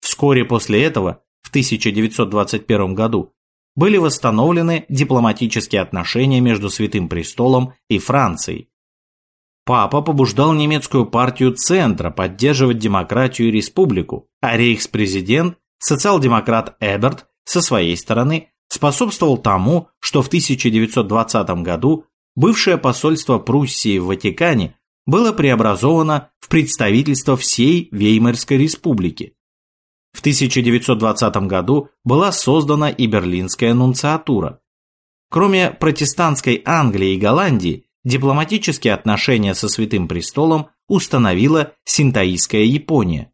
Вскоре после этого, в 1921 году, были восстановлены дипломатические отношения между Святым Престолом и Францией. Папа побуждал немецкую партию Центра поддерживать демократию и республику, а рейхспрезидент, социал-демократ Эберт, со своей стороны, способствовал тому, что в 1920 году бывшее посольство Пруссии в Ватикане было преобразовано в представительство всей Веймарской республики. В 1920 году была создана и Берлинская нунциатура. Кроме протестантской Англии и Голландии, дипломатические отношения со Святым Престолом установила синтаистская Япония.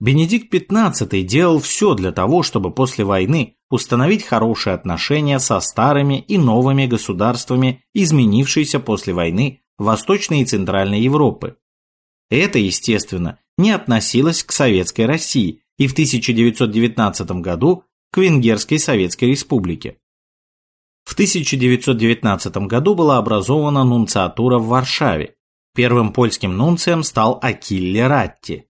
Бенедикт XV делал все для того, чтобы после войны установить хорошие отношения со старыми и новыми государствами, изменившиеся после войны Восточной и Центральной Европы. Это, естественно, не относилось к Советской России и в 1919 году к Венгерской Советской Республике. В 1919 году была образована нунциатура в Варшаве. Первым польским нунцием стал Акилле Ратти.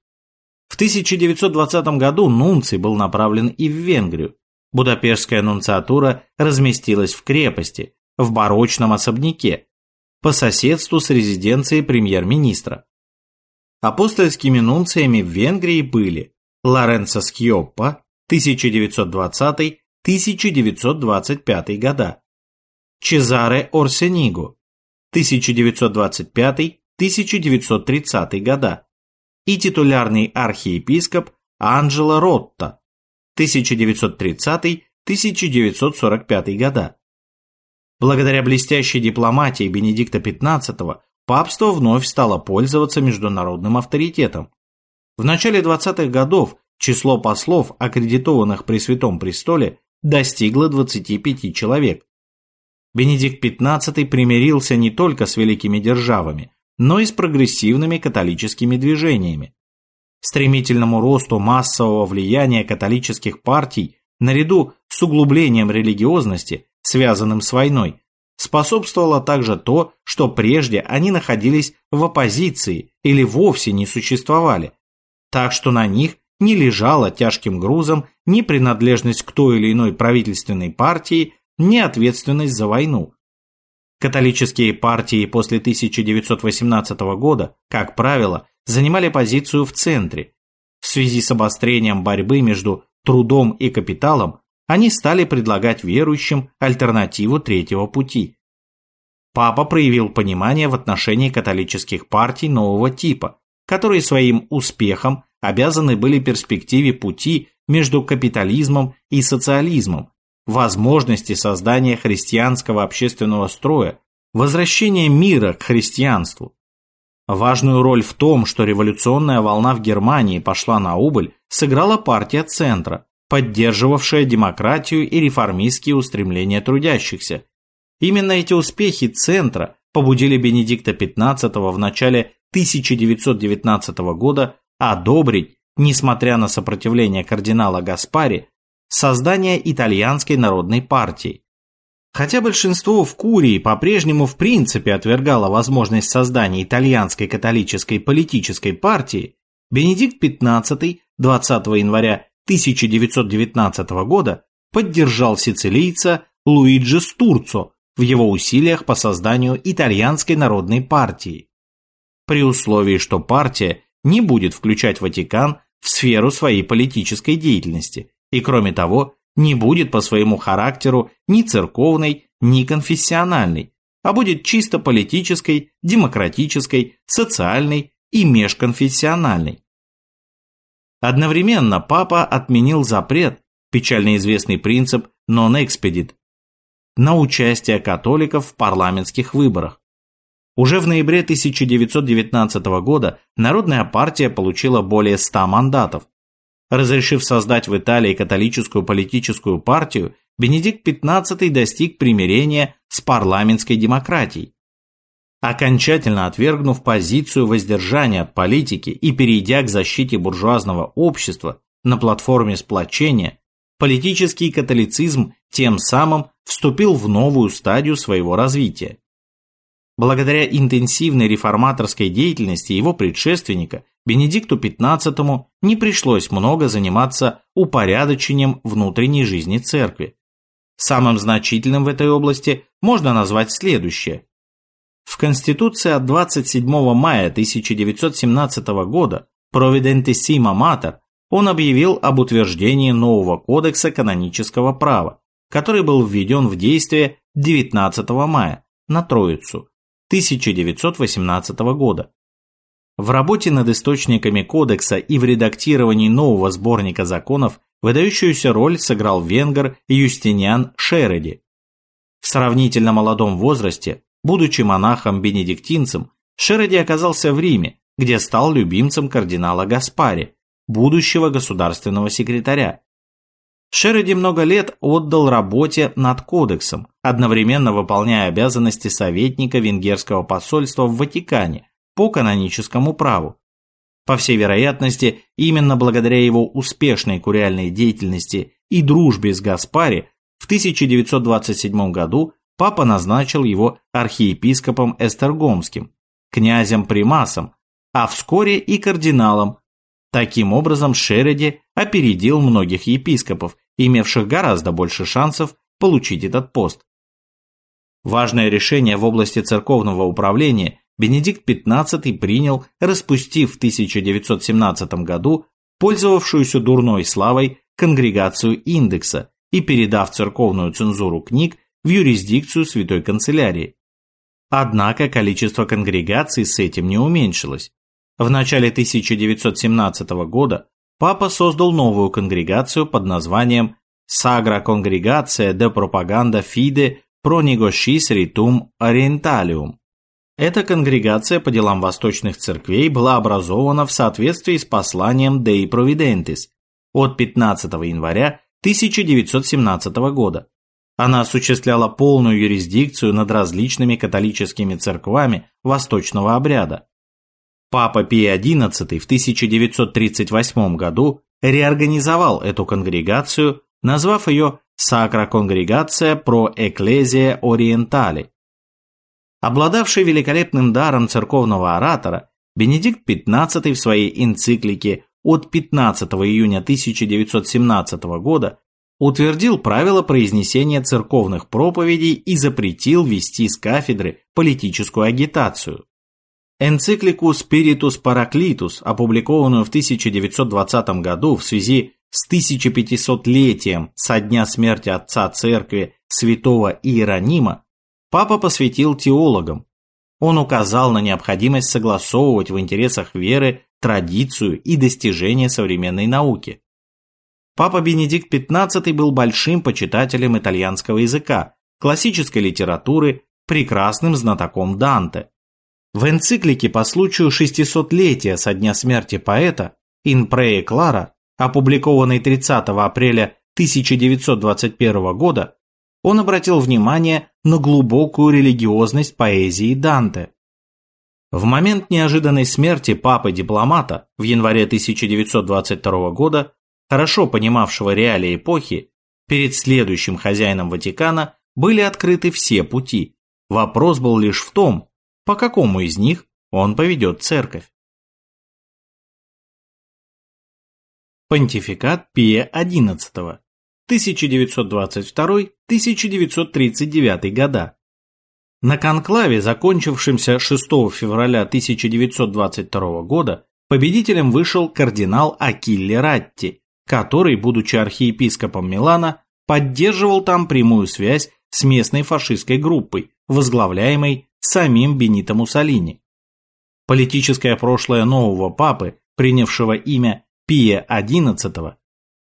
В 1920 году нунций был направлен и в Венгрию. Будапештская нунциатура разместилась в крепости, в барочном особняке, по соседству с резиденцией премьер-министра. Апостольскими нунциями в Венгрии были Лоренцо Скьоппа 1920-1925 года, Чезаре Орсениго 1925-1930 года и титулярный архиепископ Анджело Ротта 1930-1945 года. Благодаря блестящей дипломатии Бенедикта XV папство вновь стало пользоваться международным авторитетом. В начале 20-х годов число послов, аккредитованных при Святом Престоле, достигло 25 человек. Бенедикт XV примирился не только с великими державами, но и с прогрессивными католическими движениями. Стремительному росту массового влияния католических партий наряду с углублением религиозности связанным с войной, способствовало также то, что прежде они находились в оппозиции или вовсе не существовали, так что на них не лежала тяжким грузом ни принадлежность к той или иной правительственной партии, ни ответственность за войну. Католические партии после 1918 года, как правило, занимали позицию в центре. В связи с обострением борьбы между трудом и капиталом они стали предлагать верующим альтернативу третьего пути. Папа проявил понимание в отношении католических партий нового типа, которые своим успехом обязаны были перспективе пути между капитализмом и социализмом, возможности создания христианского общественного строя, возвращения мира к христианству. Важную роль в том, что революционная волна в Германии пошла на убыль, сыграла партия Центра, поддерживавшая демократию и реформистские устремления трудящихся. Именно эти успехи Центра побудили Бенедикта XV в начале 1919 года одобрить, несмотря на сопротивление кардинала Гаспари, создание итальянской народной партии. Хотя большинство в Курии по-прежнему в принципе отвергало возможность создания итальянской католической политической партии, Бенедикт XV 20 января 1919 года поддержал сицилийца Луиджи Стурцо в его усилиях по созданию итальянской народной партии. При условии, что партия не будет включать Ватикан в сферу своей политической деятельности и, кроме того, не будет по своему характеру ни церковной, ни конфессиональной, а будет чисто политической, демократической, социальной и межконфессиональной. Одновременно папа отменил запрет, печально известный принцип non expedit, на участие католиков в парламентских выборах. Уже в ноябре 1919 года Народная партия получила более 100 мандатов. Разрешив создать в Италии католическую политическую партию, Бенедикт XV достиг примирения с парламентской демократией. Окончательно отвергнув позицию воздержания от политики и перейдя к защите буржуазного общества на платформе сплочения, политический католицизм тем самым вступил в новую стадию своего развития. Благодаря интенсивной реформаторской деятельности его предшественника, Бенедикту XV не пришлось много заниматься упорядочением внутренней жизни церкви. Самым значительным в этой области можно назвать следующее. В Конституции от 27 мая 1917 года Providentissima Mater он объявил об утверждении нового кодекса канонического права, который был введен в действие 19 мая на Троицу 1918 года. В работе над источниками кодекса и в редактировании нового сборника законов выдающуюся роль сыграл венгер Юстиниан Шереди. В сравнительно молодом возрасте, будучи монахом-бенедиктинцем, Шереди оказался в Риме, где стал любимцем кардинала Гаспари, будущего государственного секретаря. Шереди много лет отдал работе над кодексом, одновременно выполняя обязанности советника венгерского посольства в Ватикане по каноническому праву. По всей вероятности, именно благодаря его успешной куриальной деятельности и дружбе с Гаспари в 1927 году папа назначил его архиепископом Эстергомским, князем-примасом, а вскоре и кардиналом. Таким образом, Шереди опередил многих епископов, имевших гораздо больше шансов получить этот пост. Важное решение в области церковного управления Бенедикт XV принял, распустив в 1917 году пользовавшуюся дурной славой конгрегацию индекса и передав церковную цензуру книг в юрисдикцию Святой Канцелярии. Однако количество конгрегаций с этим не уменьшилось. В начале 1917 года папа создал новую конгрегацию под названием Congregatia de Propaganda Fide Pro Negotiis Ritum Orientalium. Эта конгрегация по делам восточных церквей была образована в соответствии с посланием Dei Providentis от 15 января 1917 года. Она осуществляла полную юрисдикцию над различными католическими церквами восточного обряда. Папа Пий XI в 1938 году реорганизовал эту конгрегацию, назвав ее Sacra Congregatia Pro Ecclesia Orientali. Обладавший великолепным даром церковного оратора, Бенедикт XV в своей энциклике от 15 июня 1917 года утвердил правила произнесения церковных проповедей и запретил вести с кафедры политическую агитацию. Энциклику Spiritus Paraclitus, опубликованную в 1920 году в связи с 1500-летием со дня смерти отца церкви святого Иеронима, папа посвятил теологам. Он указал на необходимость согласовывать в интересах веры традицию и достижения современной науки. Папа Бенедикт XV был большим почитателем итальянского языка, классической литературы, прекрасным знатоком Данте. В энциклике по случаю 600-летия со дня смерти поэта «In Pre Clara», опубликованной 30 апреля 1921 года, он обратил внимание на глубокую религиозность поэзии Данте. В момент неожиданной смерти папы-дипломата в январе 1922 года, хорошо понимавшего реалии эпохи, перед следующим хозяином Ватикана были открыты все пути. Вопрос был лишь в том, по какому из них он поведет церковь. Понтификат Пия XI 1922-1939 года. На конклаве, закончившемся 6 февраля 1922 года, победителем вышел кардинал Акилле Ратти, который, будучи архиепископом Милана, поддерживал там прямую связь с местной фашистской группой, возглавляемой самим Бенито Муссолини. Политическое прошлое нового папы, принявшего имя Пия XI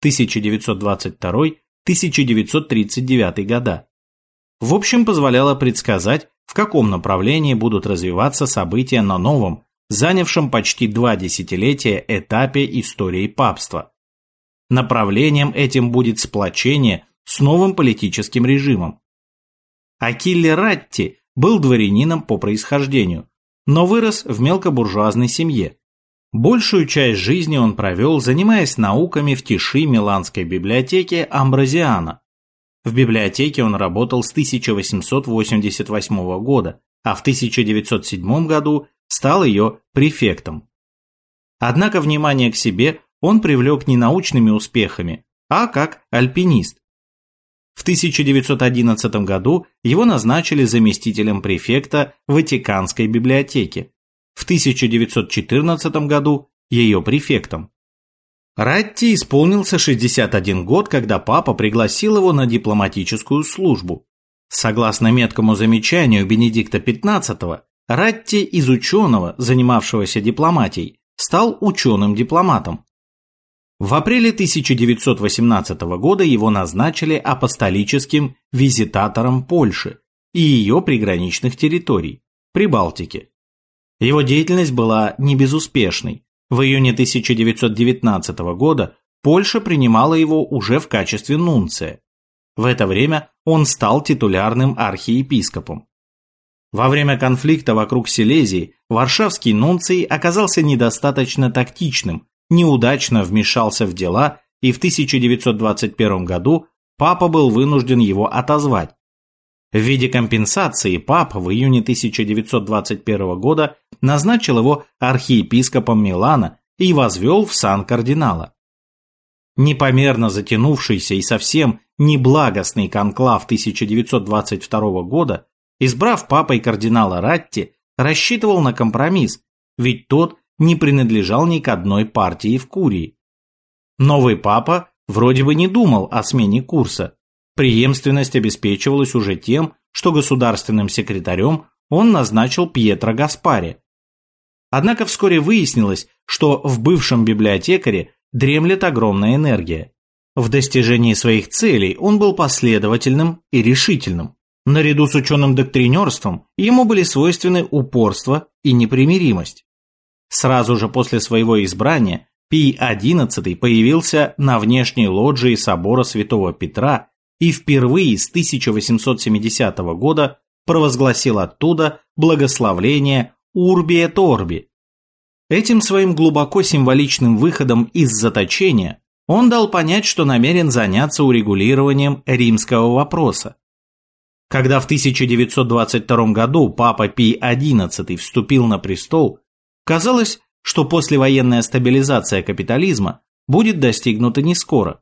1922-1939 года, в общем позволяло предсказать, в каком направлении будут развиваться события на новом, занявшем почти два десятилетия этапе истории папства. Направлением этим будет сплочение с новым политическим режимом. Акилле Ратти был дворянином по происхождению, но вырос в мелкобуржуазной семье. Большую часть жизни он провел, занимаясь науками в тиши Миланской библиотеки Амбразиана. В библиотеке он работал с 1888 года, а в 1907 году стал ее префектом. Однако внимание к себе он привлек не научными успехами, а как альпинист. В 1911 году его назначили заместителем префекта Ватиканской библиотеки, в 1914 году ее префектом. Ратти исполнился 61 год, когда папа пригласил его на дипломатическую службу. Согласно меткому замечанию Бенедикта XV, Ратти из ученого, занимавшегося дипломатией, стал ученым-дипломатом. В апреле 1918 года его назначили апостолическим визитатором Польши и ее приграничных территорий, Прибалтики. Его деятельность была не безуспешной. В июне 1919 года Польша принимала его уже в качестве нунция. В это время он стал титулярным архиепископом. Во время конфликта вокруг Силезии варшавский нунций оказался недостаточно тактичным, неудачно вмешался в дела, и в 1921 году папа был вынужден его отозвать. В виде компенсации папа в июне 1921 года назначил его архиепископом Милана и возвел в сан кардинала. Непомерно затянувшийся и совсем неблагостный конклав 1922 года избрав папой кардинала Ратти, рассчитывал на компромисс, ведь тот не принадлежал ни к одной партии в Курии. Новый папа вроде бы не думал о смене курса. Преемственность обеспечивалась уже тем, что государственным секретарем он назначил Пьетро Гаспари. Однако вскоре выяснилось, что в бывшем библиотекаре дремлет огромная энергия. В достижении своих целей он был последовательным и решительным. Наряду с ученым доктринерством ему были свойственны упорство и непримиримость. Сразу же после своего избрания Пий XI появился на внешней лоджии собора Святого Петра и впервые с 1870 года провозгласил оттуда благословление Урбия Торби. Этим своим глубоко символичным выходом из заточения он дал понять, что намерен заняться урегулированием римского вопроса. Когда в 1922 году папа Пий XI вступил на престол, казалось, что послевоенная стабилизация капитализма будет достигнута не скоро.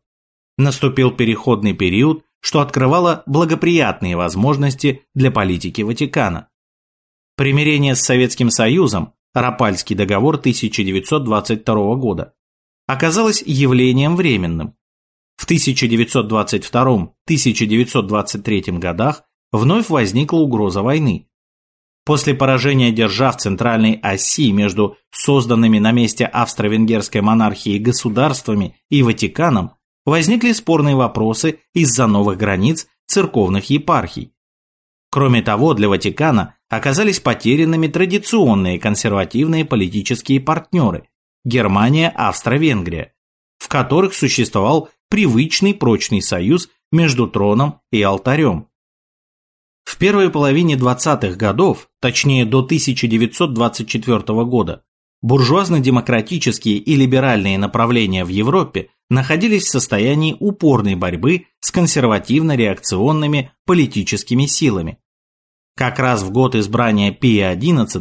Наступил переходный период, что открывало благоприятные возможности для политики Ватикана. Примирение с Советским Союзом, Рапальский договор 1922 года, оказалось явлением временным. В 1922-1923 годах вновь возникла угроза войны. После поражения держав Центральной оси между созданными на месте австро-венгерской монархии государствами и Ватиканом возникли спорные вопросы из-за новых границ церковных епархий. Кроме того, для Ватикана оказались потерянными традиционные консервативные политические партнеры – Германия, Австро-Венгрия, в которых существовал привычный прочный союз между троном и алтарем. Первой половине 20-х годов, точнее до 1924 года, буржуазно-демократические и либеральные направления в Европе находились в состоянии упорной борьбы с консервативно-реакционными политическими силами. Как раз в год избрания Пия XI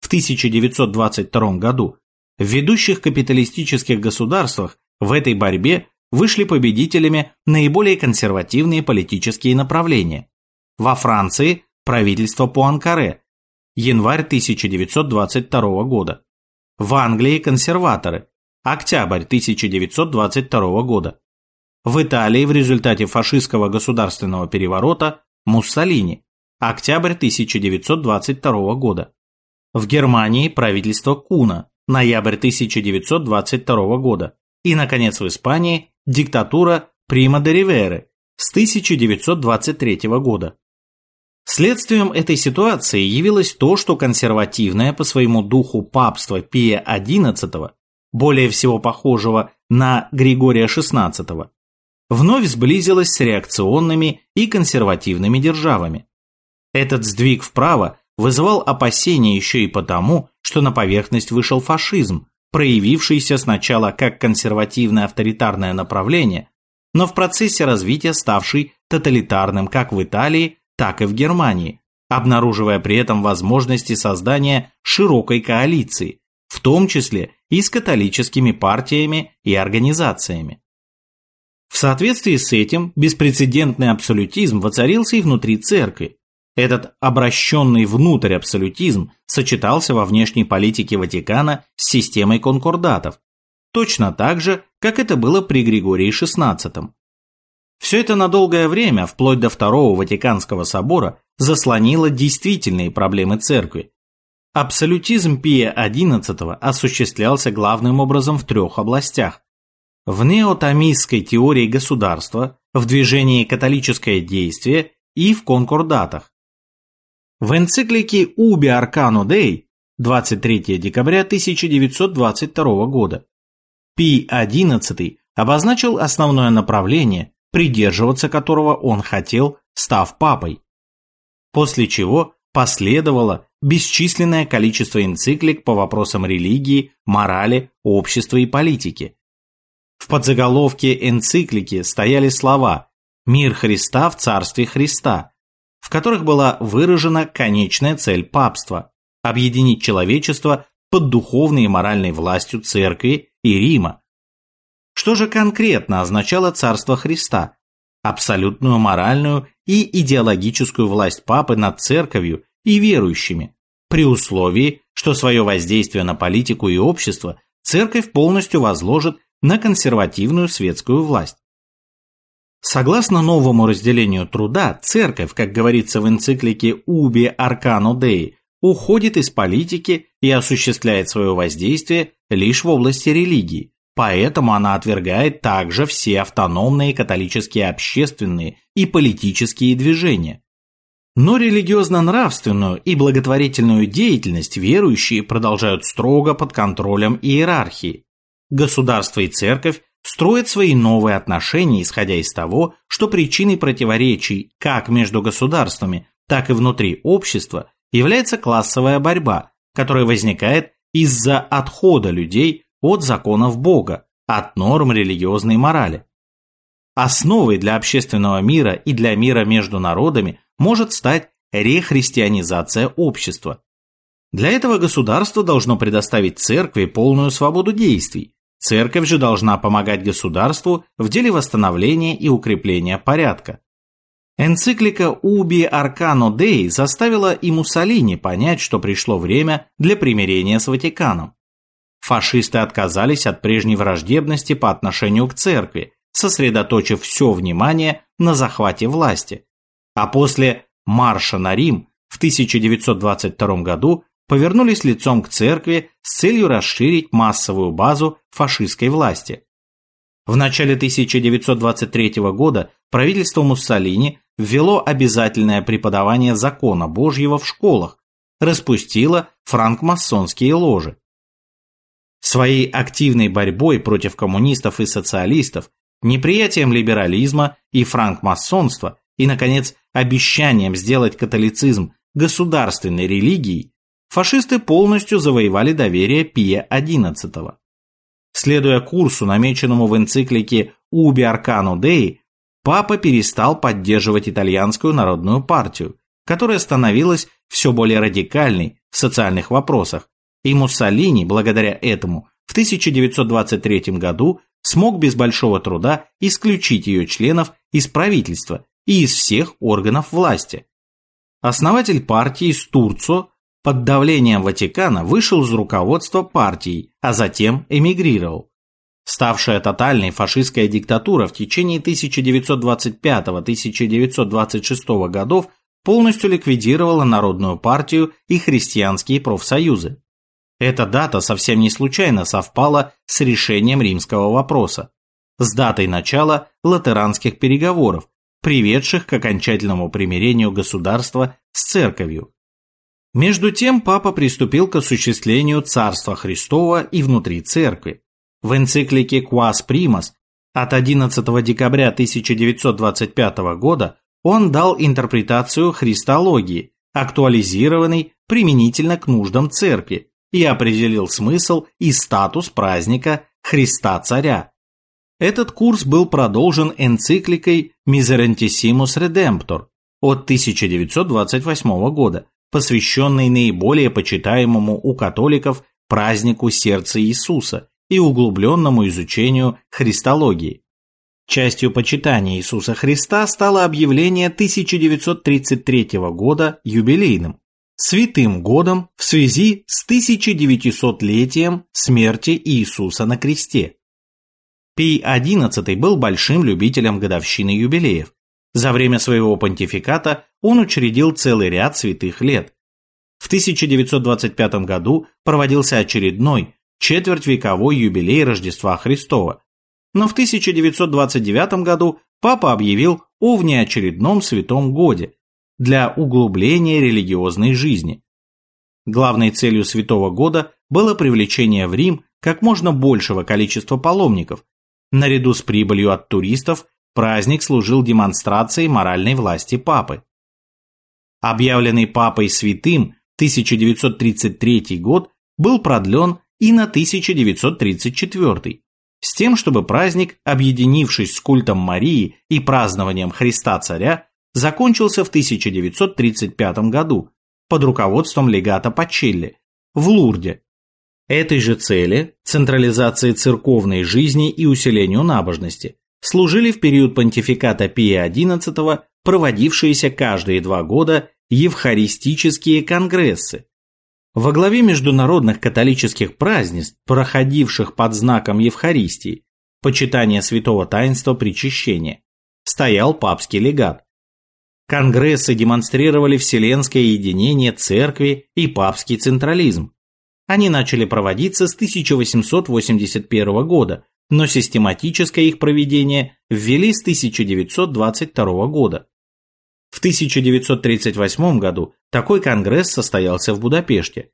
в 1922 году в ведущих капиталистических государствах в этой борьбе вышли победителями наиболее консервативные политические направления во Франции правительство Пуанкаре, январь 1922 года. В Англии консерваторы, октябрь 1922 года. В Италии в результате фашистского государственного переворота Муссолини, октябрь 1922 года. В Германии правительство Куна, ноябрь 1922 года. И, наконец, в Испании диктатура Прима де Риверы с 1923 года. Следствием этой ситуации явилось то, что консервативное по своему духу папство Пия XI, более всего похожего на Григория XVI, вновь сблизилось с реакционными и консервативными державами. Этот сдвиг вправо вызывал опасения еще и потому, что на поверхность вышел фашизм, проявившийся сначала как консервативное авторитарное направление, но в процессе развития ставший тоталитарным как в Италии, так и в Германии, обнаруживая при этом возможности создания широкой коалиции, в том числе и с католическими партиями и организациями. В соответствии с этим беспрецедентный абсолютизм воцарился и внутри церкви. Этот обращенный внутрь абсолютизм сочетался во внешней политике Ватикана с системой конкордатов, точно так же, как это было при Григории XVI. Все это на долгое время, вплоть до Второго Ватиканского собора, заслонило действительные проблемы церкви. Абсолютизм Пия XI осуществлялся главным образом в трех областях в неотомистской теории государства, в движении «Католическое действие» и в конкордатах. В энциклике «Ubi Arcano Dei» 23 декабря 1922 года Пий XI обозначил основное направление, придерживаться которого он хотел, став папой. После чего последовало бесчисленное количество энциклик по вопросам религии, морали, общества и политики – в подзаголовке энциклики стояли слова «Мир Христа в Царстве Христа», в которых была выражена конечная цель папства – объединить человечество под духовной и моральной властью Церкви и Рима. Что же конкретно означало Царство Христа? Абсолютную моральную и идеологическую власть Папы над Церковью и верующими, при условии, что свое воздействие на политику и общество Церковь полностью возложит на консервативную светскую власть. Согласно новому разделению труда, церковь, как говорится в энциклике «Ubi Arcano Dei», уходит из политики и осуществляет свое воздействие лишь в области религии, поэтому она отвергает также все автономные католические общественные и политические движения. Но религиозно-нравственную и благотворительную деятельность верующие продолжают строго под контролем иерархии, государство и церковь строят свои новые отношения, исходя из того, что причиной противоречий как между государствами, так и внутри общества является классовая борьба, которая возникает из-за отхода людей от законов Бога, от норм религиозной морали. Основой для общественного мира и для мира между народами может стать рехристианизация общества. Для этого государство должно предоставить церкви полную свободу действий, Церковь же должна помогать государству в деле восстановления и укрепления порядка. Энциклика «Уби Аркано Дей» заставила и Муссолини понять, что пришло время для примирения с Ватиканом. Фашисты отказались от прежней враждебности по отношению к церкви, сосредоточив все внимание на захвате власти. А после марша на Рим в 1922 году повернулись лицом к церкви с целью расширить массовую базу фашистской власти. В начале 1923 года правительство Муссолини ввело обязательное преподавание закона Божьего в школах, распустило франкмасонские ложи. Своей активной борьбой против коммунистов и социалистов, неприятием либерализма и франкмасонства и, наконец, обещанием сделать католицизм государственной религией, фашисты полностью завоевали доверие Пия XI. Следуя курсу, намеченному в энциклике «Уби Аркану Dei, папа перестал поддерживать итальянскую народную партию, которая становилась все более радикальной в социальных вопросах, и Муссолини, благодаря этому, в 1923 году смог без большого труда исключить ее членов из правительства и из всех органов власти. Основатель партии Стурцо под давлением Ватикана вышел из руководства партии, а затем эмигрировал. Ставшая тотальной фашистская диктатура в течение 1925-1926 годов полностью ликвидировала Народную партию и христианские профсоюзы. Эта дата совсем не случайно совпала с решением римского вопроса, с датой начала латеранских переговоров, приведших к окончательному примирению государства с церковью. Между тем папа приступил к осуществлению Царства Христова и внутри церкви. В энциклике «Quas Primas» от 11 декабря 1925 года он дал интерпретацию христологии, актуализированной применительно к нуждам церкви, и определил смысл и статус праздника Христа Царя. Этот курс был продолжен энцикликой Miserentissimus Redemptor от 1928 года, посвященной наиболее почитаемому у католиков празднику Сердца Иисуса и углубленному изучению христологии. Частью почитания Иисуса Христа стало объявление 1933 года юбилейным, святым годом в связи с 1900-летием смерти Иисуса на кресте. Пий XI был большим любителем годовщины юбилеев. За время своего понтификата он учредил целый ряд святых лет. В 1925 году проводился очередной, четвертьвековой юбилей Рождества Христова. Но в 1929 году папа объявил о внеочередном святом годе для углубления религиозной жизни. Главной целью святого года было привлечение в Рим как можно большего количества паломников. Наряду с прибылью от туристов праздник служил демонстрацией моральной власти папы. Объявленный папой святым 1933 год был продлен и на 1934, с тем, чтобы праздник, объединившись с культом Марии и празднованием Христа Царя, закончился в 1935 году под руководством легата Пачелли в Лурде. Этой же цели, централизации церковной жизни и усилению набожности, служили в период понтификата Пия XI проводившиеся каждые два года евхаристические конгрессы, во главе международных католических празднеств, проходивших под знаком Евхаристии, почитания святого таинства причащения, стоял папский легат. Конгрессы демонстрировали вселенское единение церкви и папский централизм. Они начали проводиться с 1881 года, но систематическое их проведение ввели с 1922 года. В 1938 году такой конгресс состоялся в Будапеште.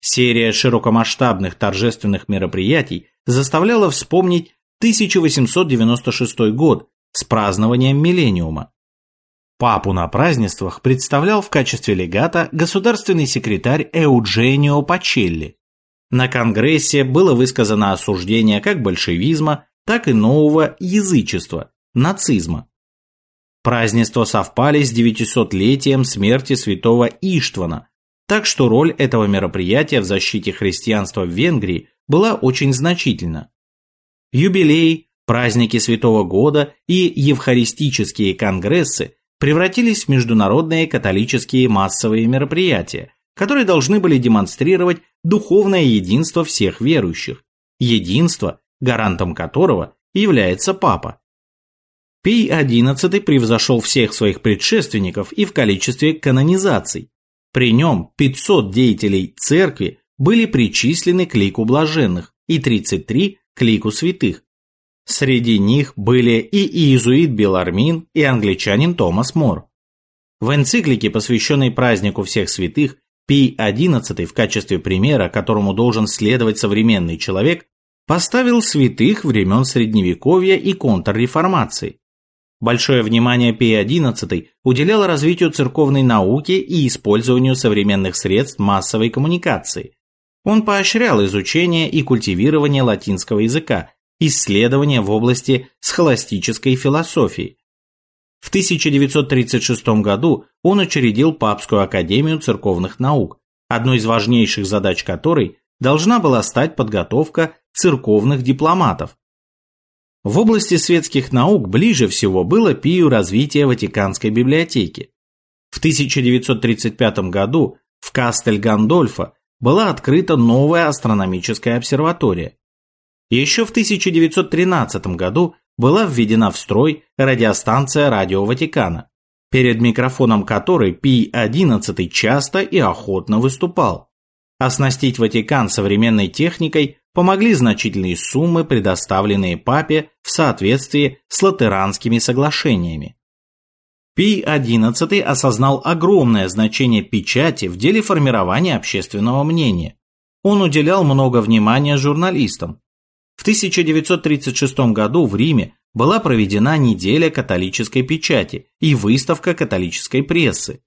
Серия широкомасштабных торжественных мероприятий заставляла вспомнить 1896 год с празднованием миллениума. Папу на празднествах представлял в качестве легата государственный секретарь Эудженио Пачелли. На конгрессе было высказано осуждение как большевизма, так и нового язычества, нацизма. Празднества совпали с 900-летием смерти святого Иштвана, так что роль этого мероприятия в защите христианства в Венгрии была очень значительна. Юбилей, праздники Святого Года и евхаристические конгрессы превратились в международные католические массовые мероприятия, которые должны были демонстрировать духовное единство всех верующих, единство, гарантом которого является Папа. Пий XI превзошел всех своих предшественников и в количестве канонизаций. При нем 500 деятелей церкви были причислены к лику блаженных и 33 к лику святых. Среди них были и иезуит Белармин, и англичанин Томас Мор. В энциклике, посвященной празднику всех святых, Пий XI в качестве примера, которому должен следовать современный человек, поставил святых времен Средневековья и контрреформации. Большое внимание Пий XI уделял развитию церковной науки и использованию современных средств массовой коммуникации. Он поощрял изучение и культивирование латинского языка, исследования в области схоластической философии. В 1936 году он учредил Папскую академию церковных наук, одной из важнейших задач которой должна была стать подготовка церковных дипломатов, в области светских наук ближе всего было Пию развитие Ватиканской библиотеки. В 1935 году в Кастель-Гандольфо была открыта новая астрономическая обсерватория. Еще в 1913 году была введена в строй радиостанция Радио Ватикана, перед микрофоном которой Пий XI часто и охотно выступал. Оснастить Ватикан современной техникой помогли значительные суммы, предоставленные папе в соответствии с латеранскими соглашениями. Пий XI осознал огромное значение печати в деле формирования общественного мнения. Он уделял много внимания журналистам. В 1936 году в Риме была проведена неделя католической печати и выставка католической прессы.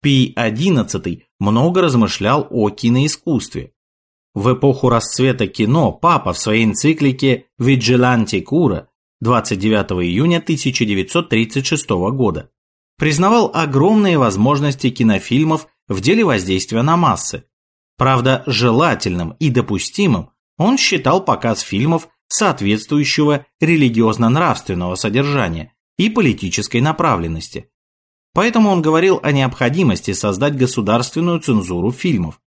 Пий XI много размышлял о киноискусстве. В эпоху расцвета кино папа в своей энциклике «Vigilante Cura» 29 июня 1936 года признавал огромные возможности кинофильмов в деле воздействия на массы. Правда, желательным и допустимым он считал показ фильмов соответствующего религиозно-нравственного содержания и политической направленности. Поэтому он говорил о необходимости создать государственную цензуру фильмов.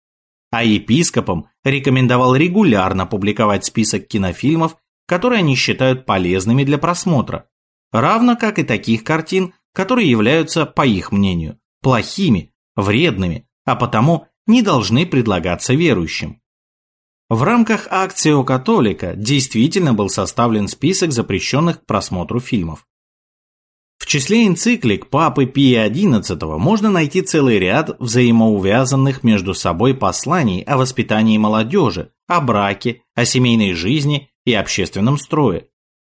А епископам рекомендовал регулярно публиковать список кинофильмов, которые они считают полезными для просмотра, равно как и таких картин, которые являются, по их мнению, плохими, вредными, а потому не должны предлагаться верующим. В рамках акции католика действительно был составлен список запрещенных к просмотру фильмов. В числе энциклик Папы Пия XI можно найти целый ряд взаимоувязанных между собой посланий о воспитании молодежи, о браке, о семейной жизни и общественном строе.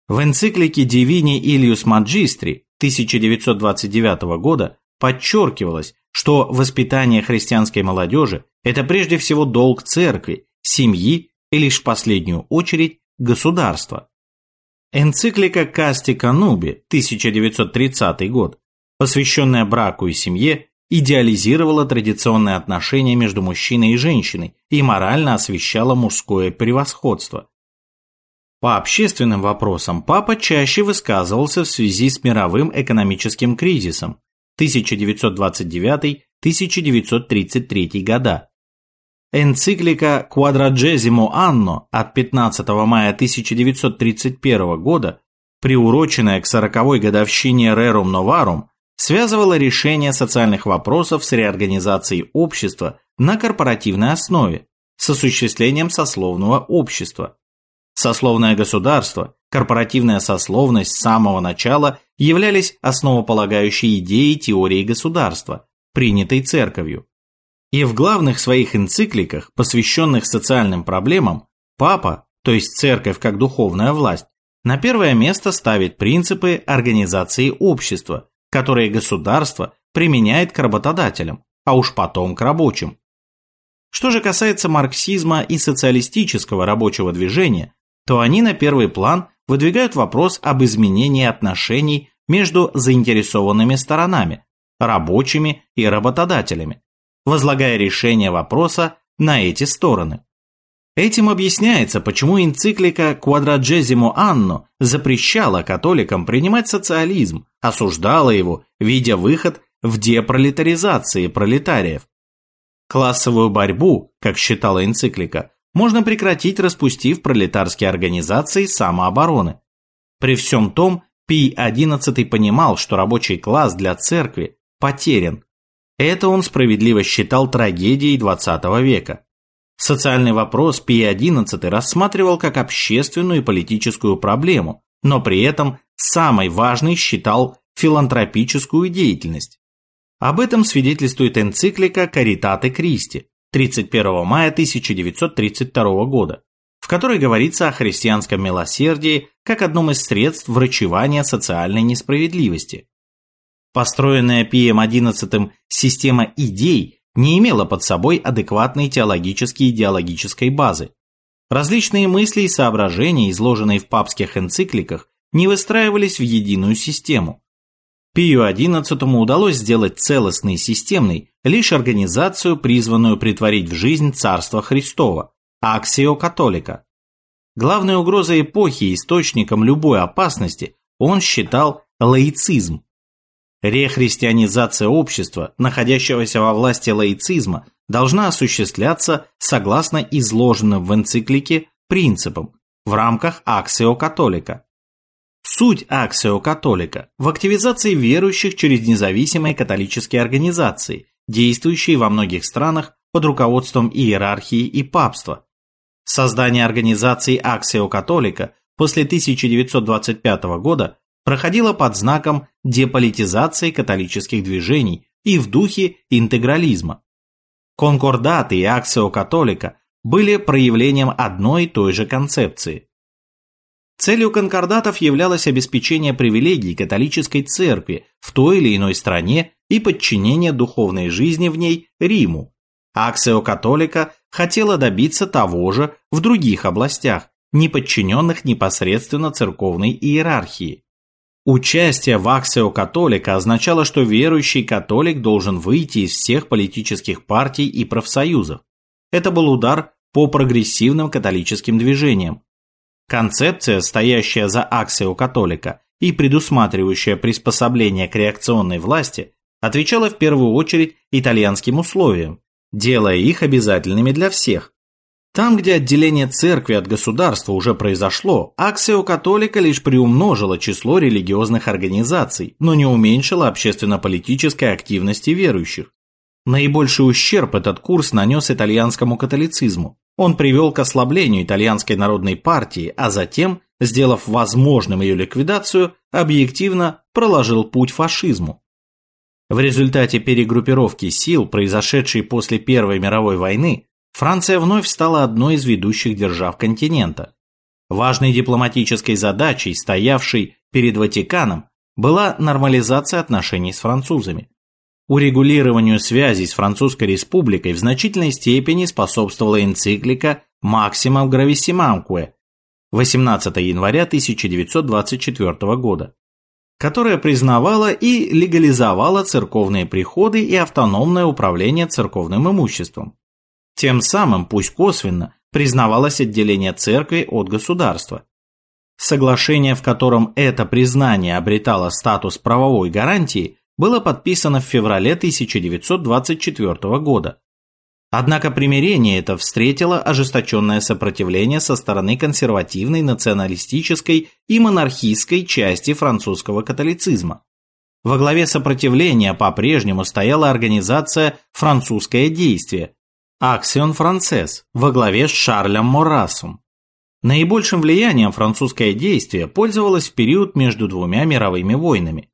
В энциклике Divini Ilius Magistri 1929 года подчеркивалось, что воспитание христианской молодежи – это прежде всего долг церкви семьи и лишь в последнюю очередь государства. Энциклика Касти Кануби 1930 год, посвященная браку и семье, идеализировала традиционные отношения между мужчиной и женщиной и морально освещала мужское превосходство. По общественным вопросам папа чаще высказывался в связи с мировым экономическим кризисом 1929-1933 года Энциклика Quadragesimo Anno от 15 мая 1931 года, приуроченная к 40-й годовщине Rerum Novarum, связывала решение социальных вопросов с реорганизацией общества на корпоративной основе, с осуществлением сословного общества. Сословное государство, корпоративная сословность с самого начала являлись основополагающей идеей теории государства, принятой церковью. И в главных своих энцикликах, посвященных социальным проблемам, Папа, то есть церковь как духовная власть, на первое место ставит принципы организации общества, которые государство применяет к работодателям, а уж потом к рабочим. Что же касается марксизма и социалистического рабочего движения, то они на первый план выдвигают вопрос об изменении отношений между заинтересованными сторонами, рабочими и работодателями, возлагая решение вопроса на эти стороны. Этим объясняется, почему энциклика Quadragesimo Anno запрещала католикам принимать социализм, осуждала его, видя выход в депролетаризации пролетариев. Классовую борьбу, как считала энциклика, можно прекратить, распустив пролетарские организации самообороны. При всем том, Пий XI понимал, что рабочий класс для церкви потерян, это он справедливо считал трагедией XX века. Социальный вопрос Пий XI рассматривал как общественную и политическую проблему, но при этом самой важной считал филантропическую деятельность. Об этом свидетельствует энциклика «Каритаты Кристи» 31 мая 1932 года, в которой говорится о христианском милосердии как одном из средств врачевания социальной несправедливости. Построенная Пием XI система идей не имела под собой адекватной теологической и идеологической базы. Различные мысли и соображения, изложенные в папских энцикликах, не выстраивались в единую систему. Пию XI удалось сделать целостной и системной лишь организацию, призванную притворить в жизнь Царство Христово, аксио католика. Главной угрозой эпохи и источником любой опасности он считал лаицизм, Рехристианизация общества, находящегося во власти лаицизма, должна осуществляться согласно изложенным в энциклике принципам в рамках аксио католика. Суть аксио католика в активизации верующих через независимые католические организации, действующие во многих странах под руководством иерархии и папства. Создание организации аксио католика после 1925 года проходила под знаком деполитизации католических движений и в духе интегрализма. Конкордаты и аксио католика были проявлением одной и той же концепции. Целью конкордатов являлось обеспечение привилегий католической церкви в той или иной стране и подчинение духовной жизни в ней Риму. Аксио католика хотела добиться того же в других областях, не подчиненных непосредственно церковной иерархии. Участие в аксио католика означало, что верующий католик должен выйти из всех политических партий и профсоюзов. Это был удар по прогрессивным католическим движениям, Концепция, стоящая за аксио католика и предусматривающая приспособление к реакционной власти, отвечала в первую очередь итальянским условиям, делая их обязательными для всех. Там, где отделение церкви от государства уже произошло, аксио католика лишь приумножило число религиозных организаций, но не уменьшило общественно-политической активности верующих. Наибольший ущерб этот курс нанес итальянскому католицизму, он привел к ослаблению итальянской народной партии, а затем, сделав возможным ее ликвидацию, объективно проложил путь фашизму. В результате перегруппировки сил, произошедшей после Первой мировой войны, Франция вновь стала одной из ведущих держав континента. Важной дипломатической задачей, стоявшей перед Ватиканом, была нормализация отношений с французами. Урегулированию связей с Французской Республикой в значительной степени способствовала энциклика «Максимум Грависсимамкуэ» 18 января 1924 года, которая признавала и легализовала церковные приходы и автономное управление церковным имуществом. Тем самым, пусть косвенно, признавалось отделение церкви от государства. Соглашение, в котором это признание обретало статус правовой гарантии, было подписано в феврале 1924 года. Однако примирение это встретило ожесточенное сопротивление со стороны консервативной, националистической и монархистской части французского католицизма. Во главе сопротивления по-прежнему стояла организация «Французское действие» Аксион Францез во главе с Шарлем Морасом. Наибольшим влиянием французское действие пользовалось в период между двумя мировыми войнами.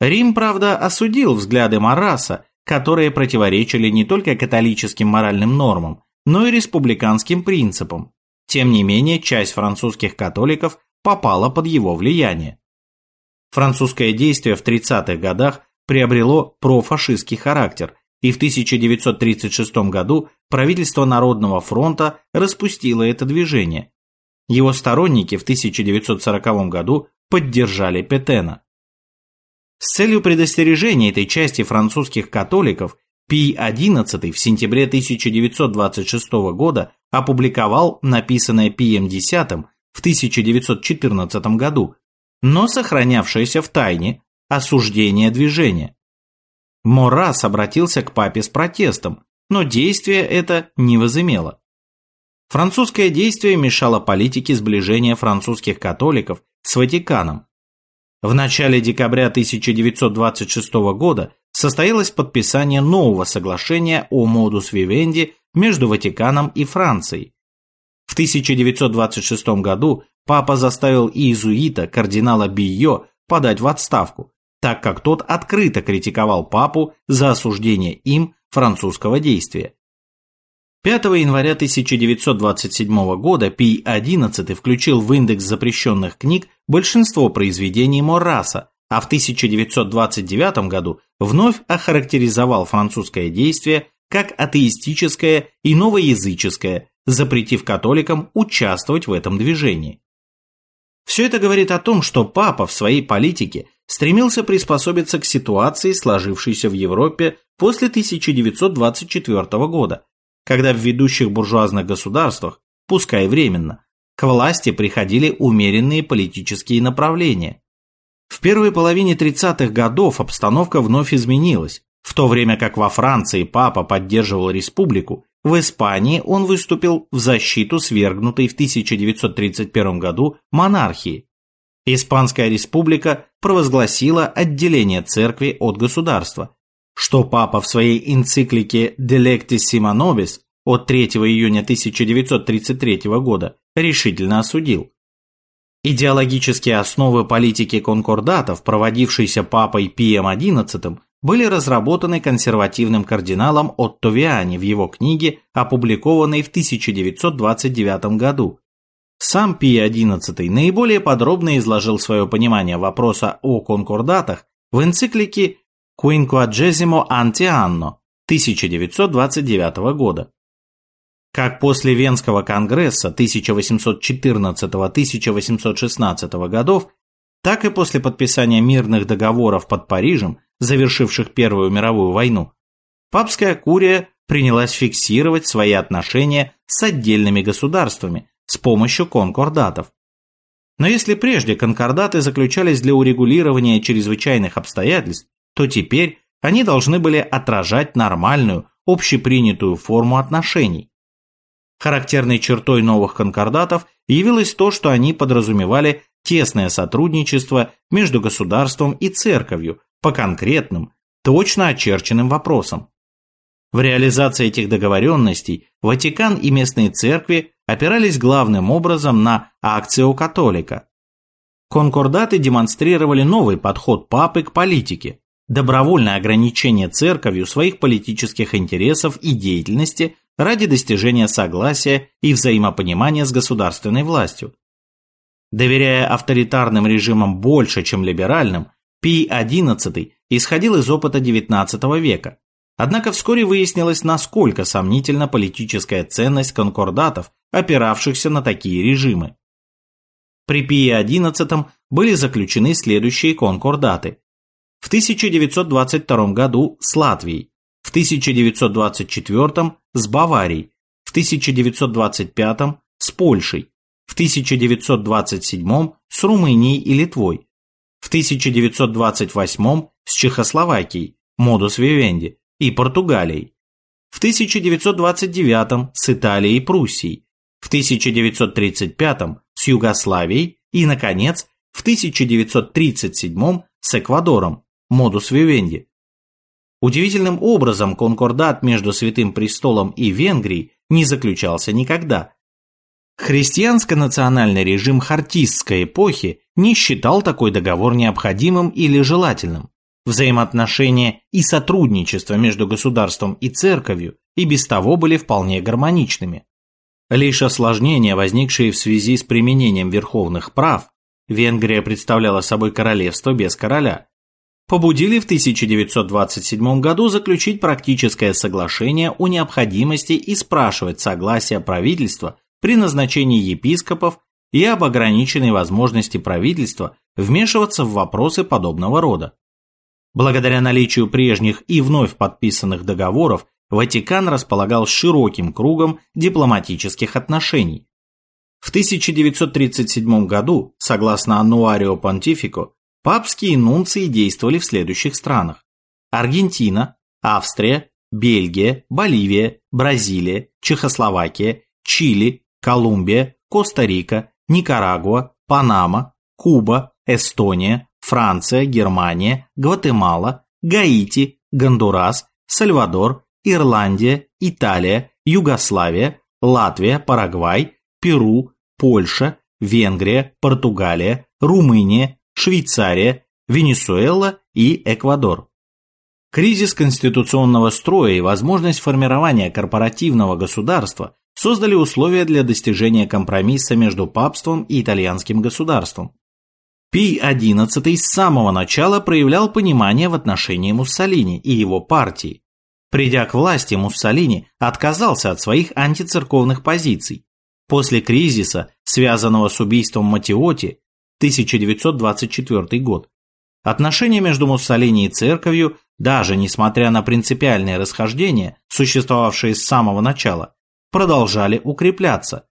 Рим, правда, осудил взгляды Мараса, которые противоречили не только католическим моральным нормам, но и республиканским принципам. Тем не менее, часть французских католиков попала под его влияние. Французское действие в 30-х годах приобрело профашистский характер, и в 1936 году правительство Народного фронта распустило это движение. Его сторонники в 1940 году поддержали Петена. С целью предостережения этой части французских католиков Пий XI в сентябре 1926 года опубликовал написанное Пием X в 1914 году, но сохранявшееся в тайне осуждение движения. Морас обратился к папе с протестом, но действие это не возымело. Французское действие мешало политике сближения французских католиков с Ватиканом, в начале декабря 1926 года состоялось подписание нового соглашения о модус вивенди между Ватиканом и Францией. В 1926 году папа заставил иезуита кардинала Био подать в отставку, так как тот открыто критиковал папу за осуждение им французского действия. 5 января 1927 года Пий XI включил в индекс запрещенных книг большинство произведений Морраса, а в 1929 году вновь охарактеризовал французское действие как атеистическое и новоязыческое, запретив католикам участвовать в этом движении. Все это говорит о том, что папа в своей политике стремился приспособиться к ситуации, сложившейся в Европе после 1924 года, когда в ведущих буржуазных государствах, пускай временно, к власти приходили умеренные политические направления. В первой половине 30-х годов обстановка вновь изменилась. В то время как во Франции папа поддерживал республику, в Испании он выступил в защиту свергнутой в 1931 году монархии. Испанская республика провозгласила отделение церкви от государства, что папа в своей энциклике «Delectissima Nobis» от 3 июня 1933 года решительно осудил. Идеологические основы политики конкордатов, проводившейся папой Пием XI, были разработаны консервативным кардиналом Отто Виани в его книге, опубликованной в 1929 году. Сам Пий XI наиболее подробно изложил свое понимание вопроса о конкордатах в энциклике Quinquagesimo Ante Anno 1929 года. Как после Венского конгресса 1814-1816 годов, так и после подписания мирных договоров под Парижем, завершивших Первую мировую войну, папская курия принялась фиксировать свои отношения с отдельными государствами с помощью конкордатов. Но если прежде конкордаты заключались для урегулирования чрезвычайных обстоятельств, то теперь они должны были отражать нормальную, общепринятую форму отношений. Характерной чертой новых конкордатов явилось то, что они подразумевали тесное сотрудничество между государством и церковью по конкретным, точно очерченным вопросам. В реализации этих договоренностей Ватикан и местные церкви опирались главным образом на акцию католика. Конкордаты демонстрировали новый подход папы к политике, добровольное ограничение церковью своих политических интересов и деятельности ради достижения согласия и взаимопонимания с государственной властью. Доверяя авторитарным режимам больше, чем либеральным, Пий XI исходил из опыта XIX века, Однако вскоре выяснилось, насколько сомнительна политическая ценность конкордатов, опиравшихся на такие режимы. При Пии XI были заключены следующие конкордаты. В 1922 году с Латвией, в 1924 с Баварией, в 1925 с Польшей, в 1927 с Румынией и Литвой, в 1928 с Чехословакией, модус вивенди, и Португалией, в 1929 с Италией и Пруссией, в 1935 с Югославией и, наконец, в 1937 с Эквадором, модус вивенди. Удивительным образом конкордат между Святым Престолом и Венгрией не заключался никогда. Христианско-национальный режим хартистской эпохи не считал такой договор необходимым или желательным. Взаимоотношения и сотрудничество между государством и церковью и без того были вполне гармоничными. Лишь осложнения, возникшие в связи с применением верховных прав, Венгрия представляла собой королевство без короля, побудили в 1927 году заключить практическое соглашение о необходимости и спрашивать согласия правительства при назначении епископов и об ограниченной возможности правительства вмешиваться в вопросы подобного рода. Благодаря наличию прежних и вновь подписанных договоров, Ватикан располагал широким кругом дипломатических отношений. В 1937 году, согласно Аннуарио Понтифико, папские нунции действовали в следующих странах. Аргентина, Австрия, Бельгия, Боливия, Бразилия, Чехословакия, Чили, Колумбия, Коста-Рика, Никарагуа, Панама, Куба, Эстония, Франция, Германия, Гватемала, Гаити, Гондурас, Сальвадор, Ирландия, Италия, Югославия, Латвия, Парагвай, Перу, Польша, Венгрия, Португалия, Румыния, Швейцария, Венесуэла и Эквадор. Кризис конституционного строя и возможность формирования корпоративного государства создали условия для достижения компромисса между папством и итальянским государством. Пий XI с самого начала проявлял понимание в отношении Муссолини и его партии. Придя к власти, Муссолини отказался от своих антицерковных позиций. После кризиса, связанного с убийством Матиоти, 1924 год, отношения между Муссолини и церковью, даже несмотря на принципиальные расхождения, существовавшие с самого начала, продолжали укрепляться,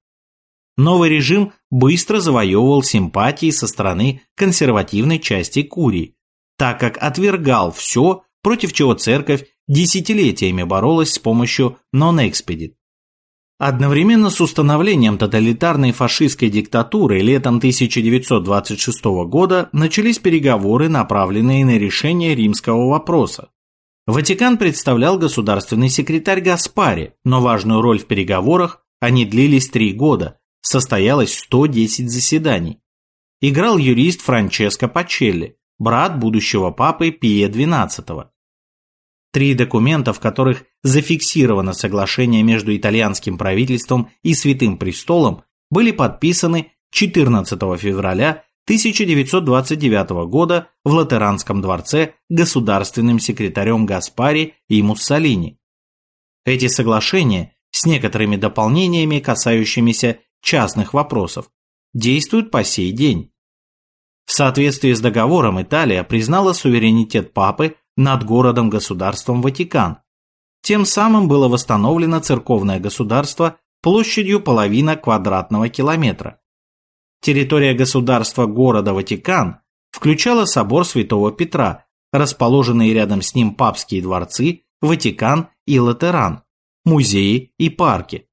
Новый режим быстро завоевывал симпатии со стороны консервативной части Курии, так как отвергал все, против чего церковь десятилетиями боролась с помощью non-expedit. Одновременно с установлением тоталитарной фашистской диктатуры летом 1926 года начались переговоры, направленные на решение римского вопроса. Ватикан представлял государственный секретарь Гаспари, но важную роль в переговорах они длились три года, состоялось 110 заседаний. Играл юрист Франческо Пачелли, брат будущего папы Пия XII. Три документа, в которых зафиксировано соглашение между итальянским правительством и Святым Престолом, были подписаны 14 февраля 1929 года в Латеранском дворце государственным секретарем Гаспари и Муссолини. Эти соглашения с некоторыми дополнениями, касающимися частных вопросов, действуют по сей день. В соответствии с договором Италия признала суверенитет Папы над городом-государством Ватикан. Тем самым было восстановлено церковное государство площадью половина квадратного километра. Территория государства города Ватикан включала собор Святого Петра, расположенные рядом с ним папские дворцы, Ватикан и Латеран, музеи и парки.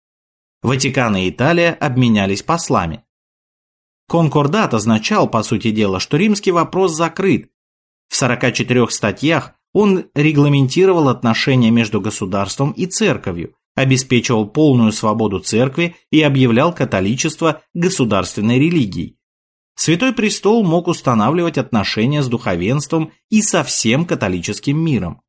Ватикан и Италия обменялись послами. Конкордат означал, по сути дела, что римский вопрос закрыт. В 44 статьях он регламентировал отношения между государством и церковью, обеспечивал полную свободу церкви и объявлял католичество государственной религией. Святой престол мог устанавливать отношения с духовенством и со всем католическим миром.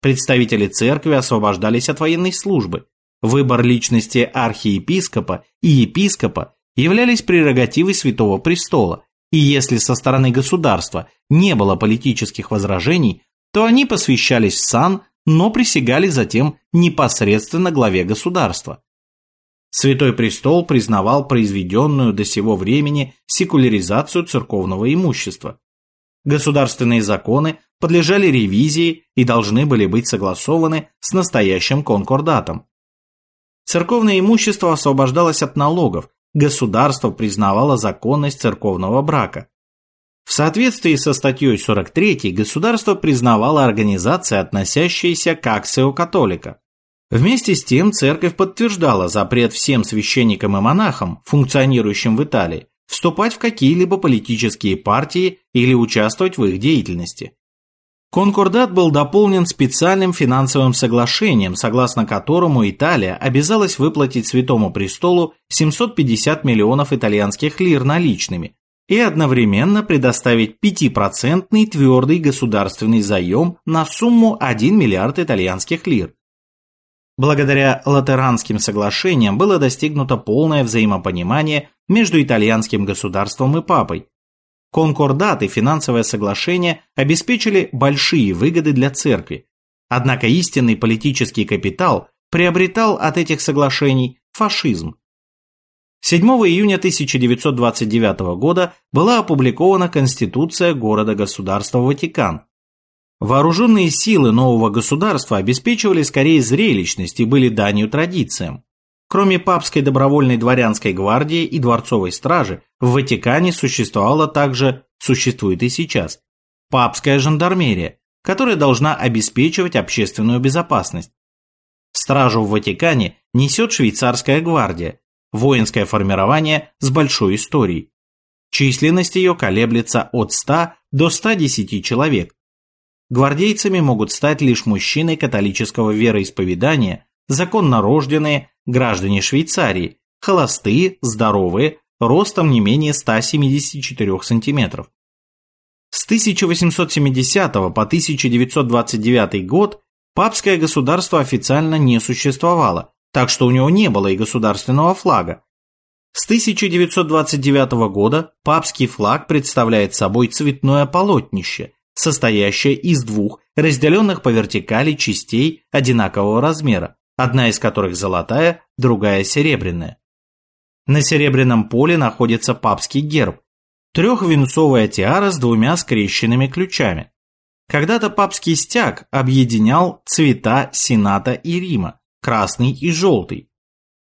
Представители церкви освобождались от военной службы. Выбор личности архиепископа и епископа являлись прерогативой Святого Престола, и если со стороны государства не было политических возражений, то они посвящались сан, но присягали затем непосредственно главе государства. Святой Престол признавал произведенную до сего времени секуляризацию церковного имущества. Государственные законы подлежали ревизии и должны были быть согласованы с настоящим конкордатом. Церковное имущество освобождалось от налогов, государство признавало законность церковного брака. В соответствии со статьей 43 государство признавало организации, относящиеся к аксио католика. Вместе с тем церковь подтверждала запрет всем священникам и монахам, функционирующим в Италии, вступать в какие-либо политические партии или участвовать в их деятельности. Конкордат был дополнен специальным финансовым соглашением, согласно которому Италия обязалась выплатить Святому Престолу 750 миллионов итальянских лир наличными и одновременно предоставить 5% твердый государственный заем на сумму 1 миллиард итальянских лир. Благодаря Латеранским соглашениям было достигнуто полное взаимопонимание между итальянским государством и папой, Конкордат и финансовое соглашение обеспечили большие выгоды для церкви. Однако истинный политический капитал приобретал от этих соглашений фашизм. 7 июня 1929 года была опубликована Конституция города-государства Ватикан. Вооруженные силы нового государства обеспечивали скорее зрелищность и были данью традициям. Кроме папской добровольной дворянской гвардии и дворцовой стражи, в Ватикане существовала также, существует и сейчас, папская жандармерия, которая должна обеспечивать общественную безопасность. Стражу в Ватикане несет швейцарская гвардия, воинское формирование с большой историей. Численность ее колеблется от 100 до 110 человек. Гвардейцами могут стать лишь мужчины католического вероисповедания, законно рожденные граждане Швейцарии, холостые, здоровые, ростом не менее 174 сантиметров. С 1870 по 1929 год папское государство официально не существовало, так что у него не было и государственного флага. С 1929 года папский флаг представляет собой цветное полотнище, состоящее из двух разделенных по вертикали частей одинакового размера, одна из которых золотая, другая серебряная. На серебряном поле находится папский герб, трехвенцовая тиара с двумя скрещенными ключами. Когда-то папский стяг объединял цвета Сената и Рима, красный и желтый.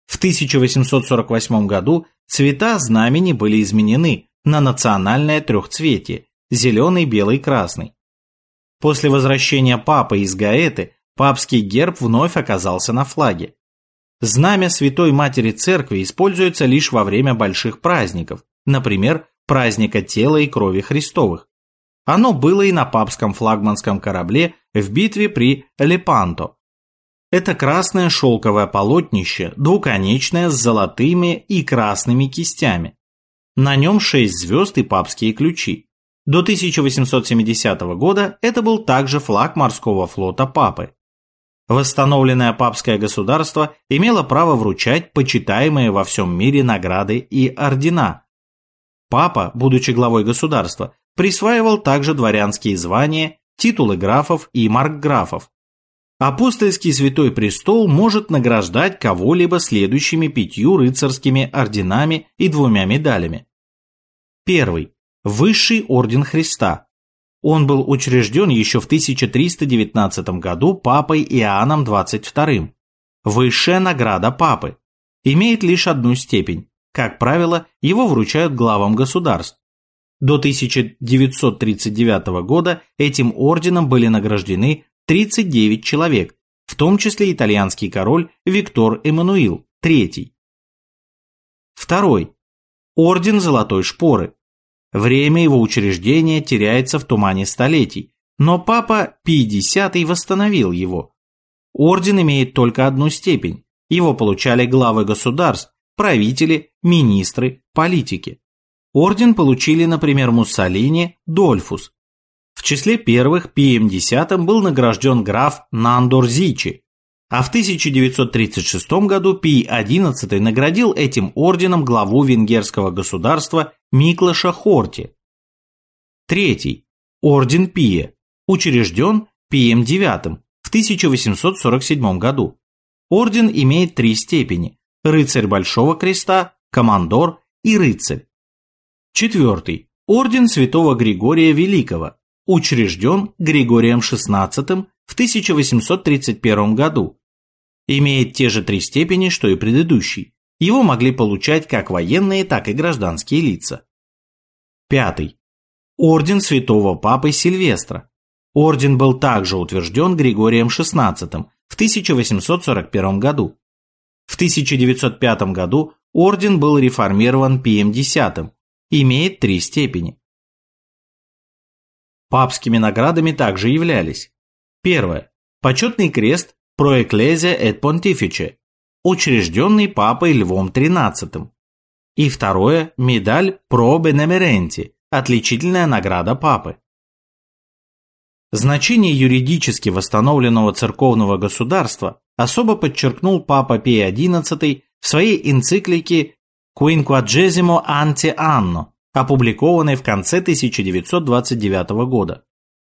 В 1848 году цвета знамени были изменены на национальное трехцветие – зеленый, белый, красный. После возвращения папы из Гаэты папский герб вновь оказался на флаге. Знамя Святой Матери Церкви используется лишь во время больших праздников, например, праздника тела и крови Христовых. Оно было и на папском флагманском корабле в битве при Лепанто. Это красное шелковое полотнище, двуконечное с золотыми и красными кистями. На нем шесть звезд и папские ключи. До 1870 года это был также флаг морского флота Папы. Восстановленное папское государство имело право вручать почитаемые во всем мире награды и ордена. Папа, будучи главой государства, присваивал также дворянские звания, титулы графов и маркграфов. Апостольский святой престол может награждать кого-либо следующими пятью рыцарскими орденами и двумя медалями. Первый. Высший орден Христа. Он был учрежден еще в 1319 году папой Иоанном XXII. Высшая награда папы. Имеет лишь одну степень. Как правило, его вручают главам государств. До 1939 года этим орденом были награждены 39 человек, в том числе итальянский король Виктор Эммануил III. Второй. Орден Золотой Шпоры. Время его учреждения теряется в тумане столетий, но папа Пий X восстановил его. Орден имеет только одну степень. Его получали главы государств, правители, министры, политики. Орден получили, например, Муссолини, Дольфус. В числе первых Пием X был награжден граф Нандор Зичи, а в 1936 году Пий XI наградил этим орденом главу венгерского государства Миклаша Хорти. Третий. Орден Пия. Учрежден Пием IX в 1847 году. Орден имеет три степени – рыцарь Большого Креста, командор и рыцарь. Четвертый. Орден Святого Григория Великого. Учрежден Григорием XVI в 1831 году. Имеет те же три степени, что и предыдущий. Его могли получать как военные, так и гражданские лица. Пятый. Орден Святого Папы Сильвестра. Орден был также утвержден Григорием XVI в 1841 году. В 1905 году орден был реформирован Пием X, имеет три степени. Папскими наградами также являлись. Первое. Почетный крест Pro Ecclesia et Pontifice, учрежденный папой Львом XIII. И второе – медаль Pro Benemerenti, отличительная награда папы. Значение юридически восстановленного церковного государства особо подчеркнул папа Пий XI в своей энциклике Quinquagesimo Ante Anno, опубликованной в конце 1929 года.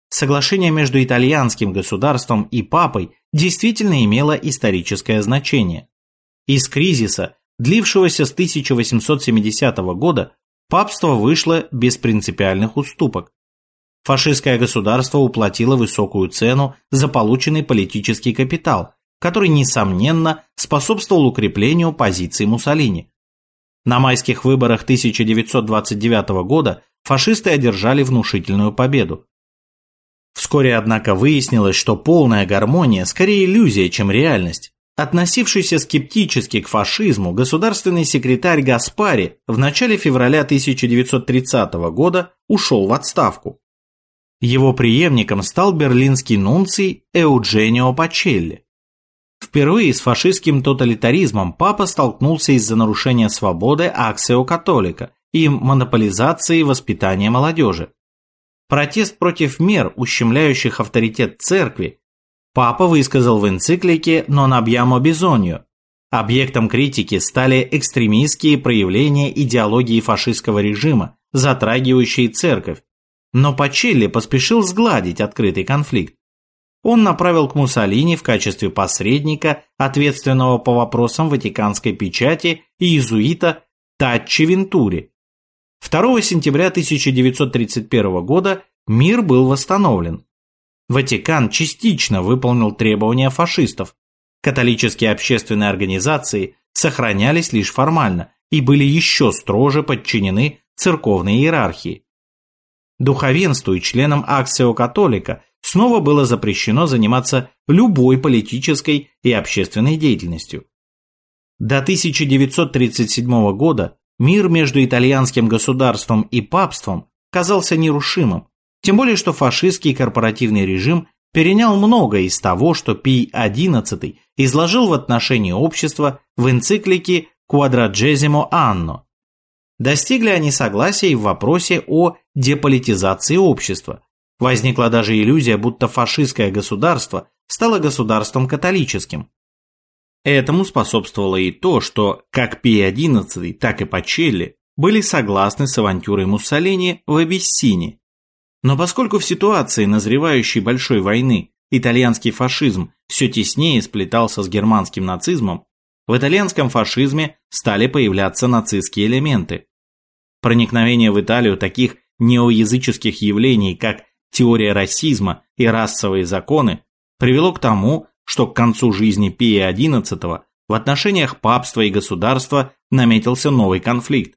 Соглашение между итальянским государством и папой действительно имело историческое значение. Из кризиса, длившегося с 1870 года, папство вышло без принципиальных уступок. Фашистское государство уплатило высокую цену за полученный политический капитал, который, несомненно, способствовал укреплению позиций Муссолини. На майских выборах 1929 года фашисты одержали внушительную победу. Вскоре, однако, выяснилось, что полная гармония скорее иллюзия, чем реальность. Относившийся скептически к фашизму, государственный секретарь Гаспари в начале февраля 1930 года ушел в отставку. Его преемником стал берлинский нунций Эудженио Пачелли. Впервые с фашистским тоталитаризмом папа столкнулся из-за нарушения свободы аксио католика и монополизации воспитания молодежи. Протест против мер, ущемляющих авторитет церкви, папа высказал в энциклике «Non abbiamo bisogno». Объектом критики стали экстремистские проявления идеологии фашистского режима, затрагивающие церковь. Но Пачелли поспешил сгладить открытый конфликт. Он направил к Муссолини в качестве посредника, ответственного по вопросам ватиканской печати, и иезуита Таччи Вентури, 2 сентября 1931 года мир был восстановлен. Ватикан частично выполнил требования фашистов. Католические общественные организации сохранялись лишь формально и были еще строже подчинены церковной иерархии. Духовенству и членам Аксио Католика снова было запрещено заниматься любой политической и общественной деятельностью. До 1937 года Мир между итальянским государством и папством казался нерушимым, тем более что фашистский корпоративный режим перенял многое из того, что Пий XI изложил в отношении общества в энциклике «Quadragesimo anno». Достигли они согласия и в вопросе о деполитизации общества. Возникла даже иллюзия, будто фашистское государство стало государством католическим. Этому способствовало и то, что как Пий XI, так и Пачелли были согласны с авантюрой Муссолини в Абиссине. Но поскольку в ситуации назревающей большой войны итальянский фашизм все теснее сплетался с германским нацизмом, в итальянском фашизме стали появляться нацистские элементы. Проникновение в Италию таких неоязыческих явлений, как теория расизма и расовые законы, привело к тому, что к концу жизни Пия XI в отношениях папства и государства наметился новый конфликт.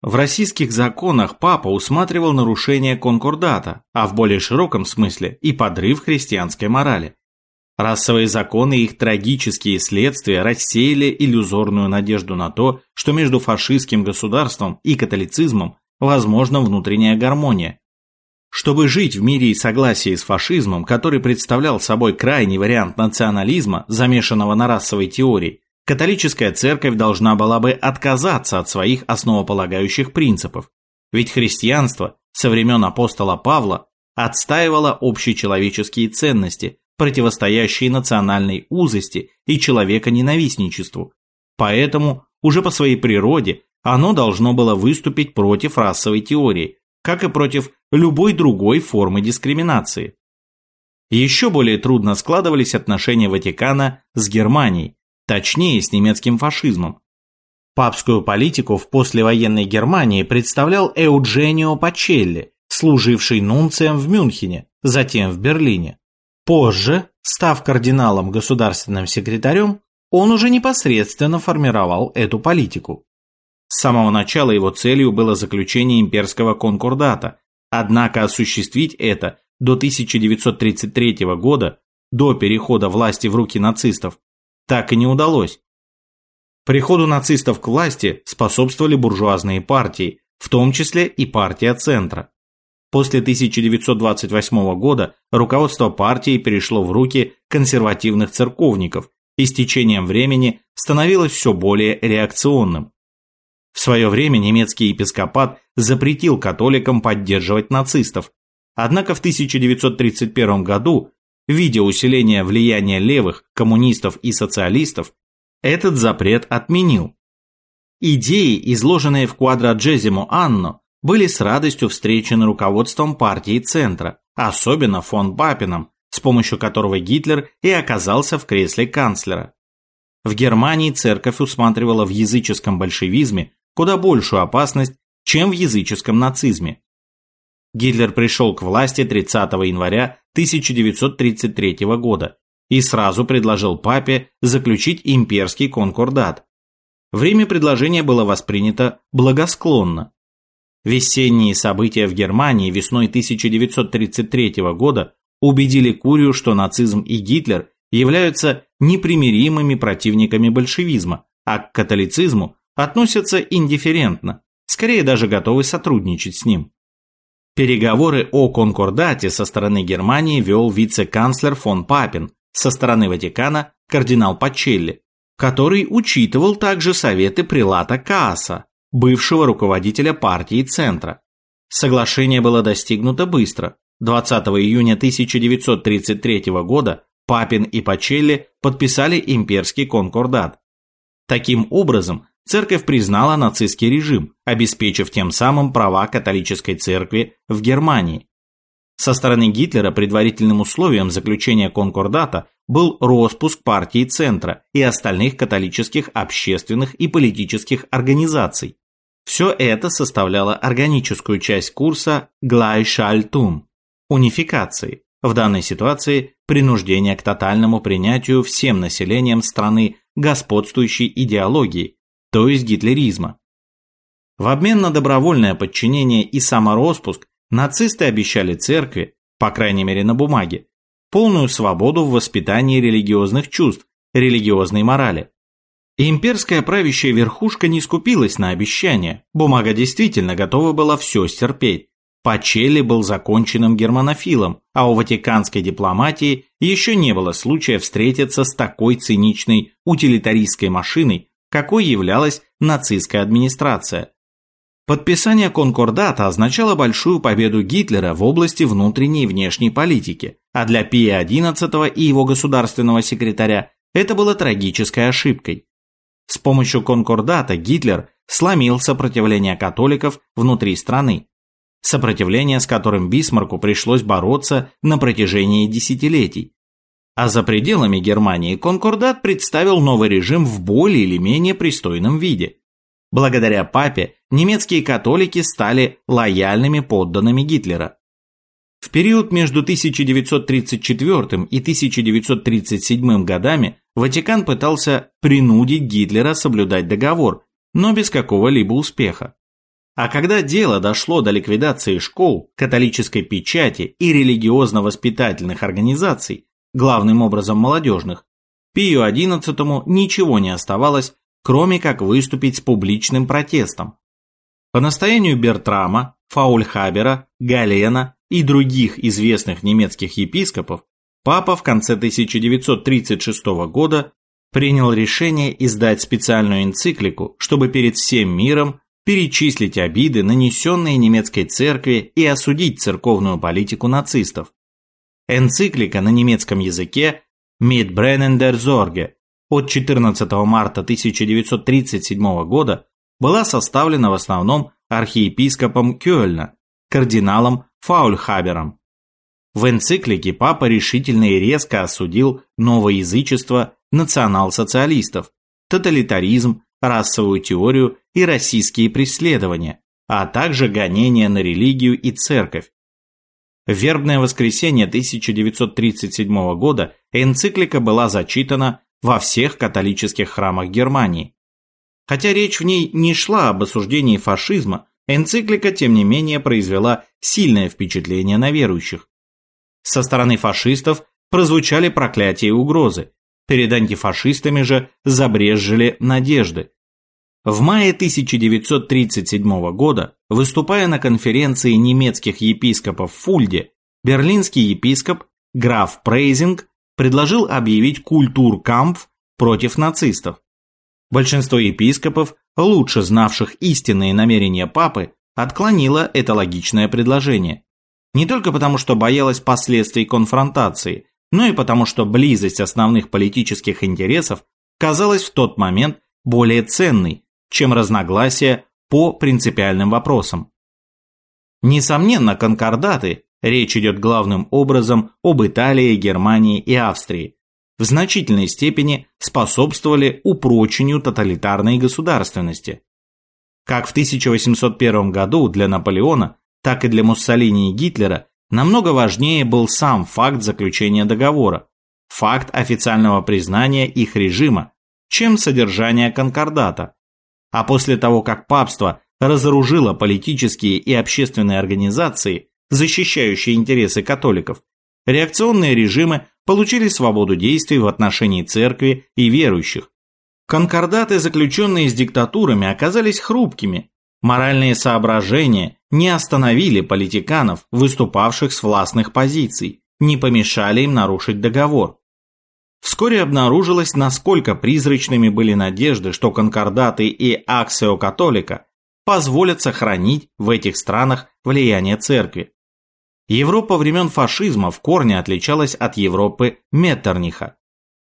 В российских законах папа усматривал нарушение конкордата, а в более широком смысле и подрыв христианской морали. Расовые законы и их трагические следствия рассеяли иллюзорную надежду на то, что между фашистским государством и католицизмом возможна внутренняя гармония, чтобы жить в мире и согласии с фашизмом, который представлял собой крайний вариант национализма, замешанного на расовой теории, католическая церковь должна была бы отказаться от своих основополагающих принципов. Ведь христианство со времен апостола Павла отстаивало общечеловеческие ценности, противостоящие национальной узости и человеконенавистничеству. Поэтому уже по своей природе оно должно было выступить против расовой теории, как и против любой другой формы дискриминации. Еще более трудно складывались отношения Ватикана с Германией, точнее с немецким фашизмом. Папскую политику в послевоенной Германии представлял Эудженио Пачелли, служивший нунцием в Мюнхене, затем в Берлине. Позже, став кардиналом государственным секретарем, он уже непосредственно формировал эту политику. С самого начала его целью было заключение имперского конкордата, однако осуществить это до 1933 года, до перехода власти в руки нацистов, так и не удалось. Приходу нацистов к власти способствовали буржуазные партии, в том числе и партия Центра. После 1928 года руководство партии перешло в руки консервативных церковников и с течением времени становилось все более реакционным. В свое время немецкий епископат запретил католикам поддерживать нацистов. Однако в 1931 году, видя усиление влияния левых, коммунистов и социалистов, этот запрет отменил. Идеи, изложенные в Квадраджезимо Анно, были с радостью встречены руководством партии Центра, особенно фон Папином, с помощью которого Гитлер и оказался в кресле канцлера. В Германии церковь усматривала в языческом большевизме куда большую опасность, чем в языческом нацизме. Гитлер пришел к власти 30 января 1933 года и сразу предложил папе заключить имперский конкордат. Время предложения было воспринято благосклонно. Весенние события в Германии весной 1933 года убедили Курию, что нацизм и Гитлер являются непримиримыми противниками большевизма, а к католицизму относятся индифферентно, скорее даже готовы сотрудничать с ним. Переговоры о конкордате со стороны Германии вел вице-канцлер фон Папин, со стороны Ватикана кардинал Пачелли, который учитывал также советы прилата Кааса, бывшего руководителя партии Центра. Соглашение было достигнуто быстро. 20 июня 1933 года Папин и Пачелли подписали имперский конкордат. Таким образом, церковь признала нацистский режим, обеспечив тем самым права католической церкви в Германии. Со стороны Гитлера предварительным условием заключения конкордата был распуск партии Центра и остальных католических общественных и политических организаций. Все это составляло органическую часть курса Gleichschaltung – унификации, в данной ситуации принуждение к тотальному принятию всем населением страны господствующей идеологии, то есть гитлеризма. В обмен на добровольное подчинение и самороспуск нацисты обещали церкви, по крайней мере на бумаге, полную свободу в воспитании религиозных чувств, религиозной морали. И имперская правящая верхушка не скупилась на обещания, бумага действительно готова была все стерпеть. Пачелли был законченным германофилом, а у ватиканской дипломатии еще не было случая встретиться с такой циничной утилитаристской машиной, какой являлась нацистская администрация. Подписание конкордата означало большую победу Гитлера в области внутренней и внешней политики, а для Пия XI и его государственного секретаря это было трагической ошибкой. С помощью конкордата Гитлер сломил сопротивление католиков внутри страны, сопротивление с которым Бисмарку пришлось бороться на протяжении десятилетий. А за пределами Германии конкордат представил новый режим в более или менее пристойном виде. Благодаря папе немецкие католики стали лояльными подданными Гитлера. В период между 1934 и 1937 годами Ватикан пытался принудить Гитлера соблюдать договор, но без какого-либо успеха. А когда дело дошло до ликвидации школ, католической печати и религиозно-воспитательных организаций, главным образом молодежных, Пию XI ничего не оставалось, кроме как выступить с публичным протестом. По настоянию Бертрама, Фаульхабера, Галена и других известных немецких епископов, папа в конце 1936 года принял решение издать специальную энциклику, чтобы перед всем миром перечислить обиды, нанесенные немецкой церкви и осудить церковную политику нацистов. Энциклика на немецком языке «Mit brennender Sorge» от 14 марта 1937 года была составлена в основном архиепископом Кёльна, кардиналом Фаульхабером. В энциклике папа решительно и резко осудил новоязычество национал-социалистов, тоталитаризм, расовую теорию и российские преследования, а также гонения на религию и церковь. В вербное воскресенье 1937 года энциклика была зачитана во всех католических храмах Германии. Хотя речь в ней не шла об осуждении фашизма, энциклика, тем не менее, произвела сильное впечатление на верующих. Со стороны фашистов прозвучали проклятия и угрозы, перед антифашистами же забрезжили надежды. В мае 1937 года, выступая на конференции немецких епископов в Фульде, берлинский епископ граф Прейзинг предложил объявить культуркампф против нацистов. Большинство епископов, лучше знавших истинные намерения папы, отклонило это логичное предложение. Не только потому, что боялось последствий конфронтации, но и потому, что близость основных политических интересов казалась в тот момент более ценной, чем разногласия по принципиальным вопросам. Несомненно, конкордаты Речь идет главным образом об Италии, Германии и Австрии. В значительной степени способствовали упрочению тоталитарной государственности. Как в 1801 году для Наполеона, так и для Муссолини и Гитлера намного важнее был сам факт заключения договора, факт официального признания их режима, чем содержание конкордата. А после того, как папство разоружило политические и общественные организации, защищающие интересы католиков, реакционные режимы получили свободу действий в отношении церкви и верующих. Конкордаты, заключенные с диктатурами, оказались хрупкими. Моральные соображения не остановили политиканов, выступавших с властных позиций, не помешали им нарушить договор. Вскоре обнаружилось, насколько призрачными были надежды, что конкордаты и аксио католика позволят сохранить в этих странах влияние церкви. Европа времен фашизма в корне отличалась от Европы Меттерниха.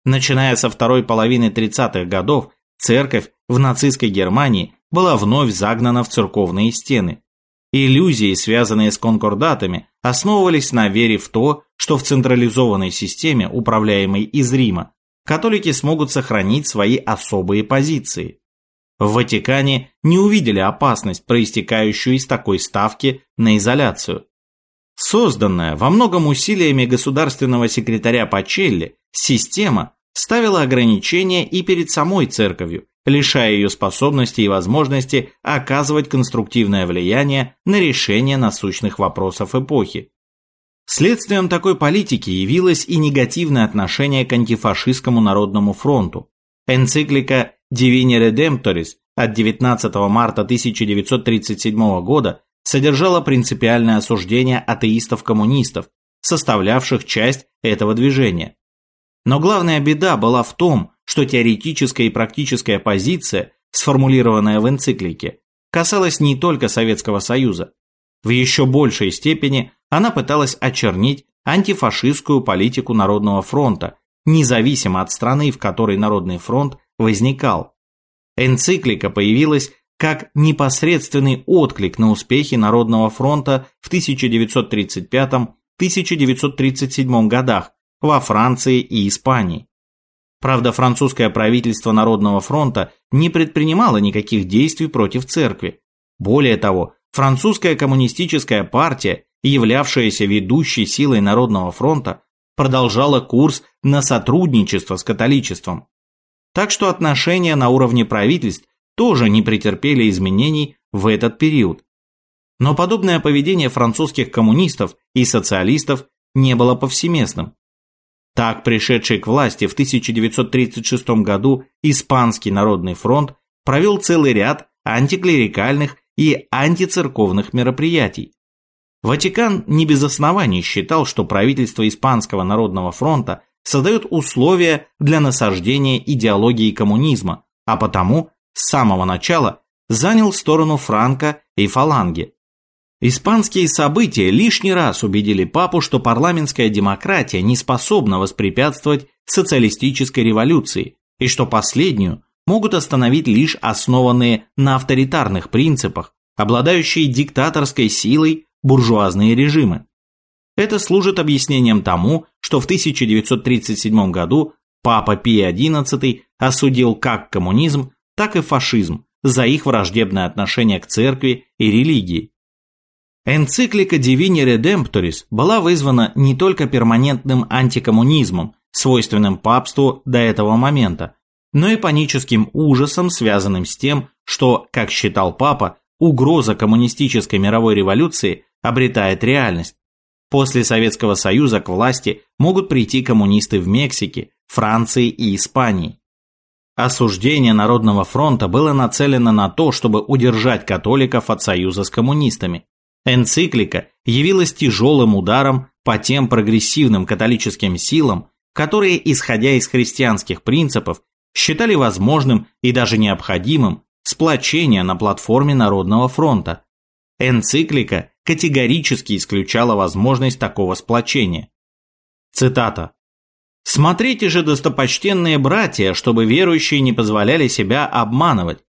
Начиная со второй половины 30-х годов, церковь в нацистской Германии была вновь загнана в церковные стены. Иллюзии, связанные с конкордатами, основывались на вере в то, что в централизованной системе, управляемой из Рима, католики смогут сохранить свои особые позиции. В Ватикане не увидели опасность, проистекающую из такой ставки на изоляцию. Созданная во многом усилиями государственного секретаря Пачелли, система ставила ограничения и перед самой церковью, лишая ее способности и возможности оказывать конструктивное влияние на решение насущных вопросов эпохи. Следствием такой политики явилось и негативное отношение к антифашистскому народному фронту. Энциклика Divine Redemptoris от 19 марта 1937 года содержала принципиальное осуждение атеистов-коммунистов, составлявших часть этого движения. Но главная беда была в том, что теоретическая и практическая позиция, сформулированная в энциклике, касалась не только Советского Союза. В еще большей степени она пыталась очернить антифашистскую политику Народного фронта, независимо от страны, в которой Народный фронт возникал. Энциклика появилась как непосредственный отклик на успехи Народного фронта в 1935-1937 годах во Франции и Испании. Правда, французское правительство Народного фронта не предпринимало никаких действий против церкви. Более того, французская коммунистическая партия, являвшаяся ведущей силой Народного фронта, продолжала курс на сотрудничество с католичеством. Так что отношения на уровне правительств тоже не претерпели изменений в этот период. Но подобное поведение французских коммунистов и социалистов не было повсеместным. Так, пришедший к власти в 1936 году Испанский народный фронт провел целый ряд антиклерикальных и антицерковных мероприятий. Ватикан не без оснований считал, что правительство Испанского народного фронта создает условия для насаждения идеологии коммунизма, а потому с самого начала занял сторону Франка и Фаланги. Испанские события лишний раз убедили папу, что парламентская демократия не способна воспрепятствовать социалистической революции и что последнюю могут остановить лишь основанные на авторитарных принципах, обладающие диктаторской силой буржуазные режимы. Это служит объяснением тому, что в 1937 году папа Пий XI осудил как коммунизм, так и фашизм за их враждебное отношение к церкви и религии Энциклика Divini Redemptoris была вызвана не только перманентным антикоммунизмом, свойственным папству до этого момента, но и паническим ужасом, связанным с тем, что, как считал папа, угроза коммунистической мировой революции обретает реальность. После Советского Союза к власти могут прийти коммунисты в Мексике, Франции и Испании. Осуждение Народного фронта было нацелено на то, чтобы удержать католиков от союза с коммунистами. Энциклика явилась тяжелым ударом по тем прогрессивным католическим силам, которые, исходя из христианских принципов, считали возможным и даже необходимым сплочение на платформе Народного фронта. Энциклика категорически исключала возможность такого сплочения. Цитата. «Смотрите же, достопочтенные братья, чтобы верующие не позволяли себя обманывать,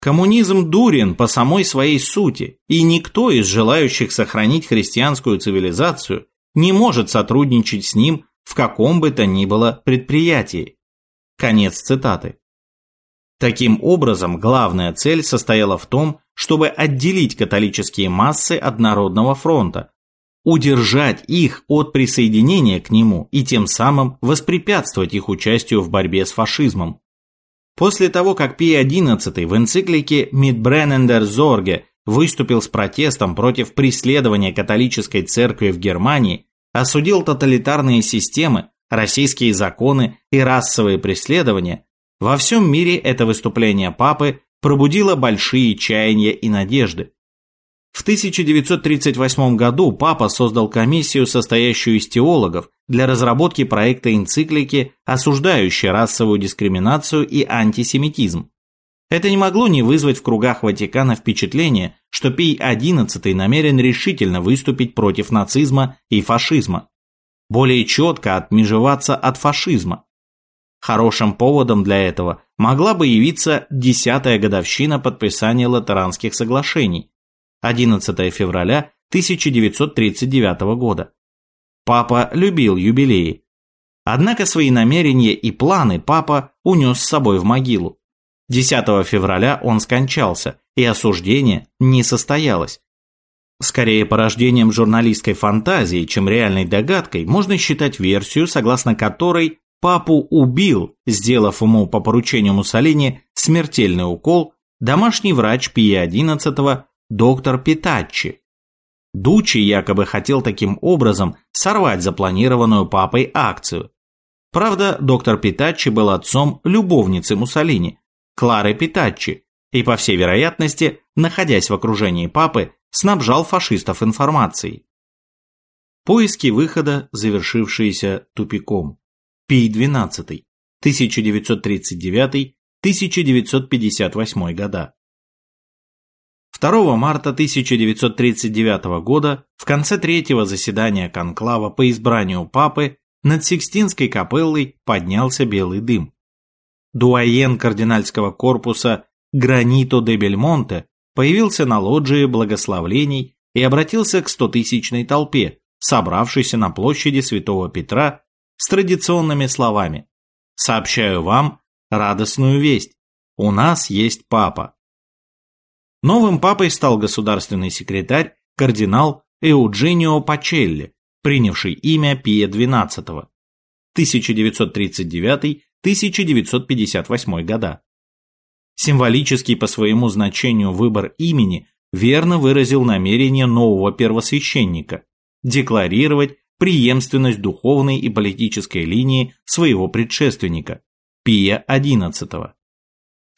Коммунизм дурен по самой своей сути, и никто из желающих сохранить христианскую цивилизацию не может сотрудничать с ним в каком бы то ни было предприятии. Конец цитаты. Таким образом, главная цель состояла в том, чтобы отделить католические массы от Народного фронта, удержать их от присоединения к нему и тем самым воспрепятствовать их участию в борьбе с фашизмом. После того, как Пий XI в энциклике «Mitbrennender Sorge» выступил с протестом против преследования католической церкви в Германии, осудил тоталитарные системы, российские законы и расовые преследования, во всем мире это выступление папы пробудило большие чаяния и надежды. В 1938 году папа создал комиссию, состоящую из теологов, для разработки проекта энциклики, осуждающей расовую дискриминацию и антисемитизм. Это не могло не вызвать в кругах Ватикана впечатление, что Пий XI намерен решительно выступить против нацизма и фашизма, более четко отмежеваться от фашизма. Хорошим поводом для этого могла бы явиться десятая годовщина подписания Латеранских соглашений, 11 февраля 1939 года. Папа любил юбилеи. Однако свои намерения и планы папа унес с собой в могилу. 10 февраля он скончался, и осуждение не состоялось. Скорее порождением журналистской фантазии, чем реальной догадкой, можно считать версию, согласно которой папу убил, сделав ему по поручению Муссолини смертельный укол, домашний врач Пия XI доктор Питаччи. Дучи якобы хотел таким образом сорвать запланированную папой акцию. Правда, доктор Питаччи был отцом любовницы Муссолини, Клары Питаччи, и, по всей вероятности, находясь в окружении папы, снабжал фашистов информацией. Поиски выхода, завершившиеся тупиком. Пий-12, 1939-1958 года. 2 марта 1939 года в конце третьего заседания конклава по избранию папы над Сикстинской капеллой поднялся белый дым. Дуаен кардинальского корпуса Гранито де Бельмонте появился на лоджии благословлений и обратился к стотысячной толпе, собравшейся на площади Святого Петра с традиционными словами «Сообщаю вам радостную весть. У нас есть папа». Новым папой стал государственный секретарь кардинал Эудженио Пачелли, принявший имя Пия XII, 1939-1958 года. Символический по своему значению выбор имени верно выразил намерение нового первосвященника декларировать преемственность духовной и политической линии своего предшественника, Пия XI.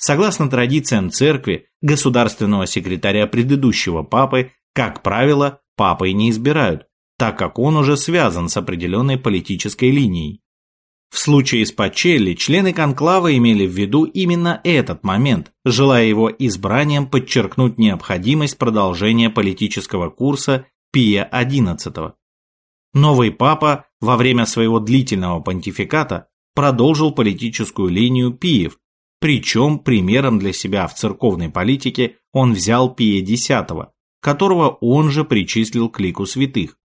Согласно традициям церкви, государственного секретаря предыдущего папы, как правило, папой не избирают, так как он уже связан с определенной политической линией. В случае с Пачелли члены конклава имели в виду именно этот момент, желая его избранием подчеркнуть необходимость продолжения политического курса Пия XI. Новый папа во время своего длительного понтификата продолжил политическую линию Пиев, причем примером для себя в церковной политике он взял Пия X, которого он же причислил к лику святых.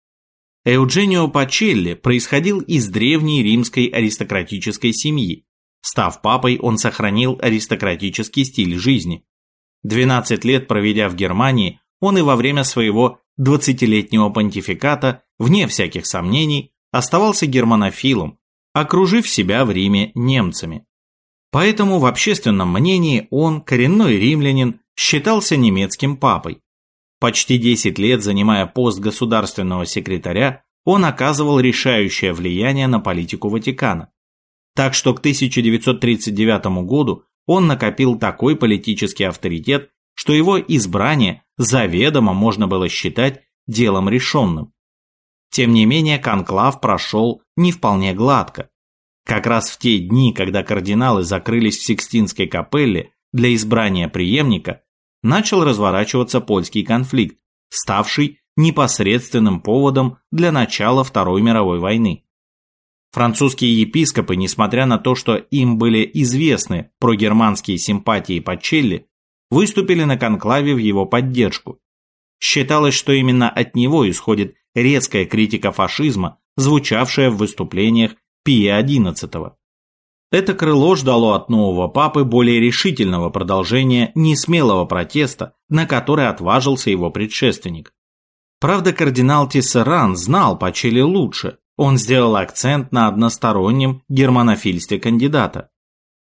Эудженио Пачелли происходил из древней римской аристократической семьи. Став папой, он сохранил аристократический стиль жизни. 12 лет проведя в Германии, он и во время своего 20-летнего понтификата, вне всяких сомнений, оставался германофилом, окружив себя в Риме немцами. Поэтому в общественном мнении он, коренной римлянин, считался немецким папой. Почти 10 лет занимая пост государственного секретаря, он оказывал решающее влияние на политику Ватикана. Так что к 1939 году он накопил такой политический авторитет, что его избрание заведомо можно было считать делом решенным. Тем не менее, конклав прошел не вполне гладко. Как раз в те дни, когда кардиналы закрылись в Сикстинской капелле для избрания преемника, начал разворачиваться польский конфликт, ставший непосредственным поводом для начала Второй мировой войны. Французские епископы, несмотря на то, что им были известны прогерманские симпатии Пачелли, выступили на конклаве в его поддержку. Считалось, что именно от него исходит резкая критика фашизма, звучавшая в выступлениях Пия XI. Это крыло ждало от нового папы более решительного продолжения несмелого протеста, на который отважился его предшественник. Правда, кардинал Тессеран знал Пачели лучше, он сделал акцент на одностороннем германофильстве кандидата.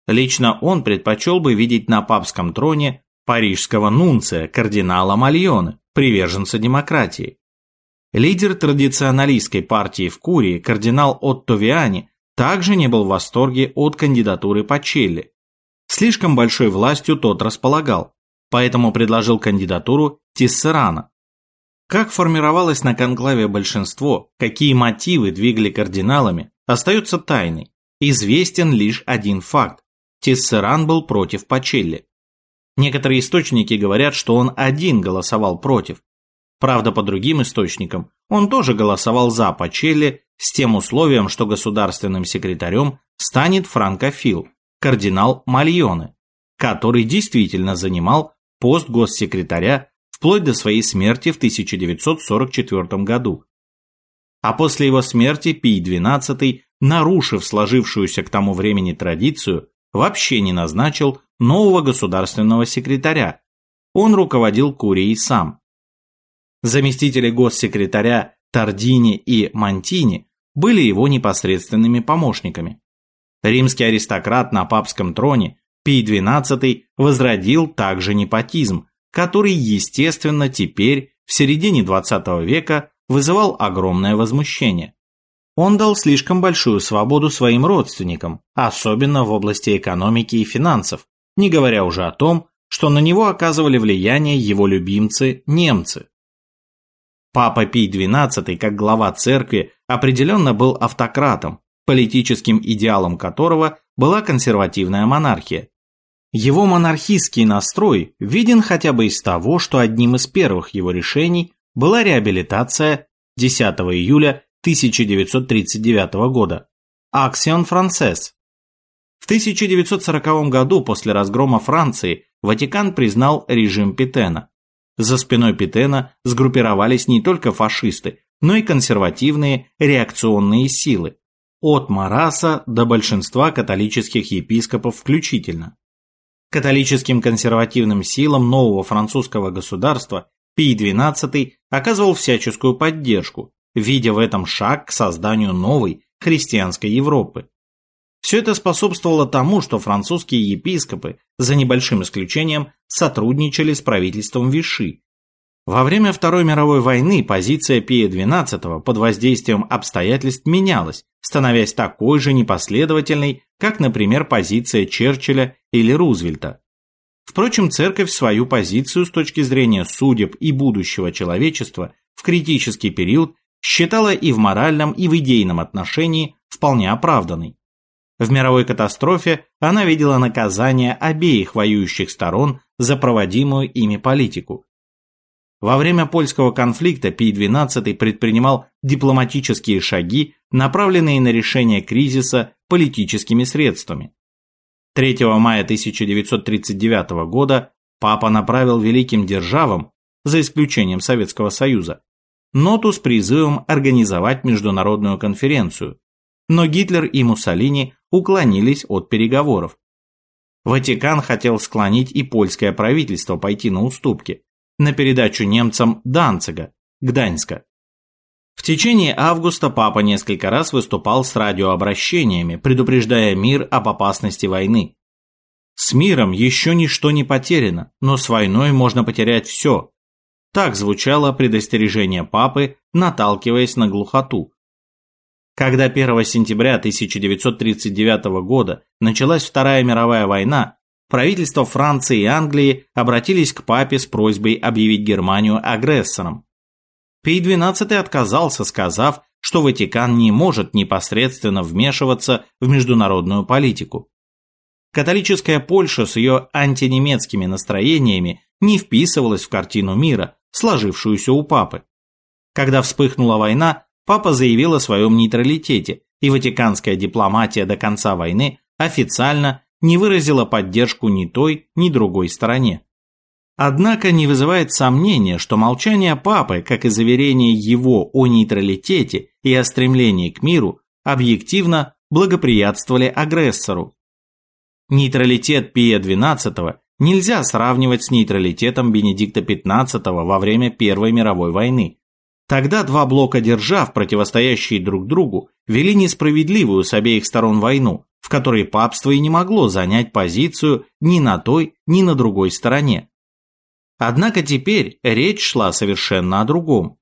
Лично он предпочел бы видеть на папском троне парижского нунция кардинала Мальоне, приверженца демократии. Лидер традиционалистской партии в Курии, кардинал Отто Виани, также не был в восторге от кандидатуры Пачелли. Слишком большой властью тот располагал, поэтому предложил кандидатуру Тиссерана. Как формировалось на конклаве большинство, какие мотивы двигали кардиналами, остается тайной. Известен лишь один факт. Тиссеран был против Пачелли. Некоторые источники говорят, что он один голосовал против, Правда, по другим источникам, он тоже голосовал за Пачелли с тем условием, что государственным секретарем станет франкофил, кардинал Мальоне, который действительно занимал пост госсекретаря вплоть до своей смерти в 1944 году. А после его смерти Пий XII, нарушив сложившуюся к тому времени традицию, вообще не назначил нового государственного секретаря. Он руководил Курией сам. Заместители госсекретаря Тардини и Мантини были его непосредственными помощниками. Римский аристократ на папском троне Пий XII возродил также непотизм, который, естественно, теперь, в середине XX века, вызывал огромное возмущение. Он дал слишком большую свободу своим родственникам, особенно в области экономики и финансов, не говоря уже о том, что на него оказывали влияние его любимцы – немцы. Папа Пий XII, как глава церкви, определенно был автократом, политическим идеалом которого была консервативная монархия. Его монархистский настрой виден хотя бы из того, что одним из первых его решений была реабилитация 10 июля 1939 года Аксион Францесс. В 1940 году после разгрома Франции Ватикан признал режим Петена. За спиной Петена сгруппировались не только фашисты, но и консервативные реакционные силы, от Мараса до большинства католических епископов включительно. Католическим консервативным силам нового французского государства Пий XII оказывал всяческую поддержку, видя в этом шаг к созданию новой христианской Европы. Все это способствовало тому, что французские епископы, за небольшим исключением, сотрудничали с правительством Виши. Во время Второй мировой войны позиция Пия XII под воздействием обстоятельств менялась, становясь такой же непоследовательной, как, например, позиция Черчилля или Рузвельта. Впрочем, церковь свою позицию с точки зрения судеб и будущего человечества в критический период считала и в моральном, и в идейном отношении вполне оправданной. В мировой катастрофе она видела наказание обеих воюющих сторон за проводимую ими политику, во время польского конфликта Пий XII предпринимал дипломатические шаги, направленные на решение кризиса политическими средствами. 3 мая 1939 года папа направил великим державам, за исключением Советского Союза, ноту с призывом организовать международную конференцию, но Гитлер и Муссолини уклонились от переговоров. Ватикан хотел склонить и польское правительство пойти на уступки, на передачу немцам Данцига, Гданьска. В течение августа папа несколько раз выступал с радиообращениями, предупреждая мир об опасности войны. С миром еще ничто не потеряно, но с войной можно потерять все. Так звучало предостережение папы, наталкиваясь на глухоту. Когда 1 сентября 1939 года началась Вторая мировая война, правительства Франции и Англии обратились к папе с просьбой объявить Германию агрессором. Пий XII отказался, сказав, что Ватикан не может непосредственно вмешиваться в международную политику. Католическая Польша с ее антинемецкими настроениями не вписывалась в картину мира, сложившуюся у папы. Когда вспыхнула война, папа заявил о своем нейтралитете, и ватиканская дипломатия до конца войны официально не выразила поддержку ни той, ни другой стороне. Однако не вызывает сомнения, что молчание папы, как и заверение его о нейтралитете и о стремлении к миру, объективно благоприятствовали агрессору. Нейтралитет Пия XII нельзя сравнивать с нейтралитетом Бенедикта XV во время Первой мировой войны. Тогда два блока держав, противостоящие друг другу, вели несправедливую с обеих сторон войну, в которой папство и не могло занять позицию ни на той, ни на другой стороне. Однако теперь речь шла совершенно о другом.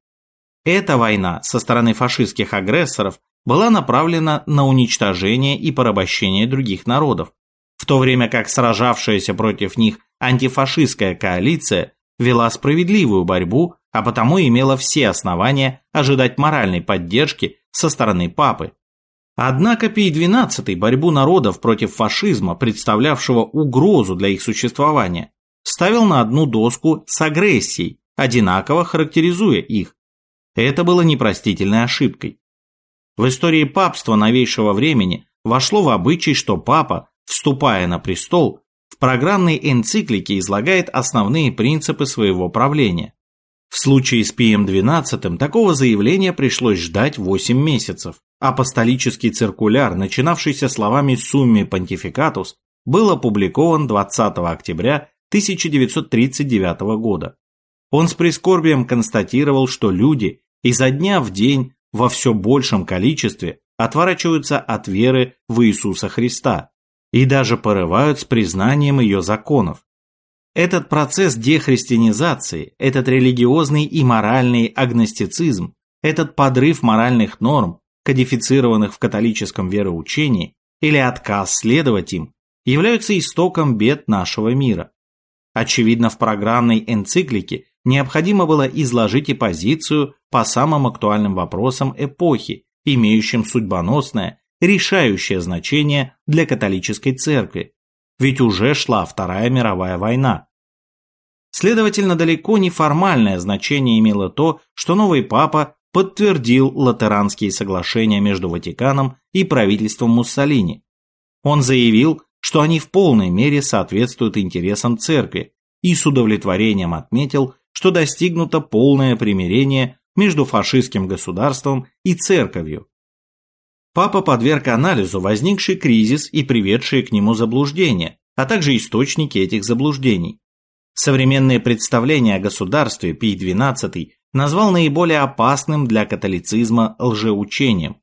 Эта война со стороны фашистских агрессоров была направлена на уничтожение и порабощение других народов, в то время как сражавшаяся против них антифашистская коалиция вела справедливую борьбу, а потому имела все основания ожидать моральной поддержки со стороны папы. Однако Пий XII борьбу народов против фашизма, представлявшего угрозу для их существования, ставил на одну доску с агрессией, одинаково характеризуя их. Это было непростительной ошибкой. В истории папства новейшего времени вошло в обычай, что папа, вступая на престол, в программной энциклике излагает основные принципы своего правления. В случае с Пием XII такого заявления пришлось ждать 8 месяцев. Апостолический циркуляр, начинавшийся словами «Сумми Понтификатус», был опубликован 20 октября 1939 года. Он с прискорбием констатировал, что люди изо дня в день во все большем количестве отворачиваются от веры в Иисуса Христа и даже порывают с признанием ее законов. Этот процесс дехристианизации, этот религиозный и моральный агностицизм, этот подрыв моральных норм кодифицированных в католическом вероучении, или отказ следовать им, являются истоком бед нашего мира. Очевидно, в программной энциклике необходимо было изложить и позицию по самым актуальным вопросам эпохи, имеющим судьбоносное, решающее значение для католической церкви. Ведь уже шла Вторая мировая война. Следовательно, далеко не формальное значение имело то, что новый папа подтвердил латеранские соглашения между Ватиканом и правительством Муссолини. Он заявил, что они в полной мере соответствуют интересам церкви и с удовлетворением отметил, что достигнуто полное примирение между фашистским государством и церковью. Папа подверг анализу возникший кризис и приведшие к нему заблуждения, а также источники этих заблуждений. Современные представления о государстве Пий XII назвал наиболее опасным для католицизма лжеучением.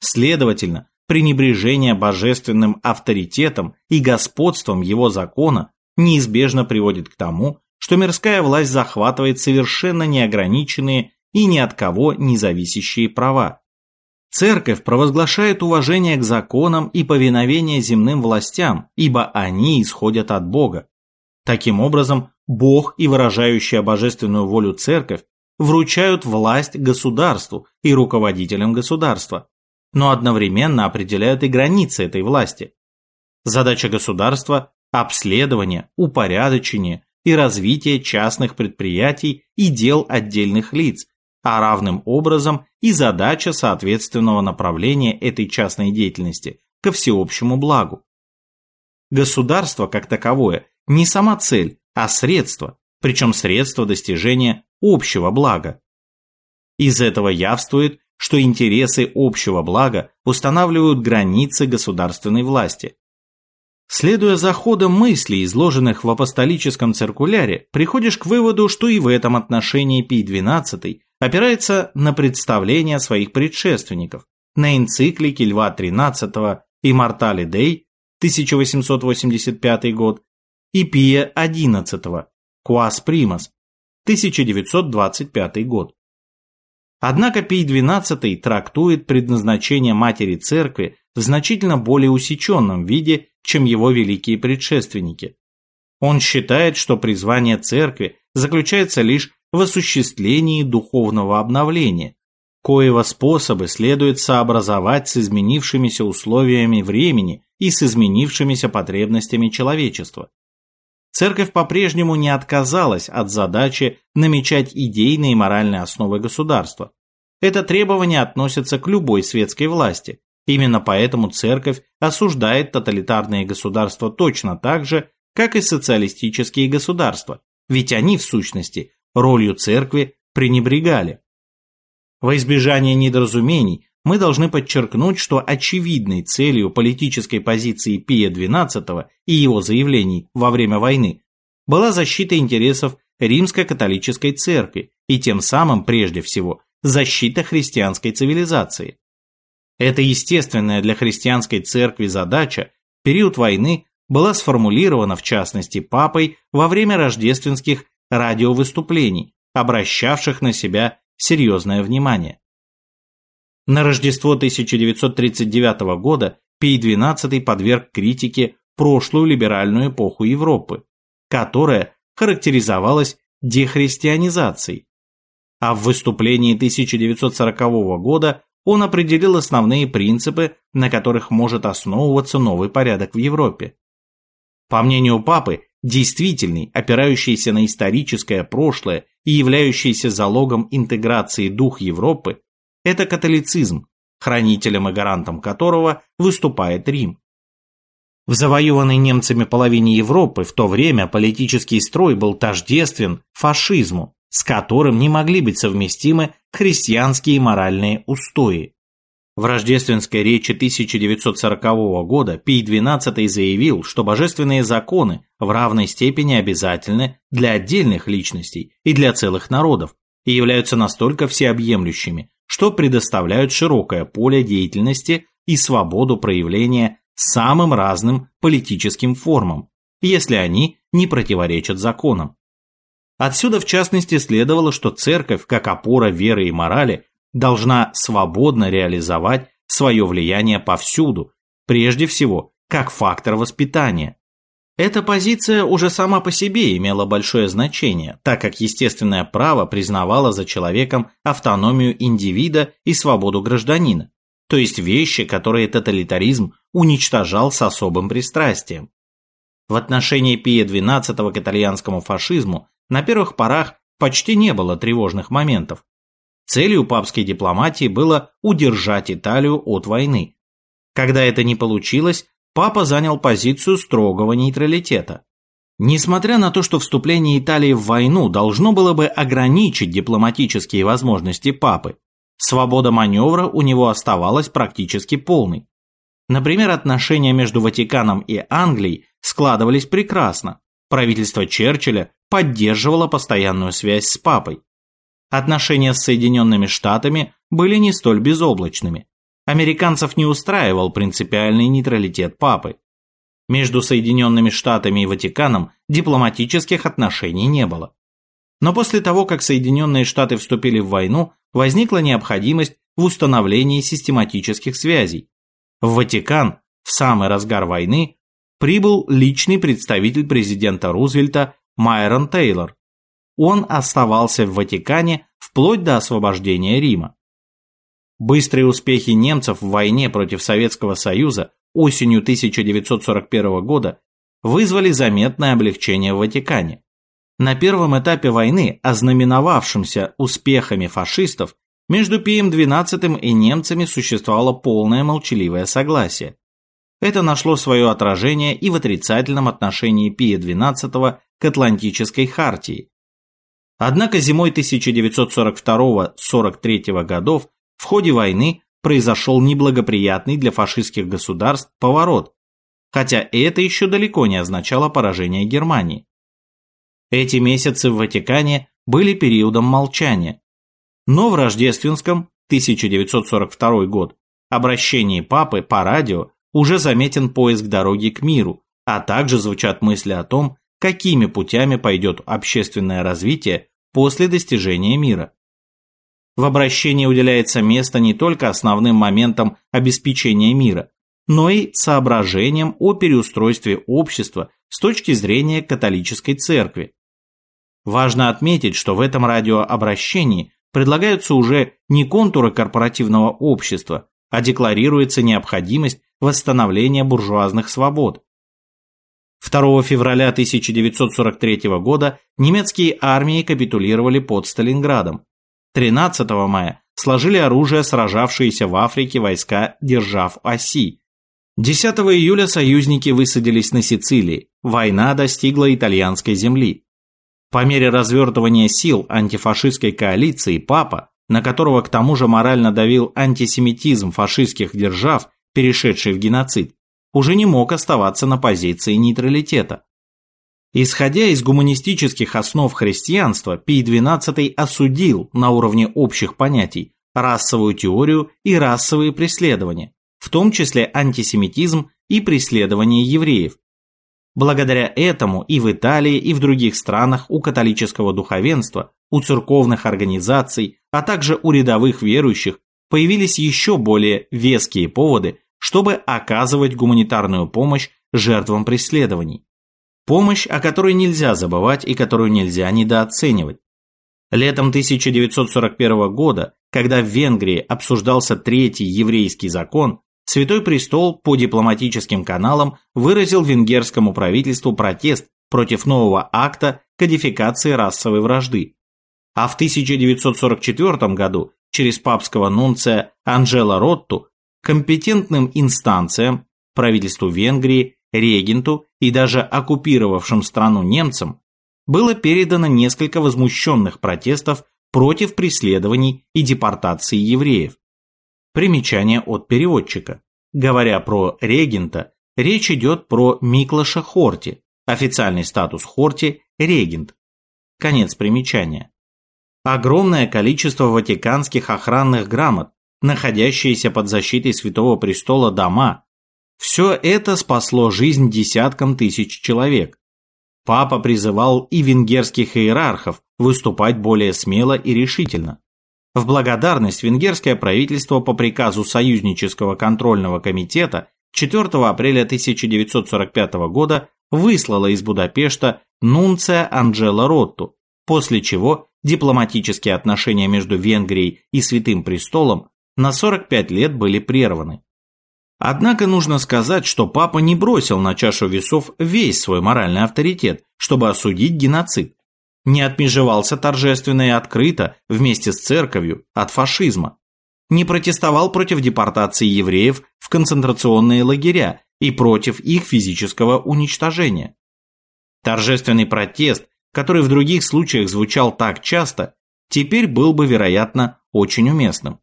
Следовательно, пренебрежение божественным авторитетом и господством его закона неизбежно приводит к тому, что мирская власть захватывает совершенно неограниченные и ни от кого не зависящие права. Церковь провозглашает уважение к законам и повиновение земным властям, ибо они исходят от Бога. Таким образом, Бог и выражающая божественную волю церковь вручают власть государству и руководителям государства, но одновременно определяют и границы этой власти. Задача государства – обследование, упорядочение и развитие частных предприятий и дел отдельных лиц, а равным образом и задача соответственного направления этой частной деятельности ко всеобщему благу. Государство как таковое не сама цель, а средство, причем средство достижения общего блага. Из этого явствует, что интересы общего блага устанавливают границы государственной власти. Следуя за ходом мыслей, изложенных в апостолическом циркуляре, приходишь к выводу, что и в этом отношении Пий XII опирается на представления своих предшественников, на энциклики Льва XIII и Мартали Дей 1885 год и Пия XI Куас Примас 1925 год. Однако Пий XII трактует предназначение Матери Церкви в значительно более усеченном виде, чем его великие предшественники. Он считает, что призвание Церкви заключается лишь в осуществлении духовного обновления, коего способы следует сообразовать с изменившимися условиями времени и с изменившимися потребностями человечества. Церковь по-прежнему не отказалась от задачи намечать идейные и моральные основы государства. Это требование относится к любой светской власти. Именно поэтому церковь осуждает тоталитарные государства точно так же, как и социалистические государства, ведь они, в сущности, ролью церкви пренебрегали. Во избежание недоразумений мы должны подчеркнуть, что очевидной целью политической позиции Пия XII и его заявлений во время войны была защита интересов римско-католической церкви и тем самым, прежде всего, защита христианской цивилизации. Эта естественная для христианской церкви задача в период войны была сформулирована в частности папой во время рождественских радиовыступлений, обращавших на себя серьезное внимание. На Рождество 1939 года Пий XII подверг критике прошлую либеральную эпоху Европы, которая характеризовалась дехристианизацией. А в выступлении 1940 года он определил основные принципы, на которых может основываться новый порядок в Европе. По мнению папы, действительный, опирающийся на историческое прошлое и являющийся залогом интеграции дух Европы, это католицизм, хранителем и гарантом которого выступает Рим. В завоеванной немцами половине Европы в то время политический строй был тождествен фашизму, с которым не могли быть совместимы христианские моральные устои. В рождественской речи 1940 года Пий XII заявил, что божественные законы в равной степени обязательны для отдельных личностей и для целых народов и являются настолько всеобъемлющими, что предоставляют широкое поле деятельности и свободу проявления самым разным политическим формам, если они не противоречат законам. Отсюда в частности следовало, что церковь, как опора веры и морали, должна свободно реализовать свое влияние повсюду, прежде всего, как фактор воспитания. Эта позиция уже сама по себе имела большое значение, так как естественное право признавало за человеком автономию индивида и свободу гражданина, то есть вещи, которые тоталитаризм уничтожал с особым пристрастием. В отношении Пия XII к итальянскому фашизму на первых порах почти не было тревожных моментов. Целью папской дипломатии было удержать Италию от войны. Когда это не получилось, папа занял позицию строгого нейтралитета. Несмотря на то, что вступление Италии в войну должно было бы ограничить дипломатические возможности папы, свобода маневра у него оставалась практически полной. Например, отношения между Ватиканом и Англией складывались прекрасно. Правительство Черчилля поддерживало постоянную связь с папой. Отношения с Соединенными Штатами были не столь безоблачными. Американцев не устраивал принципиальный нейтралитет папы. Между Соединенными Штатами и Ватиканом дипломатических отношений не было. Но после того, как Соединенные Штаты вступили в войну, возникла необходимость в установлении систематических связей. В Ватикан в самый разгар войны прибыл личный представитель президента Рузвельта Майрон Тейлор. Он оставался в Ватикане вплоть до освобождения Рима. Быстрые успехи немцев в войне против Советского Союза осенью 1941 года вызвали заметное облегчение в Ватикане. На первом этапе войны, ознаменовавшемся успехами фашистов, между Пием XII и немцами существовало полное молчаливое согласие. Это нашло свое отражение и в отрицательном отношении Пия XII к Атлантической хартии. Однако зимой 1942-43 годов в ходе войны произошел неблагоприятный для фашистских государств поворот, хотя это еще далеко не означало поражение Германии. Эти месяцы в Ватикане были периодом молчания. Но в рождественском 1942 год обращении папы по радио уже заметен поиск дороги к миру, а также звучат мысли о том, какими путями пойдет общественное развитие после достижения мира. В обращении уделяется место не только основным моментам обеспечения мира, но и соображениям о переустройстве общества с точки зрения католической церкви. Важно отметить, что в этом радиообращении предлагаются уже не контуры корпоративного общества, а декларируется необходимость восстановления буржуазных свобод. 2 февраля 1943 года немецкие армии капитулировали под Сталинградом. 13 мая сложили оружие сражавшиеся в Африке войска держав оси. 10 июля союзники высадились на Сицилии, война достигла итальянской земли. По мере развертывания сил антифашистской коалиции папа, на которого к тому же морально давил антисемитизм фашистских держав, перешедший в геноцид, уже не мог оставаться на позиции нейтралитета. Исходя из гуманистических основ христианства, Пий XII осудил на уровне общих понятий расовую теорию и расовые преследования, в том числе антисемитизм и преследование евреев. Благодаря этому и в Италии, и в других странах у католического духовенства, у церковных организаций, а также у рядовых верующих появились еще более веские поводы, чтобы оказывать гуманитарную помощь жертвам преследований. Помощь, о которой нельзя забывать и которую нельзя недооценивать. Летом 1941 года, когда в Венгрии обсуждался третий еврейский закон, Святой Престол по дипломатическим каналам выразил венгерскому правительству протест против нового акта кодификации расовой вражды. А в 1944 году через папского нунция Анджела Ротту компетентным инстанциям, правительству Венгрии регенту и даже оккупировавшим страну немцам, было передано несколько возмущенных протестов против преследований и депортации евреев. Примечание от переводчика. Говоря про регента, речь идет про Миклаша Хорти, официальный статус Хорти – регент. Конец примечания. Огромное количество ватиканских охранных грамот, находящиеся под защитой Святого Престола дома, все это спасло жизнь десяткам тысяч человек. Папа призывал и венгерских иерархов выступать более смело и решительно. В благодарность венгерское правительство по приказу Союзнического контрольного комитета 4 апреля 1945 года выслало из Будапешта нунция Анджела Ротту, после чего дипломатические отношения между Венгрией и Святым Престолом на 45 лет были прерваны. Однако нужно сказать, что папа не бросил на чашу весов весь свой моральный авторитет, чтобы осудить геноцид. Не отмежевался торжественно и открыто вместе с церковью от фашизма. Не протестовал против депортации евреев в концентрационные лагеря и против их физического уничтожения. Торжественный протест, который в других случаях звучал так часто, теперь был бы, вероятно, очень уместным.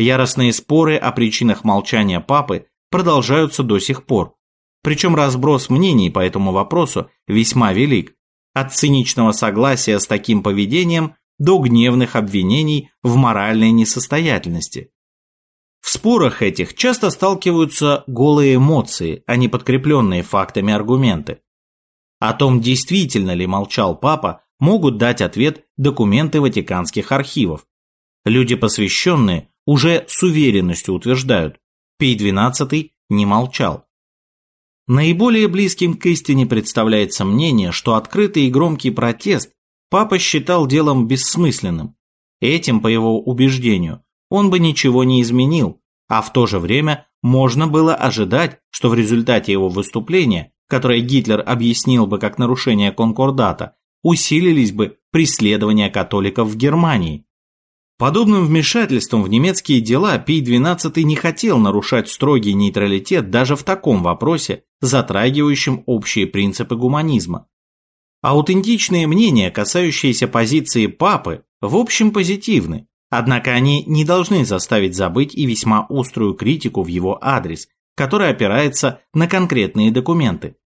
Яростные споры о причинах молчания папы продолжаются до сих пор. Причем разброс мнений по этому вопросу весьма велик. От циничного согласия с таким поведением до гневных обвинений в моральной несостоятельности. В спорах этих часто сталкиваются голые эмоции, а не подкрепленные фактами аргументы. О том, действительно ли молчал папа, могут дать ответ документы ватиканских архивов. Люди посвященные уже с уверенностью утверждают, Пий XII не молчал. Наиболее близким к истине представляется мнение, что открытый и громкий протест папа считал делом бессмысленным. Этим, по его убеждению, он бы ничего не изменил, а в то же время можно было ожидать, что в результате его выступления, которое Гитлер объяснил бы как нарушение конкордата, усилились бы преследования католиков в Германии. Подобным вмешательством в немецкие дела Пий XII не хотел нарушать строгий нейтралитет даже в таком вопросе, затрагивающем общие принципы гуманизма. Аутентичные мнения, касающиеся позиции папы, в общем позитивны, однако они не должны заставить забыть и весьма острую критику в его адрес, которая опирается на конкретные документы.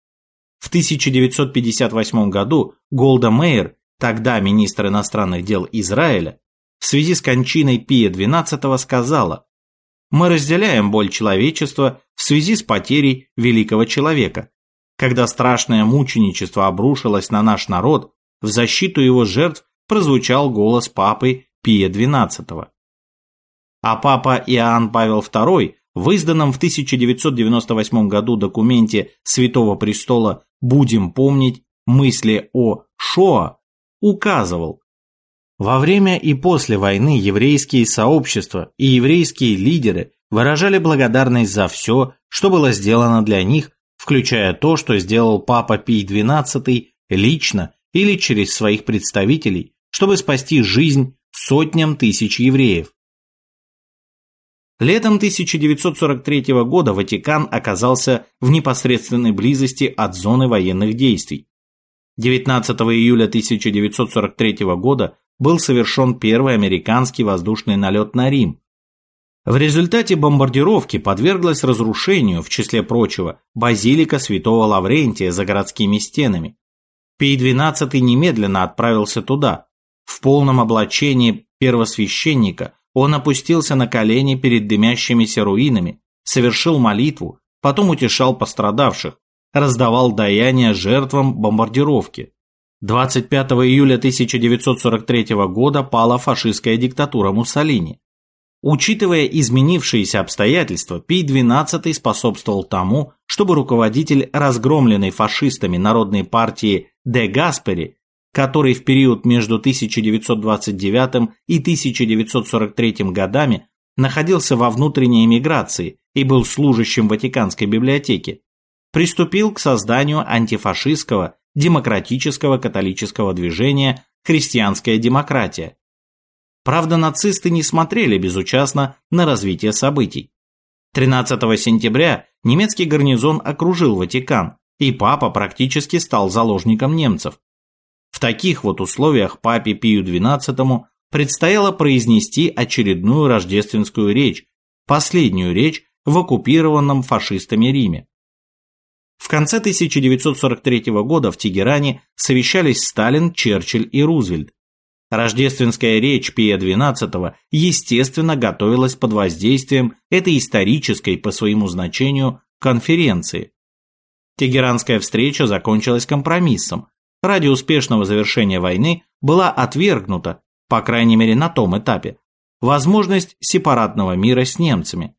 В 1958 году Голда Мейер, тогда министр иностранных дел Израиля, в связи с кончиной Пия XII сказала «Мы разделяем боль человечества в связи с потерей великого человека. Когда страшное мученичество обрушилось на наш народ, в защиту его жертв прозвучал голос папы Пия XII. А папа Иоанн Павел II в изданном в 1998 году документе Святого Престола «Будем помнить мысли о Шоа» указывал, во время и после войны еврейские сообщества и еврейские лидеры выражали благодарность за все, что было сделано для них, включая то, что сделал Папа Пий XII лично или через своих представителей, чтобы спасти жизнь сотням тысяч евреев. Летом 1943 года Ватикан оказался в непосредственной близости от зоны военных действий. 19 июля 1943 года был совершен первый американский воздушный налет на Рим. В результате бомбардировки подверглась разрушению, в числе прочего, базилика святого Лаврентия за городскими стенами. Пий XII немедленно отправился туда. В полном облачении первосвященника он опустился на колени перед дымящимися руинами, совершил молитву, потом утешал пострадавших, раздавал даяния жертвам бомбардировки. 25 июля 1943 года пала фашистская диктатура Муссолини. Учитывая изменившиеся обстоятельства, Пий XII способствовал тому, чтобы руководитель разгромленной фашистами Народной партии Де Гаспери который в период между 1929 и 1943 годами находился во внутренней эмиграции и был служащим Ватиканской библиотеки, приступил к созданию антифашистского демократического католического движения «Христианская демократия». Правда, нацисты не смотрели безучастно на развитие событий. 13 сентября немецкий гарнизон окружил Ватикан, и папа практически стал заложником немцев. В таких вот условиях папе Пию XII предстояло произнести очередную рождественскую речь, последнюю речь в оккупированном фашистами Риме. В конце 1943 года в Тегеране совещались Сталин, Черчилль и Рузвельт. Рождественская речь Пия XII, естественно, готовилась под воздействием этой исторической по своему значению конференции. Тегеранская встреча закончилась компромиссом, ради успешного завершения войны была отвергнута, по крайней мере на том этапе, возможность сепаратного мира с немцами.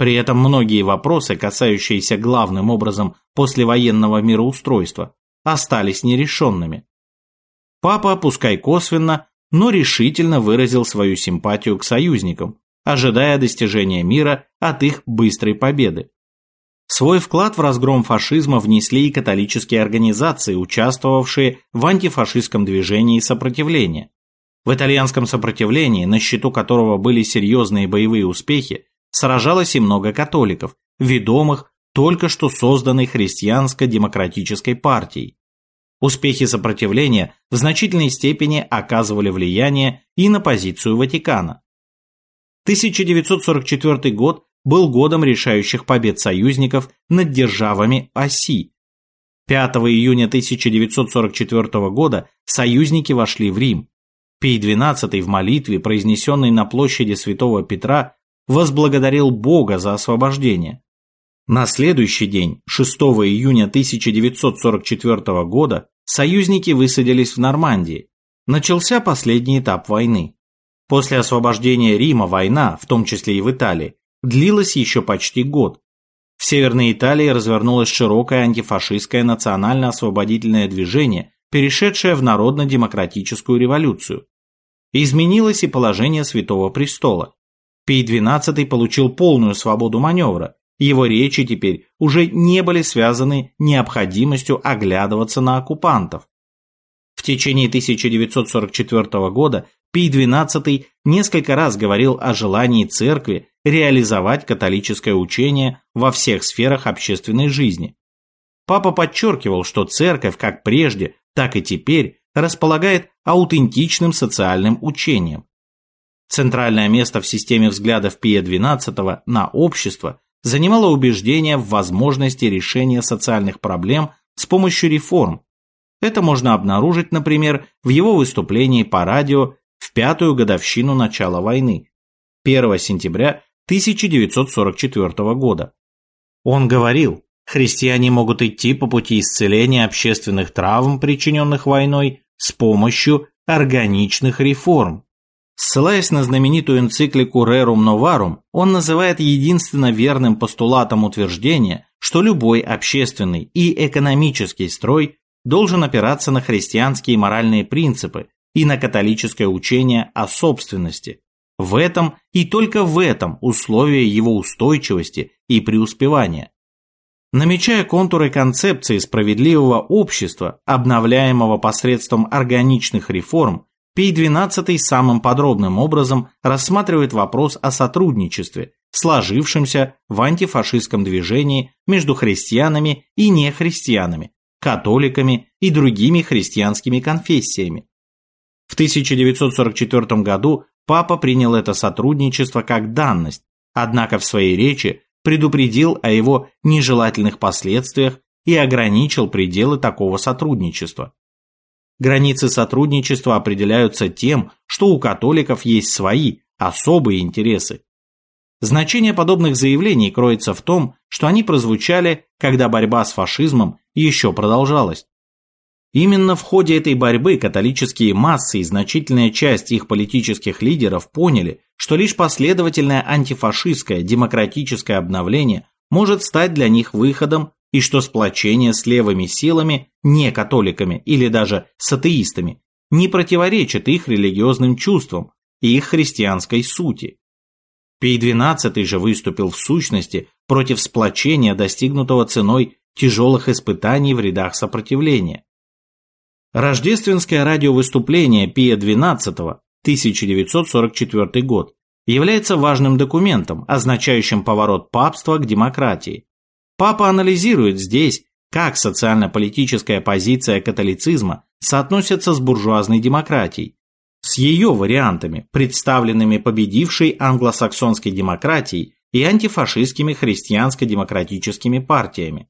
При этом многие вопросы, касающиеся главным образом послевоенного мироустройства, остались нерешенными. Папа, пускай косвенно, но решительно выразил свою симпатию к союзникам, ожидая достижения мира от их быстрой победы. Свой вклад в разгром фашизма внесли и католические организации, участвовавшие в антифашистском движении сопротивления. В итальянском сопротивлении, на счету которого были серьезные боевые успехи, сражалось и много католиков, ведомых только что созданной христианско-демократической партией. Успехи сопротивления в значительной степени оказывали влияние и на позицию Ватикана. 1944 год был годом решающих побед союзников над державами оси. 5 июня 1944 года союзники вошли в Рим. Пий XII в молитве, произнесенной на площади Святого Петра, возблагодарил Бога за освобождение. На следующий день, 6 июня 1944 года, союзники высадились в Нормандии. Начался последний этап войны. После освобождения Рима война, в том числе и в Италии, длилась еще почти год. В Северной Италии развернулось широкое антифашистское национально-освободительное движение, перешедшее в народно-демократическую революцию. Изменилось и положение Святого Престола. Пий XII получил полную свободу маневра, его речи теперь уже не были связаны необходимостью оглядываться на оккупантов. В течение 1944 года Пий XII несколько раз говорил о желании церкви реализовать католическое учение во всех сферах общественной жизни. Папа подчеркивал, что церковь как прежде, так и теперь располагает аутентичным социальным учением. Центральное место в системе взглядов Пия XII на общество занимало убеждение в возможности решения социальных проблем с помощью реформ. Это можно обнаружить, например, в его выступлении по радио в пятую годовщину начала войны, 1 сентября 1944 года. Он говорил, христиане могут идти по пути исцеления общественных травм, причиненных войной, с помощью органичных реформ. Ссылаясь на знаменитую энциклику Rerum Novarum, он называет единственно верным постулатом утверждения, что любой общественный и экономический строй должен опираться на христианские моральные принципы и на католическое учение о собственности. В этом и только в этом условие его устойчивости и преуспевания. Намечая контуры концепции справедливого общества, обновляемого посредством органичных реформ, Пий XII самым подробным образом рассматривает вопрос о сотрудничестве, сложившемся в антифашистском движении между христианами и нехристианами, католиками и другими христианскими конфессиями. В 1944 году папа принял это сотрудничество как данность, однако в своей речи предупредил о его нежелательных последствиях и ограничил пределы такого сотрудничества. Границы сотрудничества определяются тем, что у католиков есть свои, особые интересы. Значение подобных заявлений кроется в том, что они прозвучали, когда борьба с фашизмом еще продолжалась. Именно в ходе этой борьбы католические массы и значительная часть их политических лидеров поняли, что лишь последовательное антифашистское демократическое обновление может стать для них выходом и что сплочение с левыми силами, не католиками или даже с атеистами, не противоречит их религиозным чувствам и их христианской сути. Пий XII же выступил в сущности против сплочения, достигнутого ценой тяжелых испытаний в рядах сопротивления. Рождественское радиовыступление Пия XII, 1944 год, является важным документом, означающим поворот папства к демократии, Папа анализирует здесь, как социально-политическая позиция католицизма соотносится с буржуазной демократией, с ее вариантами, представленными победившей англосаксонской демократией и антифашистскими христианско-демократическими партиями.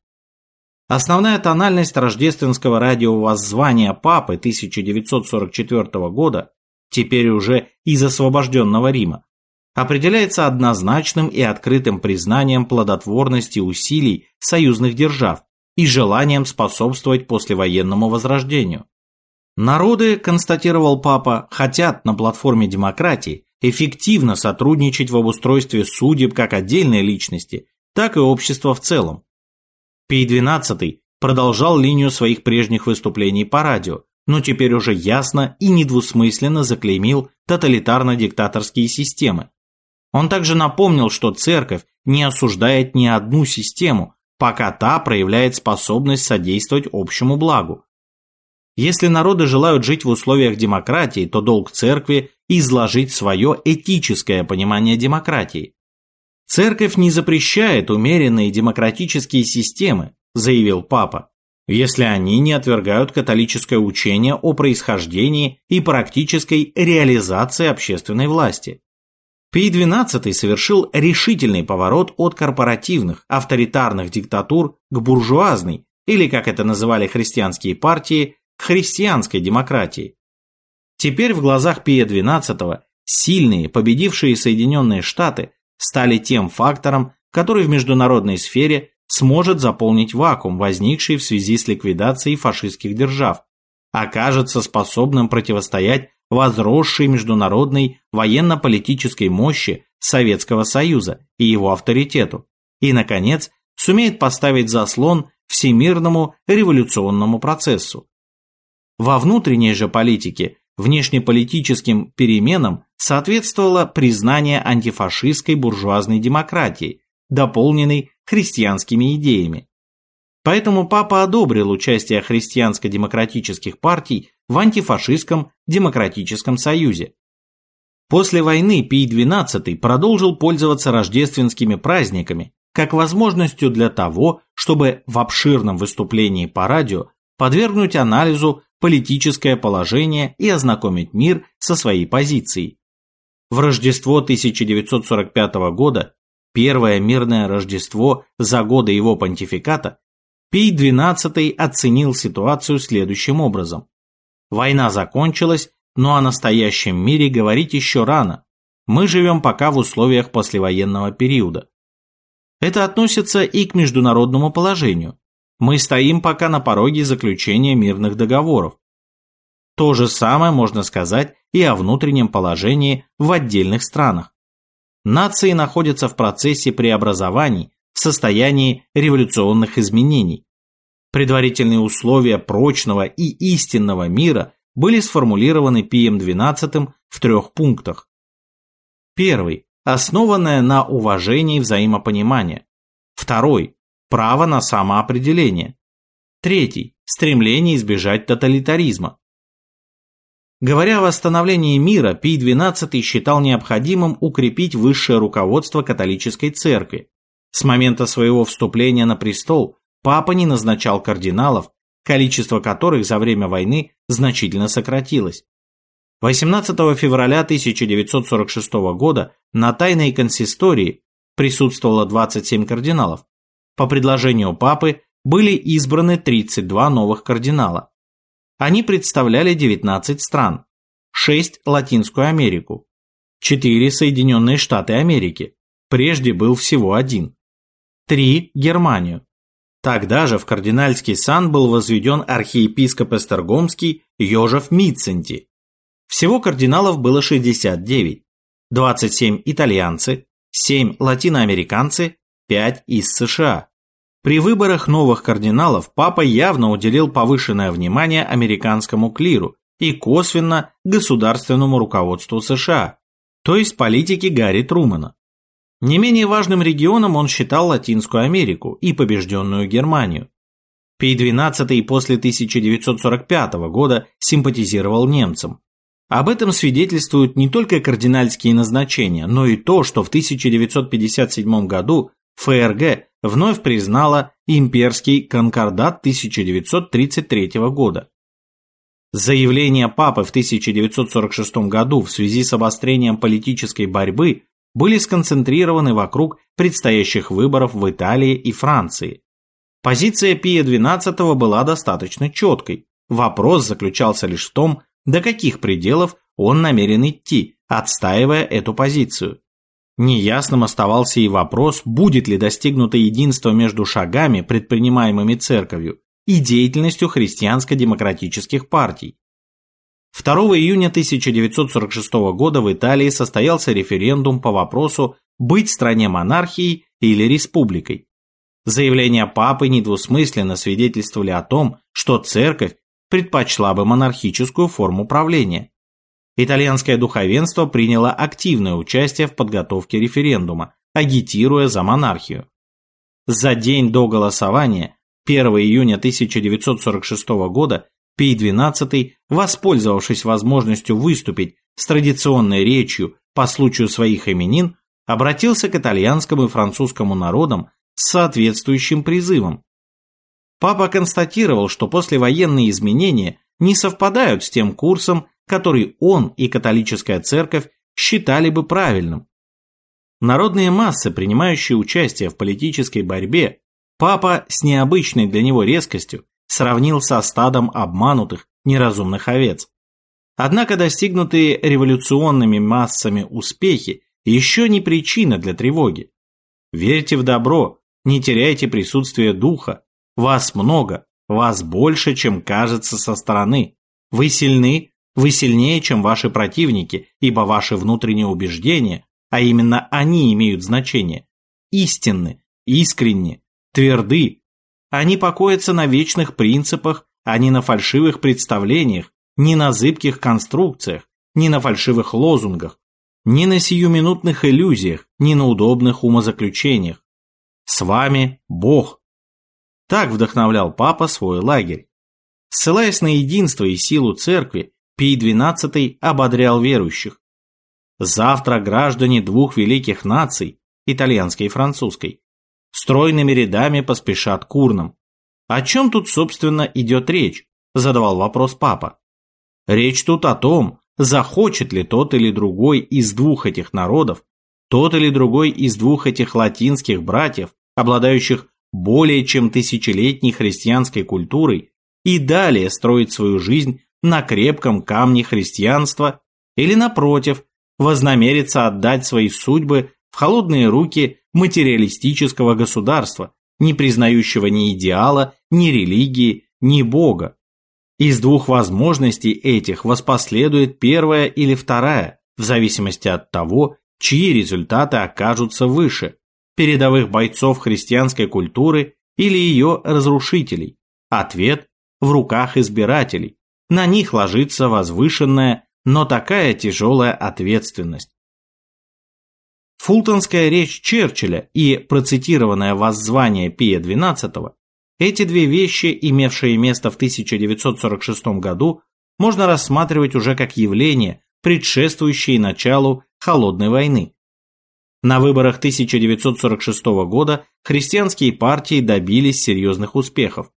Основная тональность рождественского радиовоззвания Папы 1944 года, теперь уже из освобожденного Рима, определяется однозначным и открытым признанием плодотворности усилий союзных держав и желанием способствовать послевоенному возрождению. Народы, констатировал папа, хотят на платформе демократии эффективно сотрудничать в обустройстве судеб как отдельной личности, так и общества в целом. Пий XII продолжал линию своих прежних выступлений по радио, но теперь уже ясно и недвусмысленно заклеймил тоталитарно-диктаторские системы, Он также напомнил, что церковь не осуждает ни одну систему, пока та проявляет способность содействовать общему благу. Если народы желают жить в условиях демократии, то долг церкви – изложить свое этическое понимание демократии. Церковь не запрещает умеренные демократические системы, заявил папа, если они не отвергают католическое учение о происхождении и практической реализации общественной власти. Пий XII совершил решительный поворот от корпоративных, авторитарных диктатур к буржуазной, или, как это называли христианские партии, к христианской демократии. Теперь в глазах Пия XII сильные, победившие Соединенные Штаты стали тем фактором, который в международной сфере сможет заполнить вакуум, возникший в связи с ликвидацией фашистских держав, окажется способным противостоять возросшей международной военно-политической мощи Советского Союза и его авторитету, и, наконец, сумеет поставить заслон всемирному революционному процессу. Во внутренней же политике внешнеполитическим переменам соответствовало признание антифашистской буржуазной демократии, дополненной христианскими идеями. Поэтому папа одобрил участие христианско-демократических партий в антифашистском демократическом союзе. После войны Пий XII продолжил пользоваться рождественскими праздниками как возможностью для того, чтобы в обширном выступлении по радио подвергнуть анализу политическое положение и ознакомить мир со своей позицией. В Рождество 1945 года первое мирное Рождество за годы его понтификата, Пий XII оценил ситуацию следующим образом. Война закончилась, но о настоящем мире говорить еще рано. Мы живем пока в условиях послевоенного периода. Это относится и к международному положению. Мы стоим пока на пороге заключения мирных договоров. То же самое можно сказать и о внутреннем положении в отдельных странах. Нации находятся в процессе преобразований, в состоянии революционных изменений. Предварительные условия прочного и истинного мира были сформулированы Пием XII в трех пунктах. Первый – основанное на уважении и взаимопонимании. Второй – право на самоопределение. Третий – стремление избежать тоталитаризма. Говоря о восстановлении мира, Пий XII считал необходимым укрепить высшее руководство католической церкви. С момента своего вступления на престол папа не назначал кардиналов, количество которых за время войны значительно сократилось. 18 февраля 1946 года на тайной консистории присутствовало 27 кардиналов. По предложению папы были избраны 32 новых кардинала. Они представляли 19 стран, 6 Латинскую Америку, 4 Соединенные Штаты Америки, прежде был всего один, 3 Германию. Тогда же в кардинальский сан был возведен архиепископ Эстергомский Йожеф Митценти. Всего кардиналов было 69, 27 итальянцы, 7 латиноамериканцы, 5 из США. При выборах новых кардиналов папа явно уделил повышенное внимание американскому клиру и косвенно государственному руководству США, то есть политике Гарри Трумана. Не менее важным регионом он считал Латинскую Америку и побежденную Германию. Пий XII после 1945 года симпатизировал немцам. Об этом свидетельствуют не только кардинальские назначения, но и то, что в 1957 году ФРГ вновь признала имперский конкордат 1933 года. Заявления папы в 1946 году в связи с обострением политической борьбы были сконцентрированы вокруг предстоящих выборов в Италии и Франции. Позиция Пия XII была достаточно четкой. Вопрос заключался лишь в том, до каких пределов он намерен идти, отстаивая эту позицию. Неясным оставался и вопрос, будет ли достигнуто единство между шагами, предпринимаемыми церковью, и деятельностью христианско-демократических партий. 2 июня 1946 года в Италии состоялся референдум по вопросу быть стране монархией или республикой. Заявления папы недвусмысленно свидетельствовали о том, что церковь предпочла бы монархическую форму правления. Итальянское духовенство приняло активное участие в подготовке референдума, агитируя за монархию. За день до голосования, 1 июня 1946 года, Пий XII, воспользовавшись возможностью выступить с традиционной речью по случаю своих именин, обратился к итальянскому и французскому народам с соответствующим призывом. Папа констатировал, что послевоенные изменения не совпадают с тем курсом, который он и католическая церковь считали бы правильным. Народные массы, принимающие участие в политической борьбе, папа с необычной для него резкостью сравнил со стадом обманутых, неразумных овец. Однако достигнутые революционными массами успехи еще не причина для тревоги. Верьте в добро, не теряйте присутствие духа. Вас много, вас больше, чем кажется со стороны. Вы сильны, вы сильнее, чем ваши противники, ибо ваши внутренние убеждения, а именно они имеют значение, истинны, искренни, тверды. Они покоятся на вечных принципах, а не на фальшивых представлениях, не на зыбких конструкциях, не на фальшивых лозунгах, не на сиюминутных иллюзиях, не на удобных умозаключениях. С вами Бог. Так вдохновлял папа свой лагерь. Ссылаясь на единство и силу церкви, Пий XII ободрял верующих. Завтра граждане двух великих наций, итальянской и французской, стройными рядами поспешат к урнам. О чем тут, собственно, идет речь? Задавал вопрос папа. Речь тут о том, захочет ли тот или другой из двух этих народов, тот или другой из двух этих латинских братьев, обладающих более чем тысячелетней христианской культурой, и далее строить свою жизнь на крепком камне христианства или, напротив, вознамерится отдать свои судьбы в холодные руки материалистического государства, не признающего ни идеала, ни религии, ни Бога. Из двух возможностей этих воспоследует первая или вторая, в зависимости от того, чьи результаты окажутся выше – передовых бойцов христианской культуры или ее разрушителей. Ответ в руках избирателей, на них ложится возвышенная, но такая тяжелая ответственность. Фултонская речь Черчилля и процитированное воззвание Пия XII – эти две вещи, имевшие место в 1946 году, можно рассматривать уже как явления, предшествующие началу Холодной войны. На выборах 1946 года христианские партии добились серьезных успехов.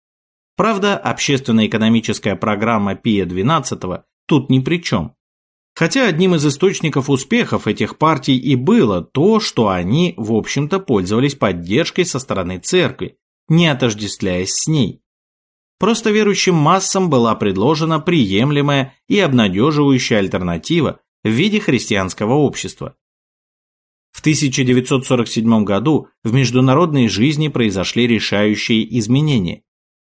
Правда, общественно-экономическая программа Пия XII тут ни при чем. Хотя одним из источников успехов этих партий и было то, что они, в общем-то, пользовались поддержкой со стороны церкви, не отождествляясь с ней. Просто верующим массам была предложена приемлемая и обнадеживающая альтернатива в виде христианского общества. В 1947 году в международной жизни произошли решающие изменения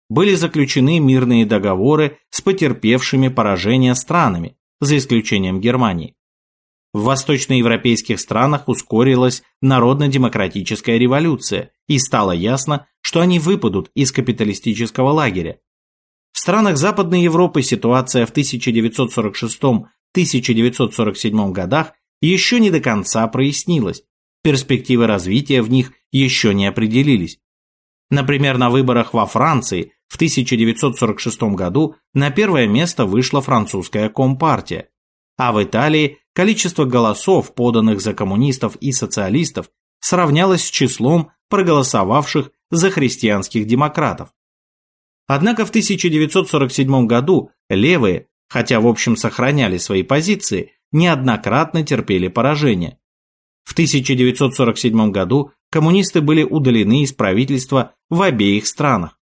были заключены мирные договоры с потерпевшими поражение странами, за исключением Германии. В восточноевропейских странах ускорилась народно-демократическая революция, и стало ясно, что они выпадут из капиталистического лагеря. В странах Западной Европы ситуация в 1946-1947 годах еще не до конца прояснилась, перспективы развития в них еще не определились. Например, на выборах во Франции в 1946 году на первое место вышла французская Компартия, а в Италии количество голосов, поданных за коммунистов и социалистов, сравнялось с числом проголосовавших за христианских демократов. Однако в 1947 году левые, хотя в общем сохраняли свои позиции, неоднократно терпели поражение. В 1947 году коммунисты были удалены из правительства в обеих странах.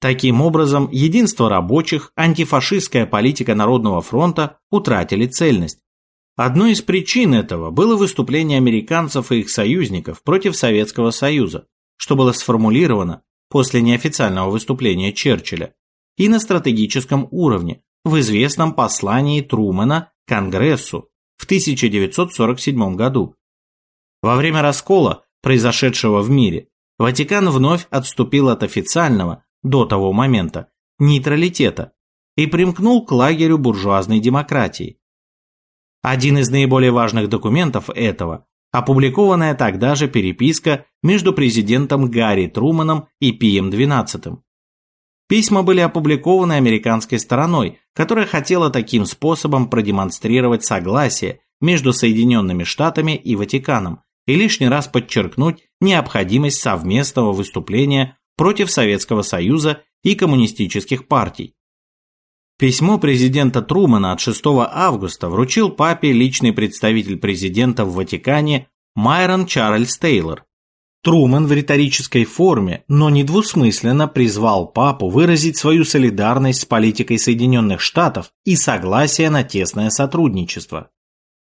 Таким образом, единство рабочих, антифашистская политика Народного фронта утратили цельность. Одной из причин этого было выступление американцев и их союзников против Советского Союза, что было сформулировано после неофициального выступления Черчилля и на стратегическом уровне в известном послании Трумэна Конгрессу в 1947 году. Во время раскола, произошедшего в мире, Ватикан вновь отступил от официального, до того момента, нейтралитета и примкнул к лагерю буржуазной демократии. Один из наиболее важных документов этого – опубликованная тогда же переписка между президентом Гарри Труманом и Пием XII. Письма были опубликованы американской стороной, которая хотела таким способом продемонстрировать согласие между Соединенными Штатами и Ватиканом и лишний раз подчеркнуть необходимость совместного выступления против Советского Союза и коммунистических партий. Письмо президента Трумана от 6 августа вручил папе личный представитель президента в Ватикане Майрон Чарльз Тейлор. Труман в риторической форме, но недвусмысленно призвал папу выразить свою солидарность с политикой Соединенных Штатов и согласие на тесное сотрудничество.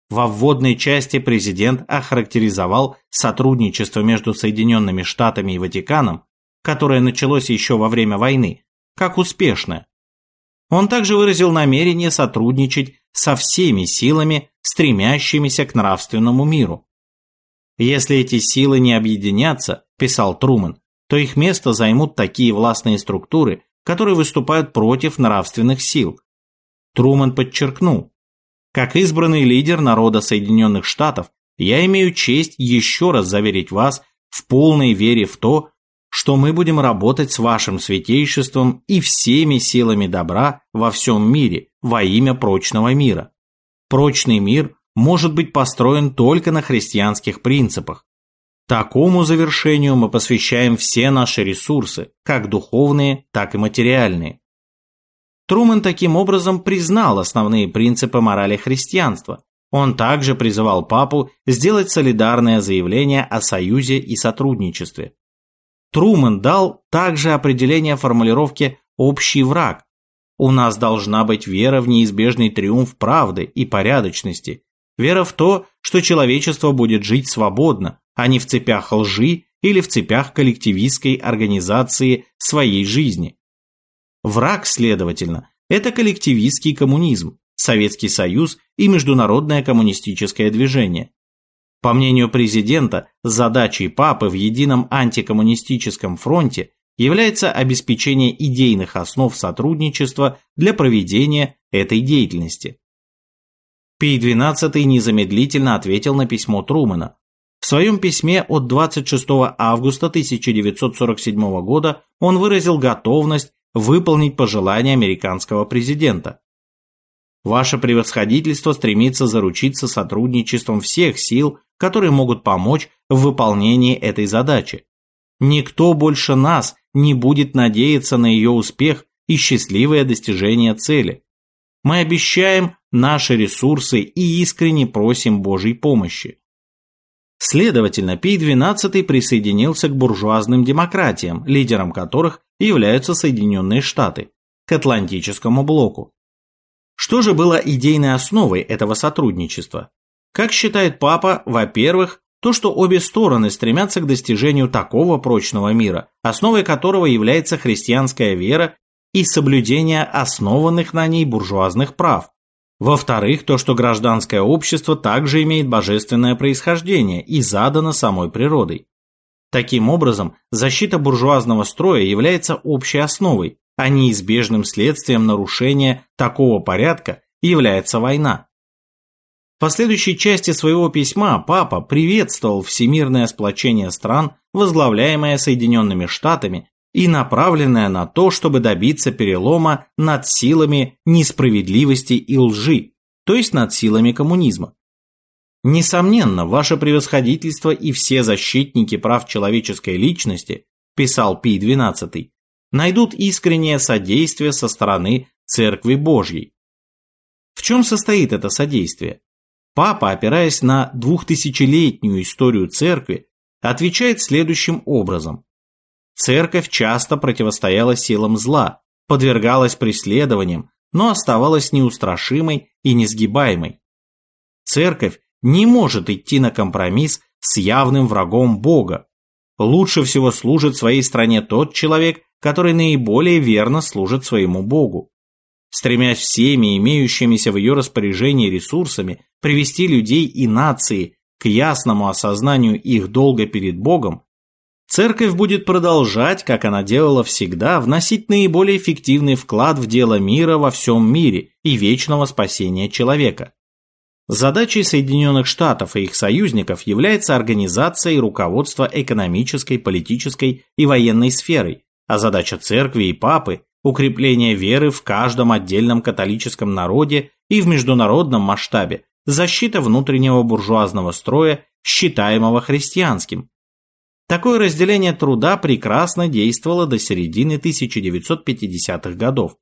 Во вводной части президент охарактеризовал сотрудничество между Соединенными Штатами и Ватиканом, которое началось еще во время войны, как успешное. Он также выразил намерение сотрудничать со всеми силами, стремящимися к нравственному миру. Если эти силы не объединятся, писал Труман, то их место займут такие властные структуры, которые выступают против нравственных сил. Труман подчеркнул, как избранный лидер народа Соединенных Штатов, я имею честь еще раз заверить вас в полной вере в то, что мы будем работать с вашим святейшеством и всеми силами добра во всем мире во имя прочного мира. Прочный мир может быть построен только на христианских принципах. Такому завершению мы посвящаем все наши ресурсы, как духовные, так и материальные. Трумэн таким образом признал основные принципы морали христианства. Он также призывал папу сделать солидарное заявление о союзе и сотрудничестве. Трумэн дал также определение формулировки «общий враг». У нас должна быть вера в неизбежный триумф правды и порядочности, вера в то, что человечество будет жить свободно, а не в цепях лжи или в цепях коллективистской организации своей жизни. Враг, следовательно, это коллективистский коммунизм, Советский Союз и международное коммунистическое движение. По мнению президента, задачей папы в едином антикоммунистическом фронте является обеспечение идейных основ сотрудничества для проведения этой деятельности. Пий XII незамедлительно ответил на письмо Трумэна. В своем письме от 26 августа 1947 года он выразил готовность выполнить пожелания американского президента. Ваше превосходительство стремится заручиться сотрудничеством всех сил, которые могут помочь в выполнении этой задачи. Никто больше нас не будет надеяться на ее успех и счастливое достижение цели. Мы обещаем наши ресурсы и искренне просим Божьей помощи. Следовательно, Пий XII присоединился к буржуазным демократиям, лидером которых являются Соединенные Штаты, к Атлантическому блоку. Что же было идейной основой этого сотрудничества? Как считает папа, во-первых, то, что обе стороны стремятся к достижению такого прочного мира, основой которого является христианская вера и соблюдение основанных на ней буржуазных прав. Во-вторых, то, что гражданское общество также имеет божественное происхождение и задано самой природой. Таким образом, защита буржуазного строя является общей основой, а неизбежным следствием нарушения такого порядка является война. В последующей части своего письма папа приветствовал всемирное сплочение стран, возглавляемое Соединенными Штатами и направленное на то, чтобы добиться перелома над силами несправедливости и лжи, то есть над силами коммунизма. Несомненно, ваше превосходительство и все защитники прав человеческой личности, писал Пий XII, найдут искреннее содействие со стороны Церкви Божьей. В чем состоит это содействие? Папа, опираясь на двухтысячелетнюю историю церкви, отвечает следующим образом. Церковь часто противостояла силам зла, подвергалась преследованиям, но оставалась неустрашимой и несгибаемой. Церковь не может идти на компромисс с явным врагом Бога. Лучше всего служит своей стране тот человек, который наиболее верно служит своему Богу. Стремясь всеми имеющимися в ее распоряжении ресурсами привести людей и нации к ясному осознанию их долга перед Богом, Церковь будет продолжать, как она делала всегда, вносить наиболее эффективный вклад в дело мира во всем мире и вечного спасения человека. Задачей Соединенных Штатов и их союзников является организация и руководство экономической, политической и военной сферой, а задача церкви и папы – укрепление веры в каждом отдельном католическом народе и в международном масштабе, защита внутреннего буржуазного строя, считаемого христианским. Такое разделение труда прекрасно действовало до середины 1950-х годов.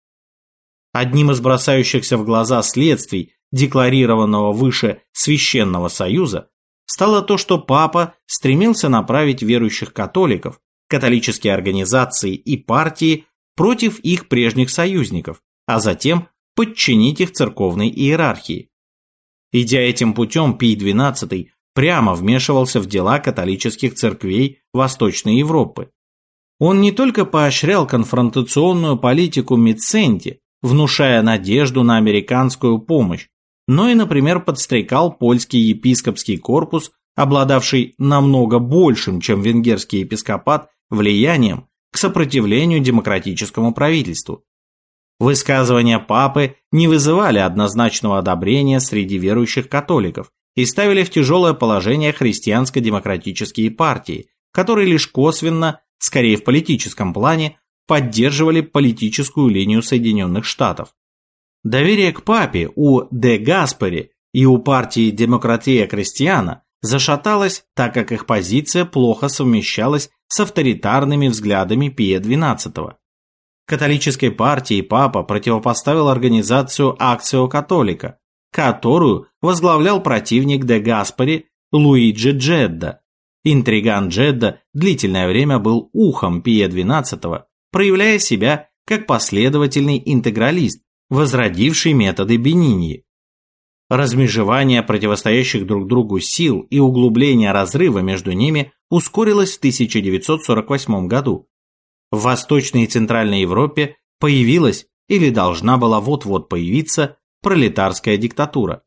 Одним из бросающихся в глаза следствий декларированного выше Священного Союза, стало то, что папа стремился направить верующих католиков, католические организации и партии против их прежних союзников, а затем подчинить их церковной иерархии. Идя этим путем, Пий XII прямо вмешивался в дела католических церквей Восточной Европы. Он не только поощрял конфронтационную политику Миценти, внушая надежду на американскую помощь, но и, например, подстрекал польский епископский корпус, обладавший намного большим, чем венгерский епископат, влиянием к сопротивлению демократическому правительству. Высказывания папы не вызывали однозначного одобрения среди верующих католиков и ставили в тяжелое положение христианско-демократические партии, которые лишь косвенно, скорее в политическом плане, поддерживали политическую линию Соединенных Штатов. Доверие к папе у Де Гаспери и у партии «Демократия Крестьяна» зашаталось, так как их позиция плохо совмещалась с авторитарными взглядами Пия XII. Католической партии папа противопоставил организацию «Акцио Католика», которую возглавлял противник Де Гаспери Луиджи Джедда. Интриган Джедда длительное время был ухом Пия XII, проявляя себя как последовательный интегралист, возродивший методы Бениньи. Размежевание противостоящих друг другу сил и углубление разрыва между ними ускорилось в 1948 году. В Восточной и Центральной Европе появилась или должна была вот-вот появиться пролетарская диктатура.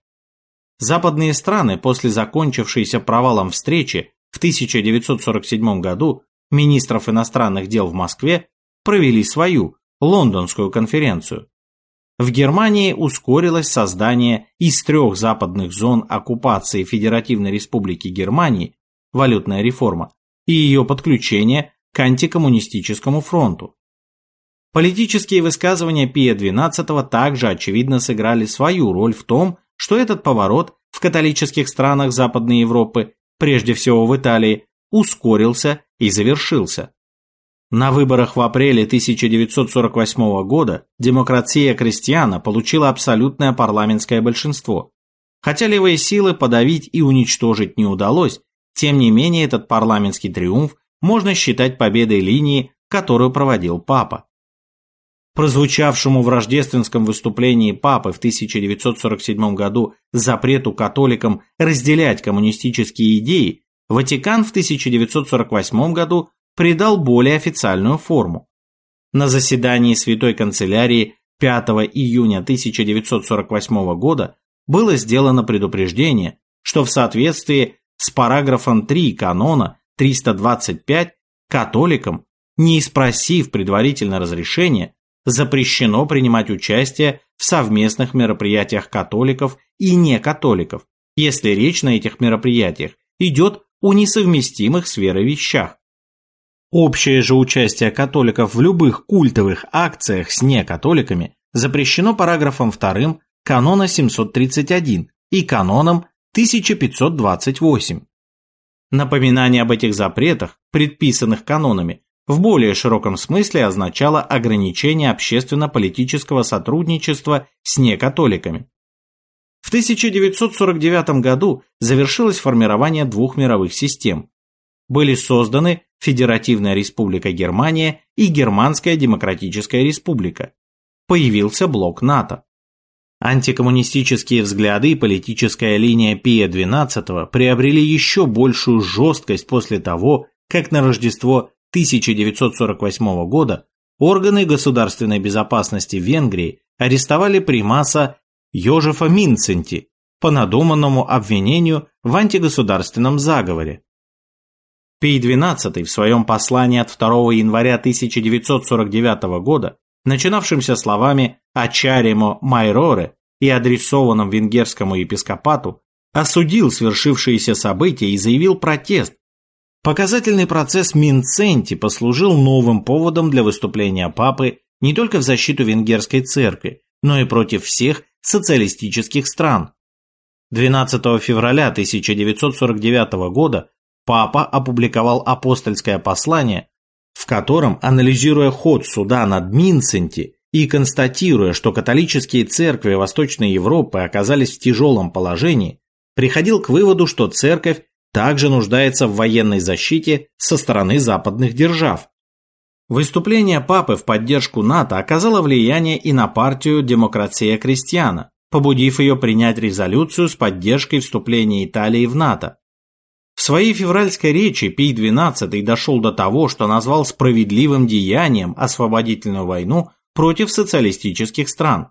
Западные страны после закончившейся провалом встречи в 1947 году министров иностранных дел в Москве провели свою, лондонскую конференцию. В Германии ускорилось создание из трех западных зон оккупации Федеративной Республики Германии, валютная реформа, и ее подключение к антикоммунистическому фронту. Политические высказывания Пия XII также очевидно сыграли свою роль в том, что этот поворот в католических странах Западной Европы, прежде всего в Италии, ускорился и завершился. На выборах в апреле 1948 года демократия крестьяна получила абсолютное парламентское большинство. Хотя левые силы подавить и уничтожить не удалось, тем не менее этот парламентский триумф можно считать победой линии, которую проводил папа. Прозвучавшему в рождественском выступлении папы в 1947 году запрету католикам разделять коммунистические идеи, Ватикан в 1948 году придал более официальную форму. На заседании Святой Канцелярии 5 июня 1948 года было сделано предупреждение, что в соответствии с параграфом 3 канона 325 католикам, не спросив предварительно разрешения, запрещено принимать участие в совместных мероприятиях католиков и некатоликов, если речь на этих мероприятиях идет о несовместимых с верой вещах. Общее же участие католиков в любых культовых акциях с некатоликами запрещено параграфом 2 канона 731 и каноном 1528. Напоминание об этих запретах, предписанных канонами, в более широком смысле означало ограничение общественно-политического сотрудничества с некатоликами. В 1949 году завершилось формирование двух мировых систем были созданы Федеративная Республика Германия и Германская Демократическая Республика. Появился блок НАТО. Антикоммунистические взгляды и политическая линия Пия XII приобрели еще большую жесткость после того, как на Рождество 1948 года органы государственной безопасности Венгрии арестовали примаса Йожефа Минценти по надуманному обвинению в антигосударственном заговоре. Пий XII в своем послании от 2 января 1949 года, начинавшемся словами «Ачаримо майроре», и адресованном венгерскому епископату, осудил свершившиеся события и заявил протест. Показательный процесс Минценти послужил новым поводом для выступления папы не только в защиту венгерской церкви, но и против всех социалистических стран. 12 февраля 1949 года папа опубликовал апостольское послание, в котором, анализируя ход суда над Минценти и констатируя, что католические церкви Восточной Европы оказались в тяжелом положении, приходил к выводу, что церковь также нуждается в военной защите со стороны западных держав. Выступление папы в поддержку НАТО оказало влияние и на партию «Демократия крестьяна», побудив ее принять резолюцию с поддержкой вступления Италии в НАТО. В своей февральской речи Пий XII дошел до того, что назвал справедливым деянием освободительную войну против социалистических стран.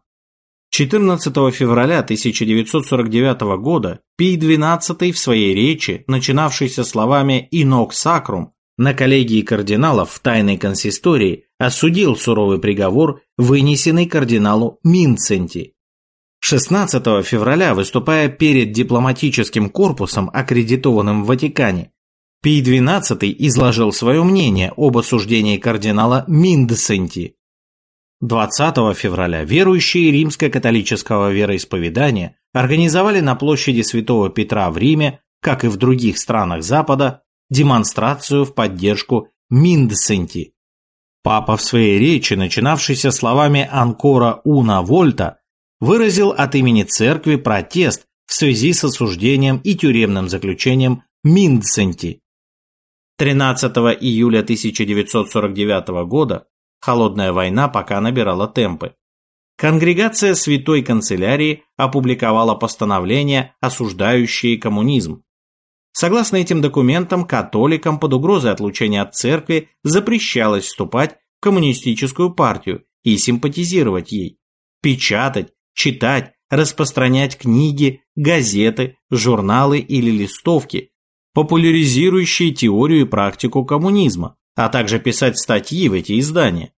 14 февраля 1949 года Пий XII в своей речи, начинавшейся словами «инок сакрум», на коллегии кардиналов в тайной консистории осудил суровый приговор, вынесенный кардиналу Минценти. 16 февраля, выступая перед дипломатическим корпусом, аккредитованным в Ватикане, Пий XII изложил свое мнение об осуждении кардинала Миндсенти. 20 февраля верующие римско-католического вероисповедания организовали на площади Святого Петра в Риме, как и в других странах Запада, демонстрацию в поддержку Миндсенти. Папа в своей речи, начинавшейся словами «Анкора уна вольта», выразил от имени церкви протест в связи с осуждением и тюремным заключением Миндсенти. 13 июля 1949 года холодная война пока набирала темпы. Конгрегация Святой Канцелярии опубликовала постановление, осуждающее коммунизм. Согласно этим документам, католикам под угрозой отлучения от церкви запрещалось вступать в коммунистическую партию и симпатизировать ей, печатать, читать, распространять книги, газеты, журналы или листовки, популяризирующие теорию и практику коммунизма, а также писать статьи в эти издания.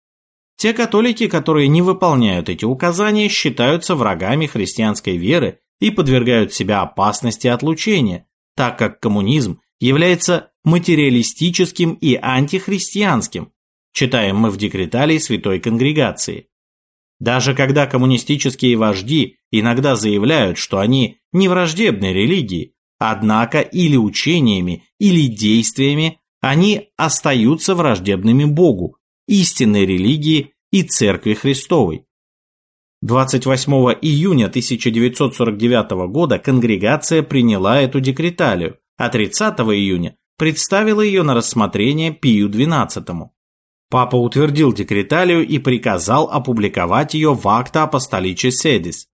Те католики, которые не выполняют эти указания, считаются врагами христианской веры и подвергают себя опасности отлучения, так как коммунизм является материалистическим и антихристианским, читаем мы в декреталии Святой Конгрегации. Даже когда коммунистические вожди иногда заявляют, что они не враждебны религии, однако или учениями, или действиями они остаются враждебными Богу, истинной религии и Церкви Христовой. 28 июня 1949 года конгрегация приняла эту декреталию, а 30 июня представила ее на рассмотрение Пию XII. Папа утвердил декреталию и приказал опубликовать ее в акта апостоличе седис.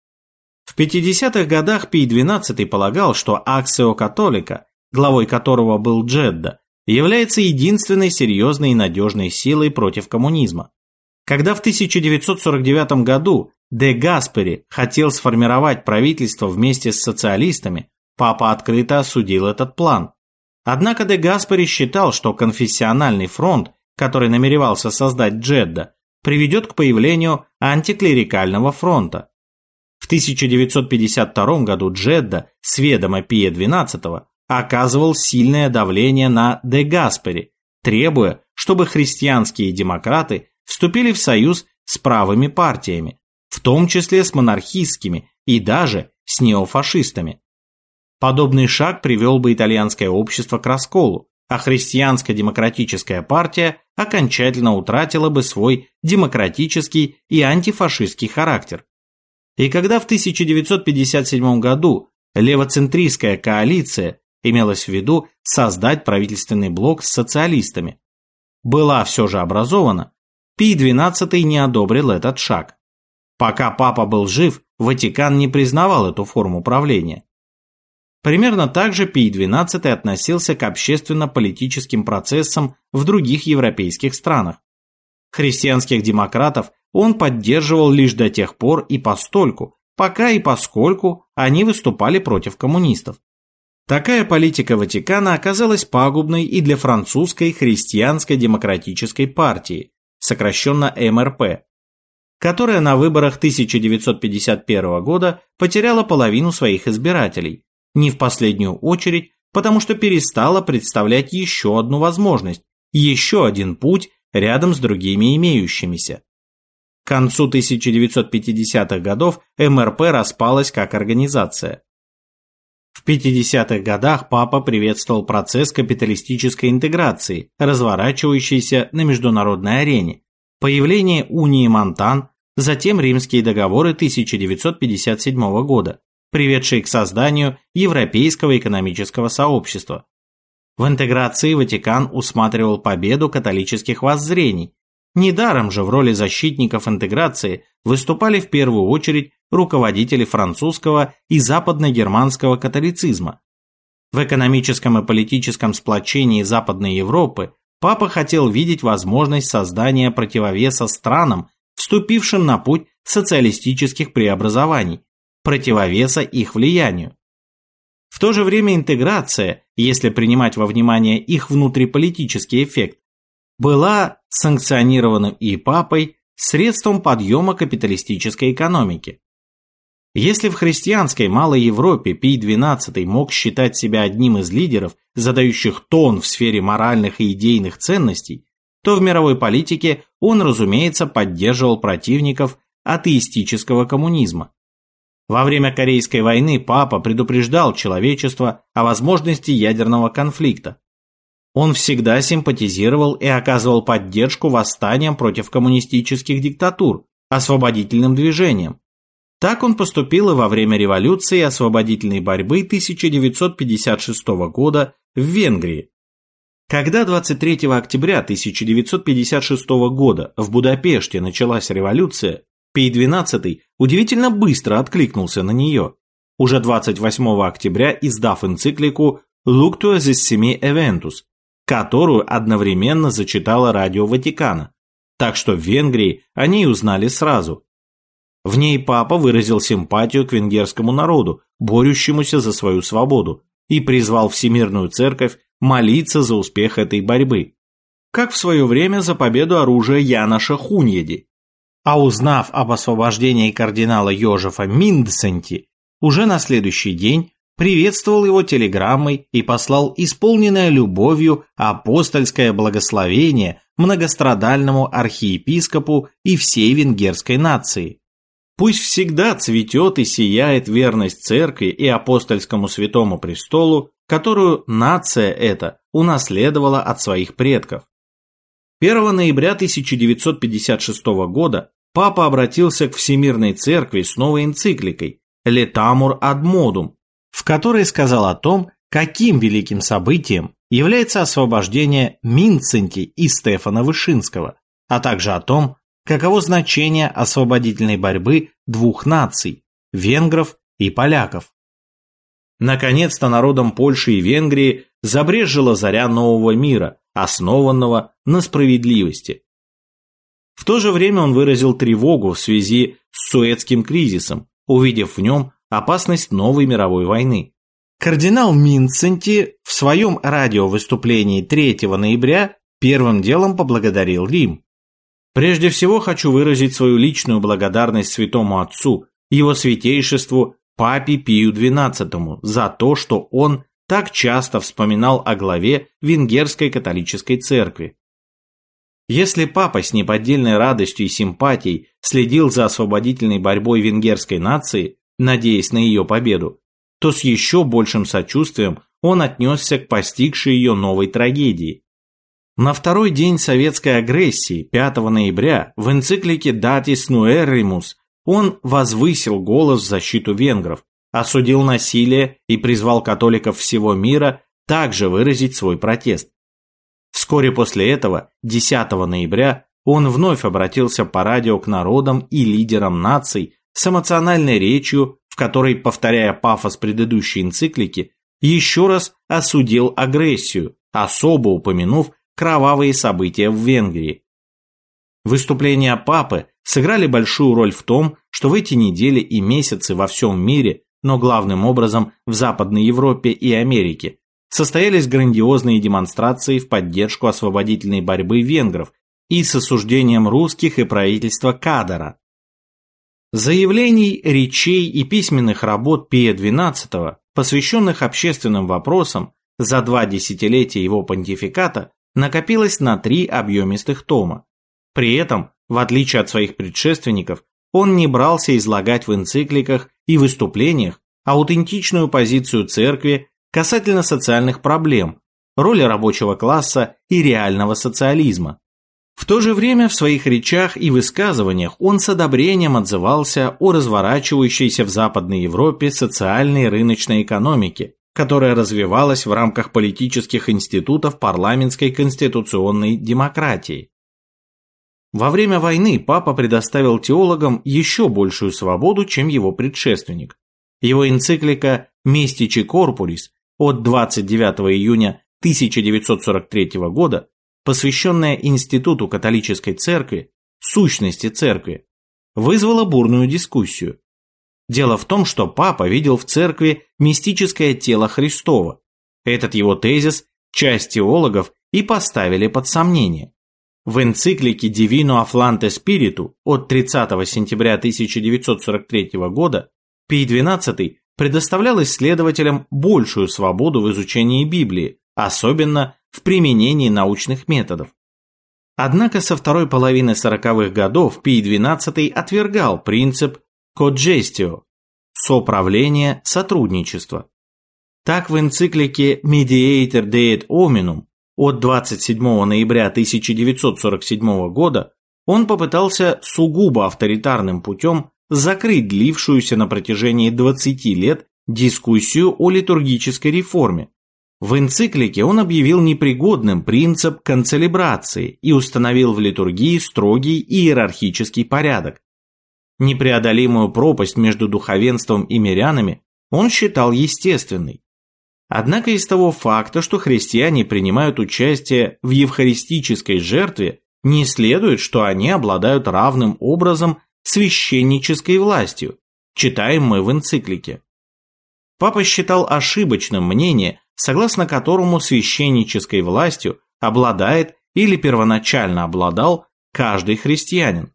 В 50-х годах Пий XII полагал, что Аксио Католика, главой которого был Джедда, является единственной серьезной и надежной силой против коммунизма. Когда в 1949 году Де Гаспери хотел сформировать правительство вместе с социалистами, папа открыто осудил этот план. Однако Де Гаспери считал, что конфессиональный фронт который намеревался создать Джедда, приведет к появлению антиклерикального фронта. В 1952 году Джедда с ведома Пия XII оказывал сильное давление на Де Гаспери, требуя, чтобы христианские демократы вступили в союз с правыми партиями, в том числе с монархистскими и даже с неофашистами. Подобный шаг привел бы итальянское общество к расколу, а христианско-демократическая партия окончательно утратила бы свой демократический и антифашистский характер. И когда в 1957 году левоцентристская коалиция имелась в виду создать правительственный блок с социалистами, была все же образована, Пий XII не одобрил этот шаг. Пока папа был жив, Ватикан не признавал эту форму правления. Примерно так же Пий XII относился к общественно-политическим процессам в других европейских странах. Христианских демократов он поддерживал лишь до тех пор и постольку, пока и поскольку они выступали против коммунистов. Такая политика Ватикана оказалась пагубной и для французской христианско-демократической партии, сокращенно МРП. которая на выборах 1951 года потеряла половину своих избирателей, не в последнюю очередь, потому что перестала представлять еще одну возможность, еще один путь рядом с другими имеющимися. К концу 1950-х годов МРП распалась как организация. В 50-х годах папа приветствовал процесс капиталистической интеграции, разворачивающийся на международной арене, появление унии Монтан, затем римские договоры 1957 года, приведшие к созданию Европейского экономического сообщества. В интеграции Ватикан усматривал победу католических воззрений. Недаром же в роли защитников интеграции выступали в первую очередь руководители французского и западно-германского католицизма. В экономическом и политическом сплочении Западной Европы папа хотел видеть возможность создания противовеса странам, вступившим на путь социалистических преобразований, противовеса их влиянию. В то же время интеграция, если принимать во внимание их внутриполитический эффект, была санкционирована и папой средством подъема капиталистической экономики. Если в христианской Малой Европе Пий XII мог считать себя одним из лидеров, задающих тон в сфере моральных и идейных ценностей, то в мировой политике он, разумеется, поддерживал противников атеистического коммунизма. Во время Корейской войны папа предупреждал человечество о возможности ядерного конфликта. Он всегда симпатизировал и оказывал поддержку восстаниям против коммунистических диктатур, освободительным движениям, так он поступил и во время революции и освободительной борьбы 1956 года в Венгрии. Когда 23 октября 1956 года в Будапеште началась революция, Пий XII удивительно быстро откликнулся на нее, уже 28 октября издав энциклику «Luctuosissimi Eventus», которую одновременно зачитала радио Ватикана, так что в Венгрии они узнали сразу – в ней папа выразил симпатию к венгерскому народу, борющемуся за свою свободу, и призвал Всемирную Церковь молиться за успех этой борьбы, как в свое время за победу оружия Яноша Хуньеди. А узнав об освобождении кардинала Йожефа Миндсенти, уже на следующий день приветствовал его телеграммой и послал исполненное любовью апостольское благословение многострадальному архиепископу и всей венгерской нации. Пусть всегда цветет и сияет верность церкви и апостольскому святому престолу, которую нация эта унаследовала от своих предков. 1 ноября 1956 года папа обратился к Всемирной Церкви с новой энцикликой «Летамур ad modum», в которой сказал о том, каким великим событием является освобождение Минценти и Стефана Вышинского, а также о том, каково значение освободительной борьбы двух наций – венгров и поляков. Наконец-то народом Польши и Венгрии забрежила заря нового мира, основанного на справедливости. В то же время он выразил тревогу в связи с Суэцким кризисом, увидев в нем опасность новой мировой войны. Кардинал Минценти в своем радиовыступлении 3 ноября первым делом поблагодарил Рим. Прежде всего хочу выразить свою личную благодарность святому отцу, его святейшеству, папе Пию XII, за то, что он так часто вспоминал о главе Венгерской католической церкви. Если папа с неподдельной радостью и симпатией следил за освободительной борьбой венгерской нации, надеясь на ее победу, то с еще большим сочувствием он отнесся к постигшей ее новой трагедии. На второй день советской агрессии, 5 ноября, в энциклике «Datis Nuerimus» он возвысил голос в защиту венгров, осудил насилие и призвал католиков всего мира также выразить свой протест. Вскоре после этого, 10 ноября, он вновь обратился по радио к народам и лидерам наций с эмоциональной речью, в которой, повторяя пафос предыдущей энциклики, еще раз осудил агрессию, особо упомянув кровавые события в Венгрии. Выступления папы сыграли большую роль в том, что в эти недели и месяцы во всем мире, но главным образом в Западной Европе и Америке, состоялись грандиозные демонстрации в поддержку освободительной борьбы венгров и с осуждением русских и правительства Кадара. Заявлений, речей и письменных работ Пия XII, посвященных общественным вопросам, за два десятилетия его понтификата накопилось на три объемистых тома. При этом, в отличие от своих предшественников, он не брался излагать в энцикликах и выступлениях аутентичную позицию церкви касательно социальных проблем, роли рабочего класса и реального социализма. В то же время в своих речах и высказываниях он с одобрением отзывался о разворачивающейся в Западной Европе социальной рыночной экономике, которая развивалась в рамках политических институтов парламентской конституционной демократии. Во время войны папа предоставил теологам еще большую свободу, чем его предшественник. Его энциклика «Местичи Корпулис» от 29 июня 1943 года посвященная Институту католической церкви, сущности церкви, вызвала бурную дискуссию. Дело в том, что папа видел в церкви мистическое тело Христова. Этот его тезис часть теологов и поставили под сомнение. В энциклике Divino Afflante Spiritu от 30 сентября 1943 года Пий XII предоставлял исследователям большую свободу в изучении Библии, особенно в применении научных методов. Однако со второй половины 40-х годов Пий XII отвергал принцип «coggestio» – соправление, сотрудничество. Так в энциклике Mediator Deet Hominum от 27 ноября 1947 года он попытался сугубо авторитарным путем закрыть длившуюся на протяжении 20 лет дискуссию о литургической реформе, в энциклике он объявил непригодным принцип канцелебрации и установил в литургии строгий иерархический порядок. Непреодолимую пропасть между духовенством и мирянами он считал естественной. Однако из того факта, что христиане принимают участие в евхаристической жертве, не следует, что они обладают равным образом священнической властью, читаем мы в энциклике. Папа считал ошибочным мнение, согласно которому священнической властью обладает или первоначально обладал каждый христианин.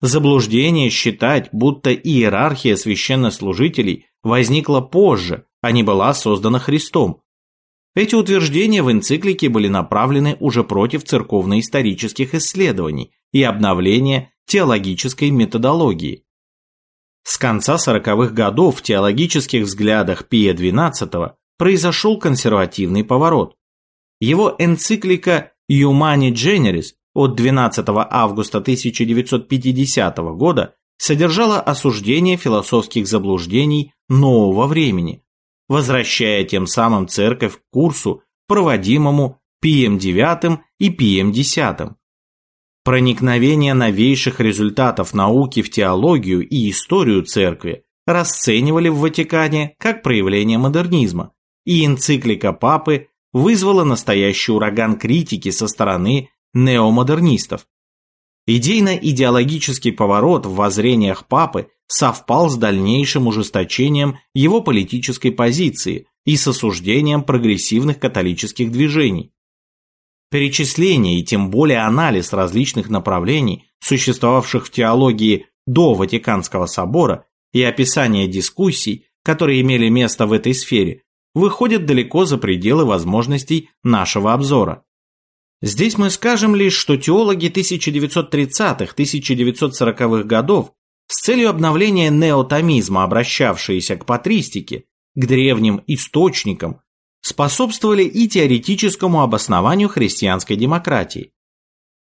Заблуждение считать, будто иерархия священнослужителей возникла позже, а не была создана Христом. Эти утверждения в энциклике были направлены уже против церковно-исторических исследований и обновления теологической методологии. С конца 40-х годов в теологических взглядах Пия XII произошел консервативный поворот. Его энциклика «Humani Generis» от 12 августа 1950 года содержала осуждение философских заблуждений нового времени, возвращая тем самым церковь к курсу, проводимому Пием IX и Пием X. Проникновение новейших результатов науки в теологию и историю церкви расценивали в Ватикане как проявление модернизма, и энциклика Папы вызвала настоящий ураган критики со стороны неомодернистов. Идейно-идеологический поворот в воззрениях Папы совпал с дальнейшим ужесточением его политической позиции и с осуждением прогрессивных католических движений. Перечисление и тем более анализ различных направлений, существовавших в теологии до Ватиканского собора, и описание дискуссий, которые имели место в этой сфере, выходят далеко за пределы возможностей нашего обзора. Здесь мы скажем лишь, что теологи 1930-1940-х годов с целью обновления неотомизма, обращавшиеся к патристике, к древним источникам, способствовали и теоретическому обоснованию христианской демократии.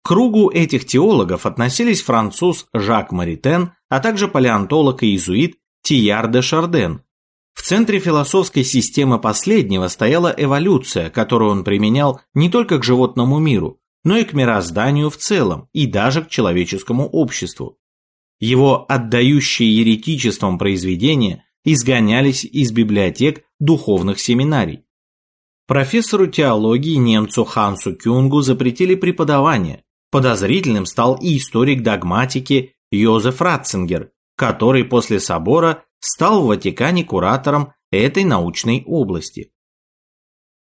К кругу этих теологов относились француз Жак Маритен, а также палеонтолог и иезуит Тияр де Шарден, в центре философской системы последнего стояла эволюция, которую он применял не только к животному миру, но и к мирозданию в целом и даже к человеческому обществу. Его отдающие еретичеством произведения изгонялись из библиотек духовных семинарий. Профессору теологии немцу Хансу Кюнгу запретили преподавание. Подозрительным стал и историк догматики Йозеф Ратцингер, который после собора стал в Ватикане куратором этой научной области.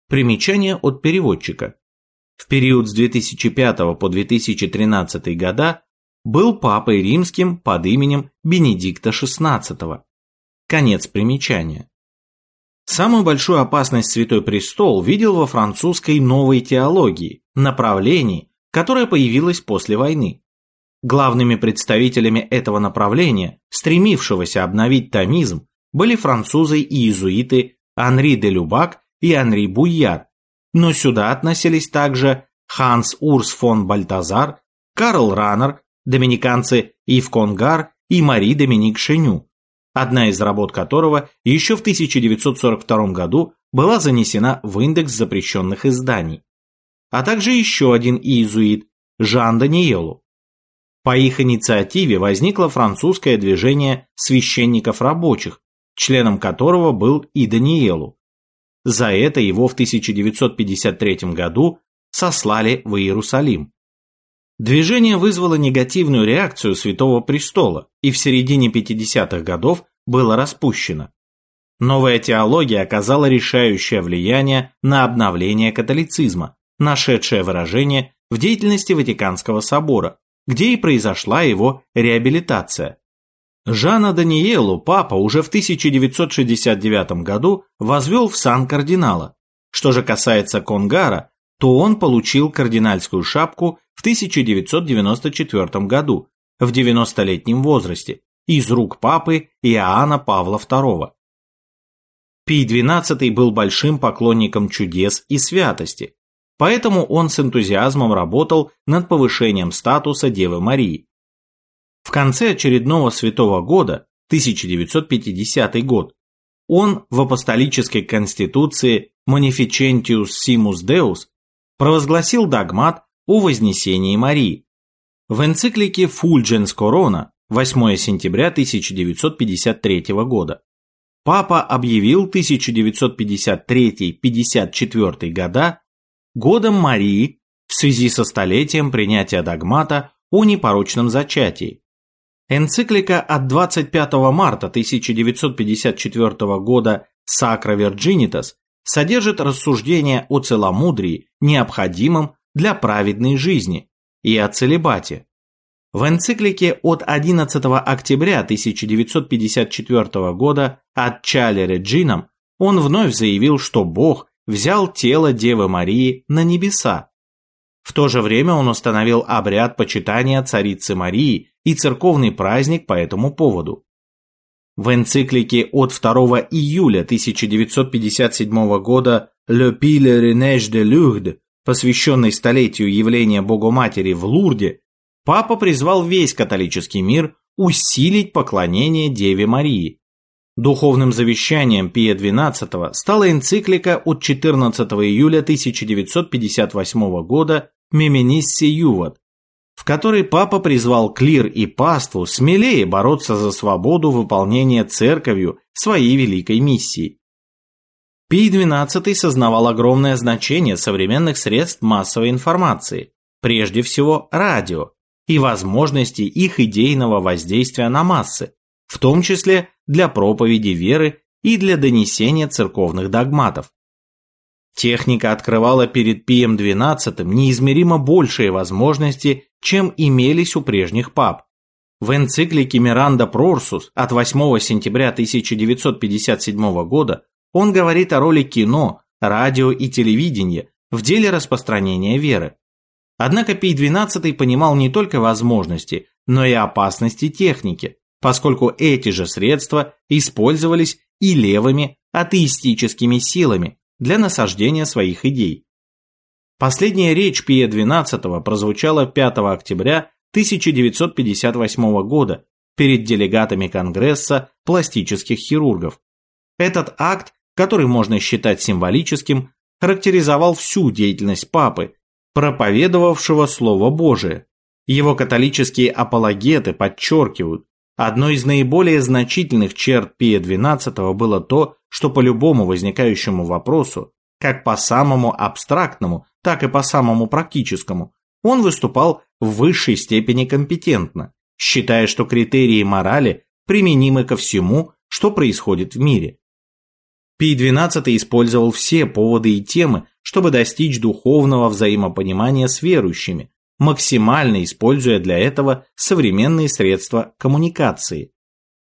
Примечание от переводчика. В период с 2005 по 2013 года был папой римским под именем Бенедикта XVI. Конец примечания. Самую большую опасность Святой Престол видел во французской новой теологии, направлении, которое появилось после войны. Главными представителями этого направления, стремившегося обновить томизм, были французы и иезуиты Анри де Любак и Анри Буйяр, но сюда относились также Ханс Урс фон Бальтазар, Карл Раннер, доминиканцы Ив Конгар и Мари Доминик Шеню, одна из работ которого еще в 1942 году была занесена в индекс запрещенных изданий, а также еще один иезуит Жан Даниелу. По их инициативе возникло французское движение священников рабочих, членом которого был и Даниелу. За это его в 1953 году сослали в Иерусалим. Движение вызвало негативную реакцию Святого Престола и в середине 50-х годов было распущено. Новая теология оказала решающее влияние на обновление католицизма, нашедшее выражение в деятельности Ватиканского собора, где и произошла его реабилитация. Жана Даниелу папа уже в 1969 году возвел в сан кардинала. Что же касается Конгара, то он получил кардинальскую шапку в 1994 году, в 90-летнем возрасте, из рук папы Иоанна Павла II. Пий XII был большим поклонником чудес и святости, поэтому он с энтузиазмом работал над повышением статуса Девы Марии. В конце очередного святого года, 1950 год, он в апостолической конституции Manifecentius Simus Deus провозгласил догмат о вознесении Марии. В энциклике Fulgens Corona 8 сентября 1953 года Папа объявил 1953-54 года годом Марии в связи со столетием принятия догмата о непорочном зачатии, Энциклика от 25 марта 1954 года Sacra Virginitas содержит рассуждения о целомудрии, необходимом для праведной жизни, и о целебате. В энциклике от 11 октября 1954 года от Реджином он вновь заявил, что Бог взял тело Девы Марии на небеса. В то же время он установил обряд почитания Царицы Марии и церковный праздник по этому поводу. В энциклике от 2 июля 1957 года «Le Pèlerinage de Lourdes», посвященной столетию явления Богоматери в Лурде, папа призвал весь католический мир усилить поклонение Деве Марии. Духовным завещанием Пия XII стала энциклика от 14 июля 1958 года «Меменисси Юват», в которой папа призвал клир и паству смелее бороться за свободу выполнения церковью своей великой миссии. Пий XII сознавал огромное значение современных средств массовой информации, прежде всего радио, и возможности их идейного воздействия на массы, в том числе для проповеди веры и для донесения церковных догматов. Техника открывала перед Пием XII неизмеримо большие возможности, чем имелись у прежних пап. В энциклике Миранда Прорсус от 8 сентября 1957 года он говорит о роли кино, радио и телевидения в деле распространения веры. Однако Пий XII понимал не только возможности, но и опасности техники, поскольку эти же средства использовались и левыми атеистическими силами, для насаждения своих идей. Последняя речь Пия XII прозвучала 5 октября 1958 года перед делегатами Конгресса пластических хирургов. Этот акт, который можно считать символическим, характеризовал всю деятельность папы, проповедовавшего Слово Божие. Его католические апологеты подчеркивают, одной из наиболее значительных черт Пия XII было то, что по любому возникающему вопросу, как по самому абстрактному, так и по самому практическому, он выступал в высшей степени компетентно, считая, что критерии морали применимы ко всему, что происходит в мире. Пий XII использовал все поводы и темы, чтобы достичь духовного взаимопонимания с верующими, максимально используя для этого современные средства коммуникации.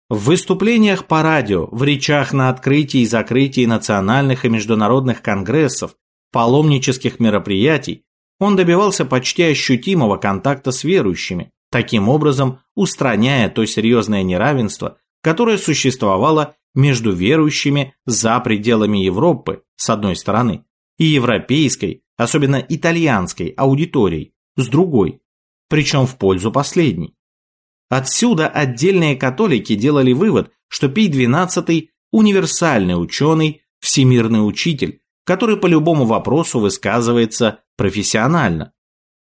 В выступлениях по радио, в речах на открытии и закрытии национальных и международных конгрессов, паломнических мероприятий он добивался почти ощутимого контакта с верующими, таким образом устраняя то серьезное неравенство, которое существовало между верующими за пределами Европы, с одной стороны, и европейской, особенно итальянской аудиторией, с другой, причем в пользу последней. Отсюда отдельные католики делали вывод, что Пий XII – универсальный ученый, всемирный учитель, который по любому вопросу высказывается профессионально.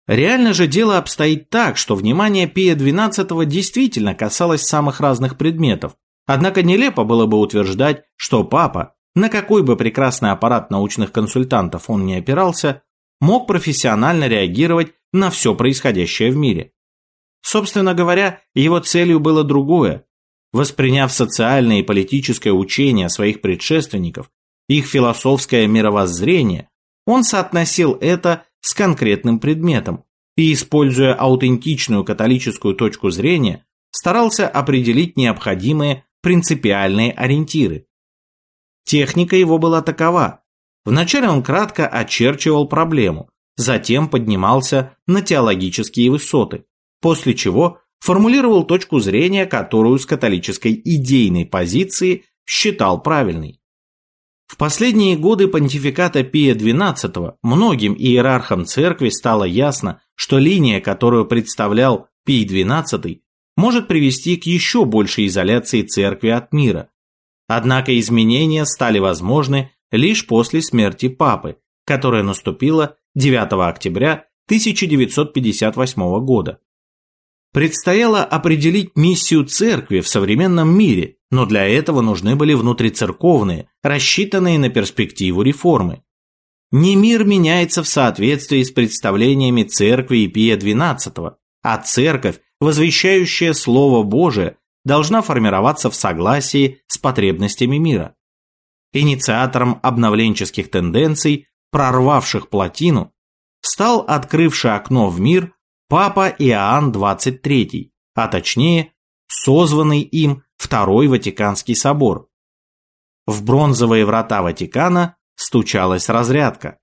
Реально же дело обстоит так, что внимание Пия XII действительно касалось самых разных предметов, однако нелепо было бы утверждать, что папа, на какой бы прекрасный аппарат научных консультантов он ни опирался, мог профессионально реагировать на все происходящее в мире. Собственно говоря, его целью было другое. Восприняв социальное и политическое учение своих предшественников, их философское мировоззрение, он соотносил это с конкретным предметом и, используя аутентичную католическую точку зрения, старался определить необходимые принципиальные ориентиры. Техника его была такова. Вначале он кратко очерчивал проблему, затем поднимался на теологические высоты, после чего формулировал точку зрения, которую с католической идейной позиции считал правильной. В последние годы понтификата Пия XII многим иерархам церкви стало ясно, что линия, которую представлял Пий XII, может привести к еще большей изоляции церкви от мира. Однако изменения стали возможны лишь после смерти папы, которая наступила 9 октября 1958 года. Предстояло определить миссию церкви в современном мире, но для этого нужны были внутрицерковные, рассчитанные на перспективу реформы. Не мир меняется в соответствии с представлениями церкви и Пия XII, а церковь, возвещающая Слово Божие, должна формироваться в согласии с потребностями мира. Инициатором обновленческих тенденций, прорвавших плотину, стал открывший окно в мир Папа Иоанн XXIII, а точнее, созванный им Второй Ватиканский собор. В бронзовые врата Ватикана стучалась разрядка.